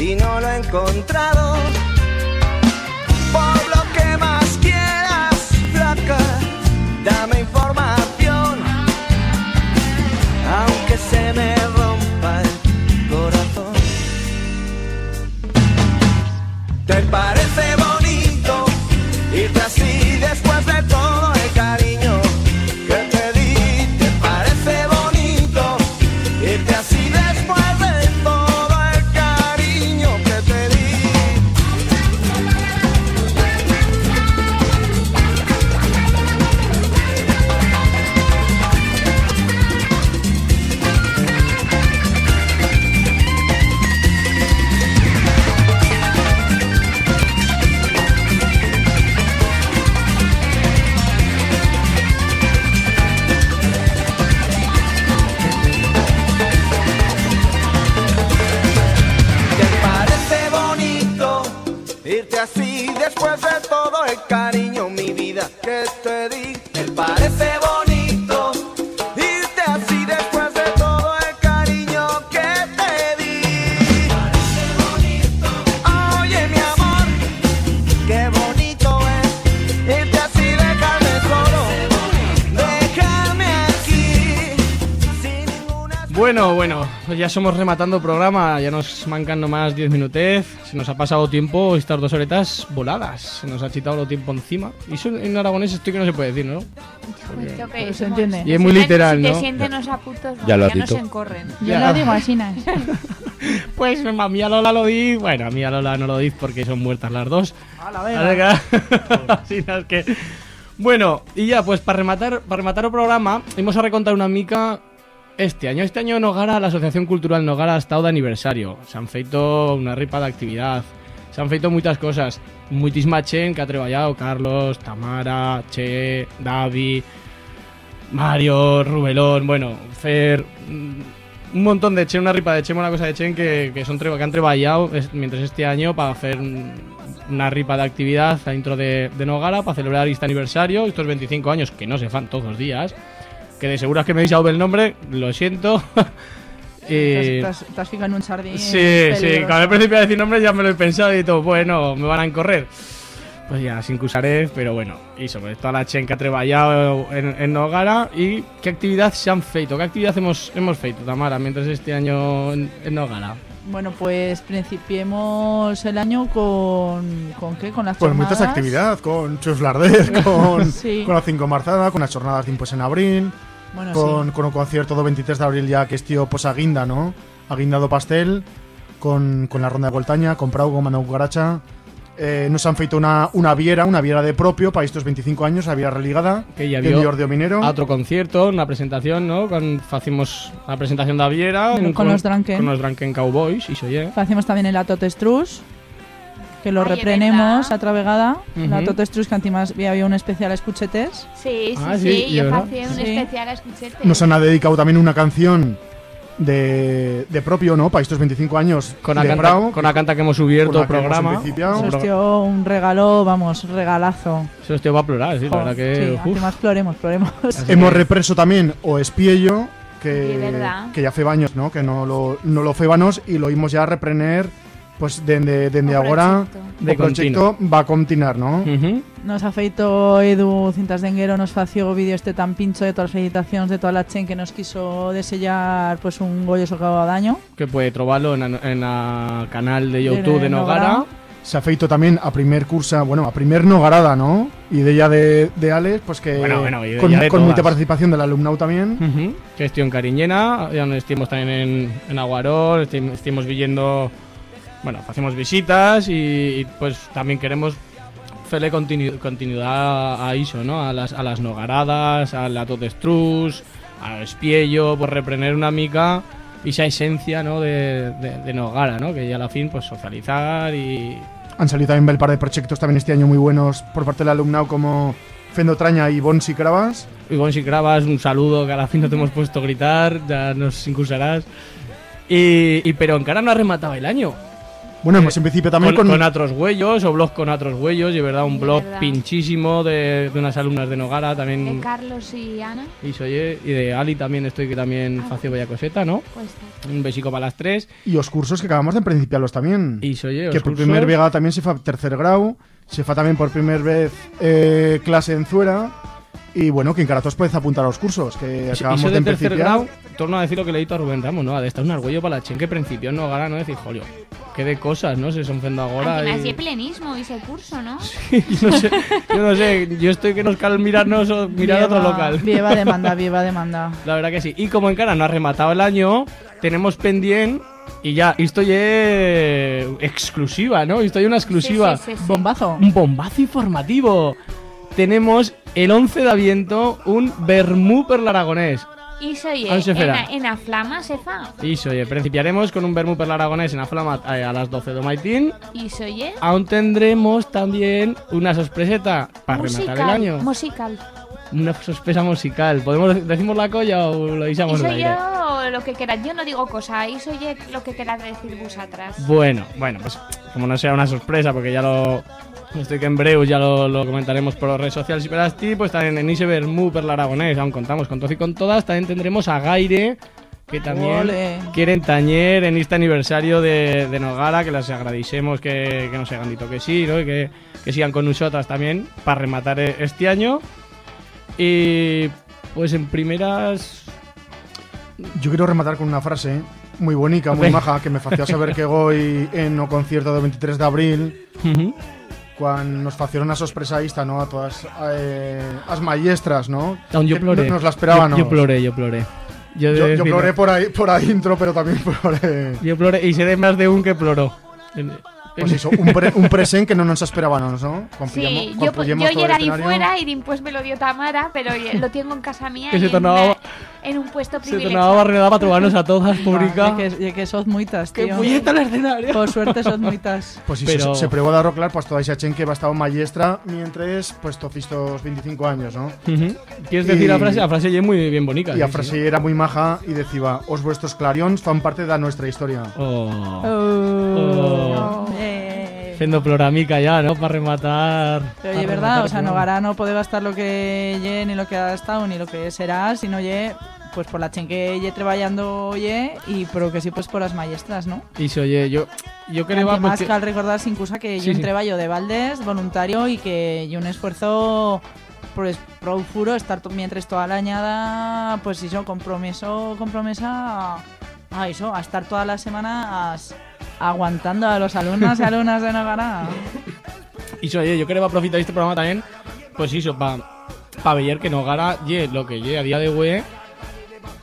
y no lo he encontrado. Somos rematando el programa, ya nos mancan nomás 10 minutez, se nos ha pasado tiempo estas dos horetas voladas, se nos ha chitado lo tiempo encima. Y eso en aragonés esto que no se puede decir, ¿no? Esto que Pues se entiende. Y es muy literal, si ¿no? te sienten los aputos, Ya lo nos dicho. encorren. Yo Ya. lo digo así. Pues a mí a Lola lo di, bueno, a mí a Lola no lo di porque son muertas las dos. Así no es que... Bueno, y ya, pues para rematar, para rematar el programa, vamos a recontar una mica este año. Este año Nogara, la Asociación Cultural Nogara ha estado de aniversario. Se han feito una ripa de actividad. Se han feito muchas cosas. Muitísima chen que ha trabajado. Carlos, Tamara, Che, Davi, Mario, Rubelón, bueno, Fer... mm, Un montón de chen, una ripa de chen, una cosa de chen que, que, son, que han trabajado mientras este año para hacer un- una ripa de actividad dentro de, de Nogara para celebrar este aniversario, estos 25 años que no se fan todos los días. Que de seguras que me habéis dado el nombre, lo siento. Y- te has fijado en un sardín. Sí, sí, cuando al principio de decir nombres ya me lo he pensado y todo, bueno, me van a correr. Pues ya, sin usaré, pero bueno, y sobre todo a la chen que ha trabajado en, en Nogara y qué actividad se han feito, qué actividad hemos, hemos feito, Tamara, mientras este año en, en Nogara. Bueno, pues principiemos el año con. ¿Con qué? Con las Pues jornadas. muchas actividad, con Chus Larder, con, Sí. con la 5 Marzada, con las jornadas de pues en abril, Bueno, con, sí. con un concierto do 23 de abril ya que es tío pues aguinda, ¿no? Aguindado pastel, con, con la ronda de Voltaña, con Prau, con Manu Cucaracha. Eh, nos han feito una, una viera, una viera de propio para estos 25 años, la viera religada, Que ya vio Jordi Minero. a otro concierto, una presentación, ¿no? Con, hacemos la presentación de Aviera Con- con los Drunken. Con los Drunken Cowboys, y se oye. Hacemos también el Atotestrus, que lo Ay, reprenemos a otra vegada. El Ujú. Atotestrus, que además había un especial escuchetes. Sí, sí, Ah, sí, sí, yo hacía un Sí. especial a escuchete. Nos han dedicado también una canción de, de propio, ¿no? Para estos 25 años Con la, canta, Prau. con la canta que hemos abierto el la que hemos programa. principiado. Un regalo, vamos, regalazo. Eso tío va a plorar, sí, la Jo, verdad que. sí, uf. además ploremos, ploremos. Hemos represo también o Espiello, Sí, verdad. que, que ya fe baños, ¿no? Que no lo, no lo fébanos y lo íbamos ya a reprener pues dende, dende O agora. De o proyecto va a continuar, ¿no? Ujú. Nos ha feito Edu Cintas de Enguero, nos fació o vídeo este tan pincho de todas las felicitaciones de toda la chen que nos quiso desellar pues un golloso cada daño. Que puede trobarlo en el canal de YouTube de, De Nogara. Nogara. Se ha feito también a primer cursa, bueno, a primer nogarada, ¿no? Y de ella de, de Alex, pues que Bueno, bueno, y de con, de con mucha participación del alumnado también. Que estiu en Cariñena, ya donde estuvimos también en, en Aguarol, estuvimos viendo, bueno, hacemos visitas y, y, pues también queremos hacerle continu- continuidad a eso, ¿no? A las, a las nogaradas, al Lato de Strus, al Espiello, por reprender una mica esa esencia, ¿no? De, de, de Nogara, ¿no? Que ya a la fin, pues socializar y... Han salido también un par de proyectos también este año muy buenos por parte del alumnado como Fendotraña y Bonsi Cravas. Y bueno, si grabas un saludo que a la fin no te hemos puesto a gritar, ya nos incusarás. Y, y pero encara no ha rematado el año. Bueno, hemos en principio también con, con- con otros huellos, o blog con otros huellos, y verdad, un blog verdad. pinchísimo de, de unas alumnas de Nogara De también. Carlos y Ana. Y soy y de Ali también estoy que también Ah. fació bella coseta, ¿no? Pues. Un besico para las tres. Y los cursos que acabamos de principiarlos también. Y soy Que por primer vegada también se fa tercer grado, se fa también por primer vez eh, clase en Zuera. Y bueno, que en Caratos puedes apuntar a los cursos que acabamos de de tercer grado, torno a decir lo que le he dicho a Rubén Ramos, ¿no? Ha de estar un arguello para la chen que principio en Nogara, ¿no? Decir, jolio, qué de cosas, ¿no? Se son ahora. Y- sí plenismo ese curso, ¿no? yo, no sé, yo no sé, yo estoy que nos cal mirarnos o mirar otro Vieva- local. Vieva demanda, vieva demanda. La verdad que sí. Y como en cara no ha rematado el año, tenemos pendiente y ya, esto ya es exclusiva, ¿no? Esto ya una exclusiva. Sí, sí, sí, sí. Bombazo. Un bombazo informativo. Tenemos el 11 de aviento un vermú per l'aragonés. Y soy Ah, se en, farà. a- en a flama se fa. Y oye, principiaremos con un vermú per en la flama eh, a las 12 de Maitín. Y soy Aún tendremos también una sorpreseta para rematar el año. Musical. Una sorpresa musical. ¿Podemos decimos la colla o lo Y dejamos en el soy aire? yo lo que queráis. Yo no digo cosa. Y soy yo lo que queráis decir vos atrás. Bueno, bueno, pues como no sea una sorpresa, porque ya lo. Estoy que en breu ya lo, lo comentaremos por las redes sociales y per asti, pues también en Iseber Mu per l'Aragonés, aún contamos con todos y con todas, también tendremos a Gaire, que también Ole. quieren tañer en este aniversario de, de Nogara, que les agradecemos que, que nos hayan dicho que sí, ¿no? y que, que sigan con nosotras también para rematar eh, este año. Y pues en primeras... Yo quiero rematar con una frase muy bonita, muy maja, que me hacía saber que voy en o concierto del 23 de abril, Ujú. cuando nos facieron una sorpresa esta, ¿no? A todas eh, as maestras, ¿no? Aún yo ploré. no- Nos la esperábamos. Yo, yo ploré, yo ploré. Yo, yo mira, ploré por ahí, por ahí intro, pero también ploré. Yo ploré, y de más de un que ploró. Pues eso, un, pre- un present que no nos esperábamos, ¿no? Cuando Sí, yo, cuando yo ahí escenario. fuera y después me lo dio Tamara, pero lo tengo en casa mía Que y se tornaba- en un puesto Se tornaba privilegiado. barrera para trobarnos a todas, pública. Ya que, que sos muitas, ¡Qué tío. puñeta el escenario! Por suerte sos muitas. Pues Pero- se, se probó dar claro, pues toda esa chen que va a estar maestra mientras, pues todos estos 25 años, ¿no? Ujú. ¿Quieres decir Y- la frase? La frase ya es muy bien bonita. Y sí, la sí, frase era muy maja y decía, os vuestros clarions fan parte de nuestra historia. Oh. Oh. Eh. Haciendo ploramica ya, ¿no? Para rematar. Pero oye, verdad, o sea. Nogara no puede gastar lo que lle, ni lo que ha estado, ni lo que será, sino lle, pues por la chen que lle trabajando lle, y pero que sí, pues por las maestras, ¿no? Y se oye, yo, yo creo pues, además que... cal recordar sin cosa que Sí, lle un sí. trabajo de Valdes voluntario y que lle un esfuerzo pues pro furo estar mientras toda la añada pues eso compromiso compromesa a eso a estar todas las semanas aguantando a los alumnos y alumnas de Nogara. Y oye, yo creo que va a aprovechar este programa también, pues eso, para pa ver que Nogara ye lo que ye a día de hoy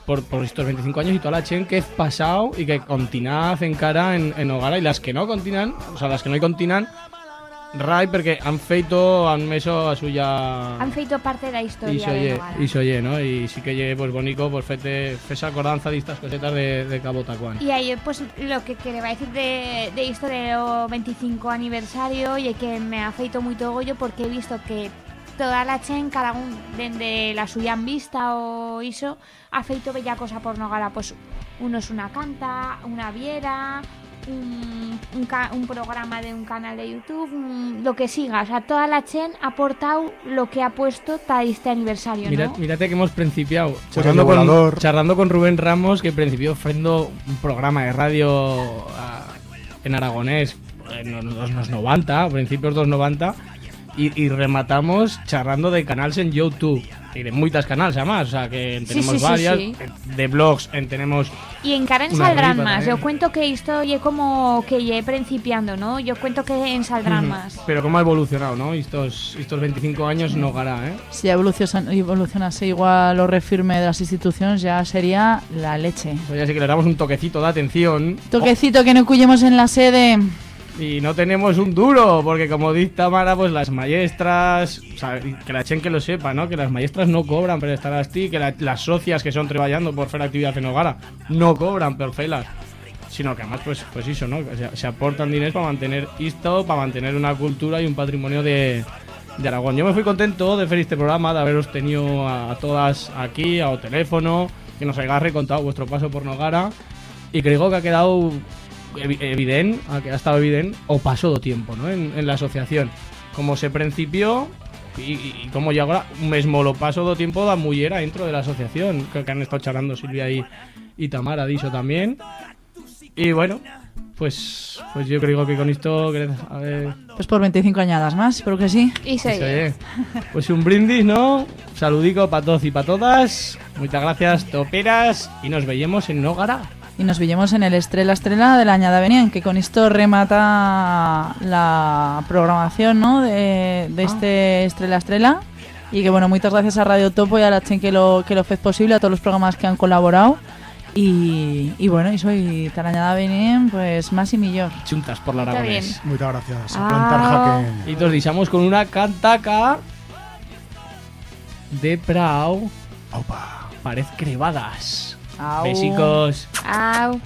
por, por estos 25 años y toda la chen que es pasado y que continúa en cara en, en Nogara y las que no continúan, o sea, las que no continúan, rai porque han feito, han meso a suya... Han feito parte de Y historia se de oye, Nogara. y se oye, ¿no? Y sí que lle, pues bonito, pues fete, fesa acordanza de estas cosetas de, de Cabo Tacuán. Y ahí, pues, lo que quería decir de, de del 25 aniversario y que me ha feito muy orgullo porque he visto que toda la chen, cada un desde la suya en vista o iso, ha feito bella cosa por Nogara. Pues, uno es una canta, una viera, un, un, ca- un programa de un canal de YouTube, un- lo que siga. O sea, toda la chen ha aportado lo que ha puesto para este aniversario, Mira, ¿no? mírate que hemos principiado Pues charlando con, volador. charlando con Rubén Ramos, que principió ofrendo un programa de radio ah, en aragonés en los, los 90, principios de los 90, y, y rematamos charlando de canales en YouTube. Y de muchas canales además, o sea que tenemos sí, sí, varias, sí. de blogs, en tenemos... Y en Karen saldrán más. también. Yo cuento que esto ye como que ye principiando, ¿no? Yo cuento que en saldrán más. Pero cómo ha evolucionado, ¿no? Estos, estos 25 años no hará, ¿eh? si evoluciona- evolucionase igual lo refirme de las instituciones ya sería la leche Pues ya sí que le damos un toquecito de atención. toquecito que no cuyemos en la sede Y no tenemos un duro, porque como dice Tamara, pues las maestras, o sea, que la chen que lo sepa, ¿no? Que las maestras no cobran por estar así, que la- las socias que son trabajando por hacer actividad en Hogara no cobran por felas. Sino que además, pues, pues eso, ¿no? Que se, se aportan dinero para mantener esto, para mantener una cultura y un patrimonio de, de Aragón. Yo me fui contento de hacer este programa, de haberos tenido a, a todas aquí, a o teléfono, que nos hayáis recontado vuestro paso por Nogara. Y creo que ha quedado evident, a que ha estado evident, o pasó do tiempo, ¿no? En, en la asociación. Como se principió y, y- como ya ahora mesmo lo paso do tiempo da mullera dentro de la asociación, que, que han estado charlando Silvia y, y Tamara Diso también. Y bueno, pues pues yo creo que con esto a ver, Pues por 25 añadas más, espero que sí. Y Sí, oye. Pues un brindis, ¿no? Saludico para todos y para todas. Muchas gracias, toperas. Y nos veíamos en Nogara. Y nos villemos en el Estrella Estrella de la Añada Venien, que con esto remata la programación ¿no? de, de este Estrella Estrella. Y que bueno, muchas gracias a Radio Topo y a la Chen que lo, que lo fez posible, a todos los programas que han colaborado. Y, y bueno, y soy Tarañada Venien, pues más y millor. Chuntas por la Aragonés. Muchas gracias. Ah. A plantar jaque. Y nos deixamos con una cantaca de Prau. Parez crevadas. Au. Besicos. Au.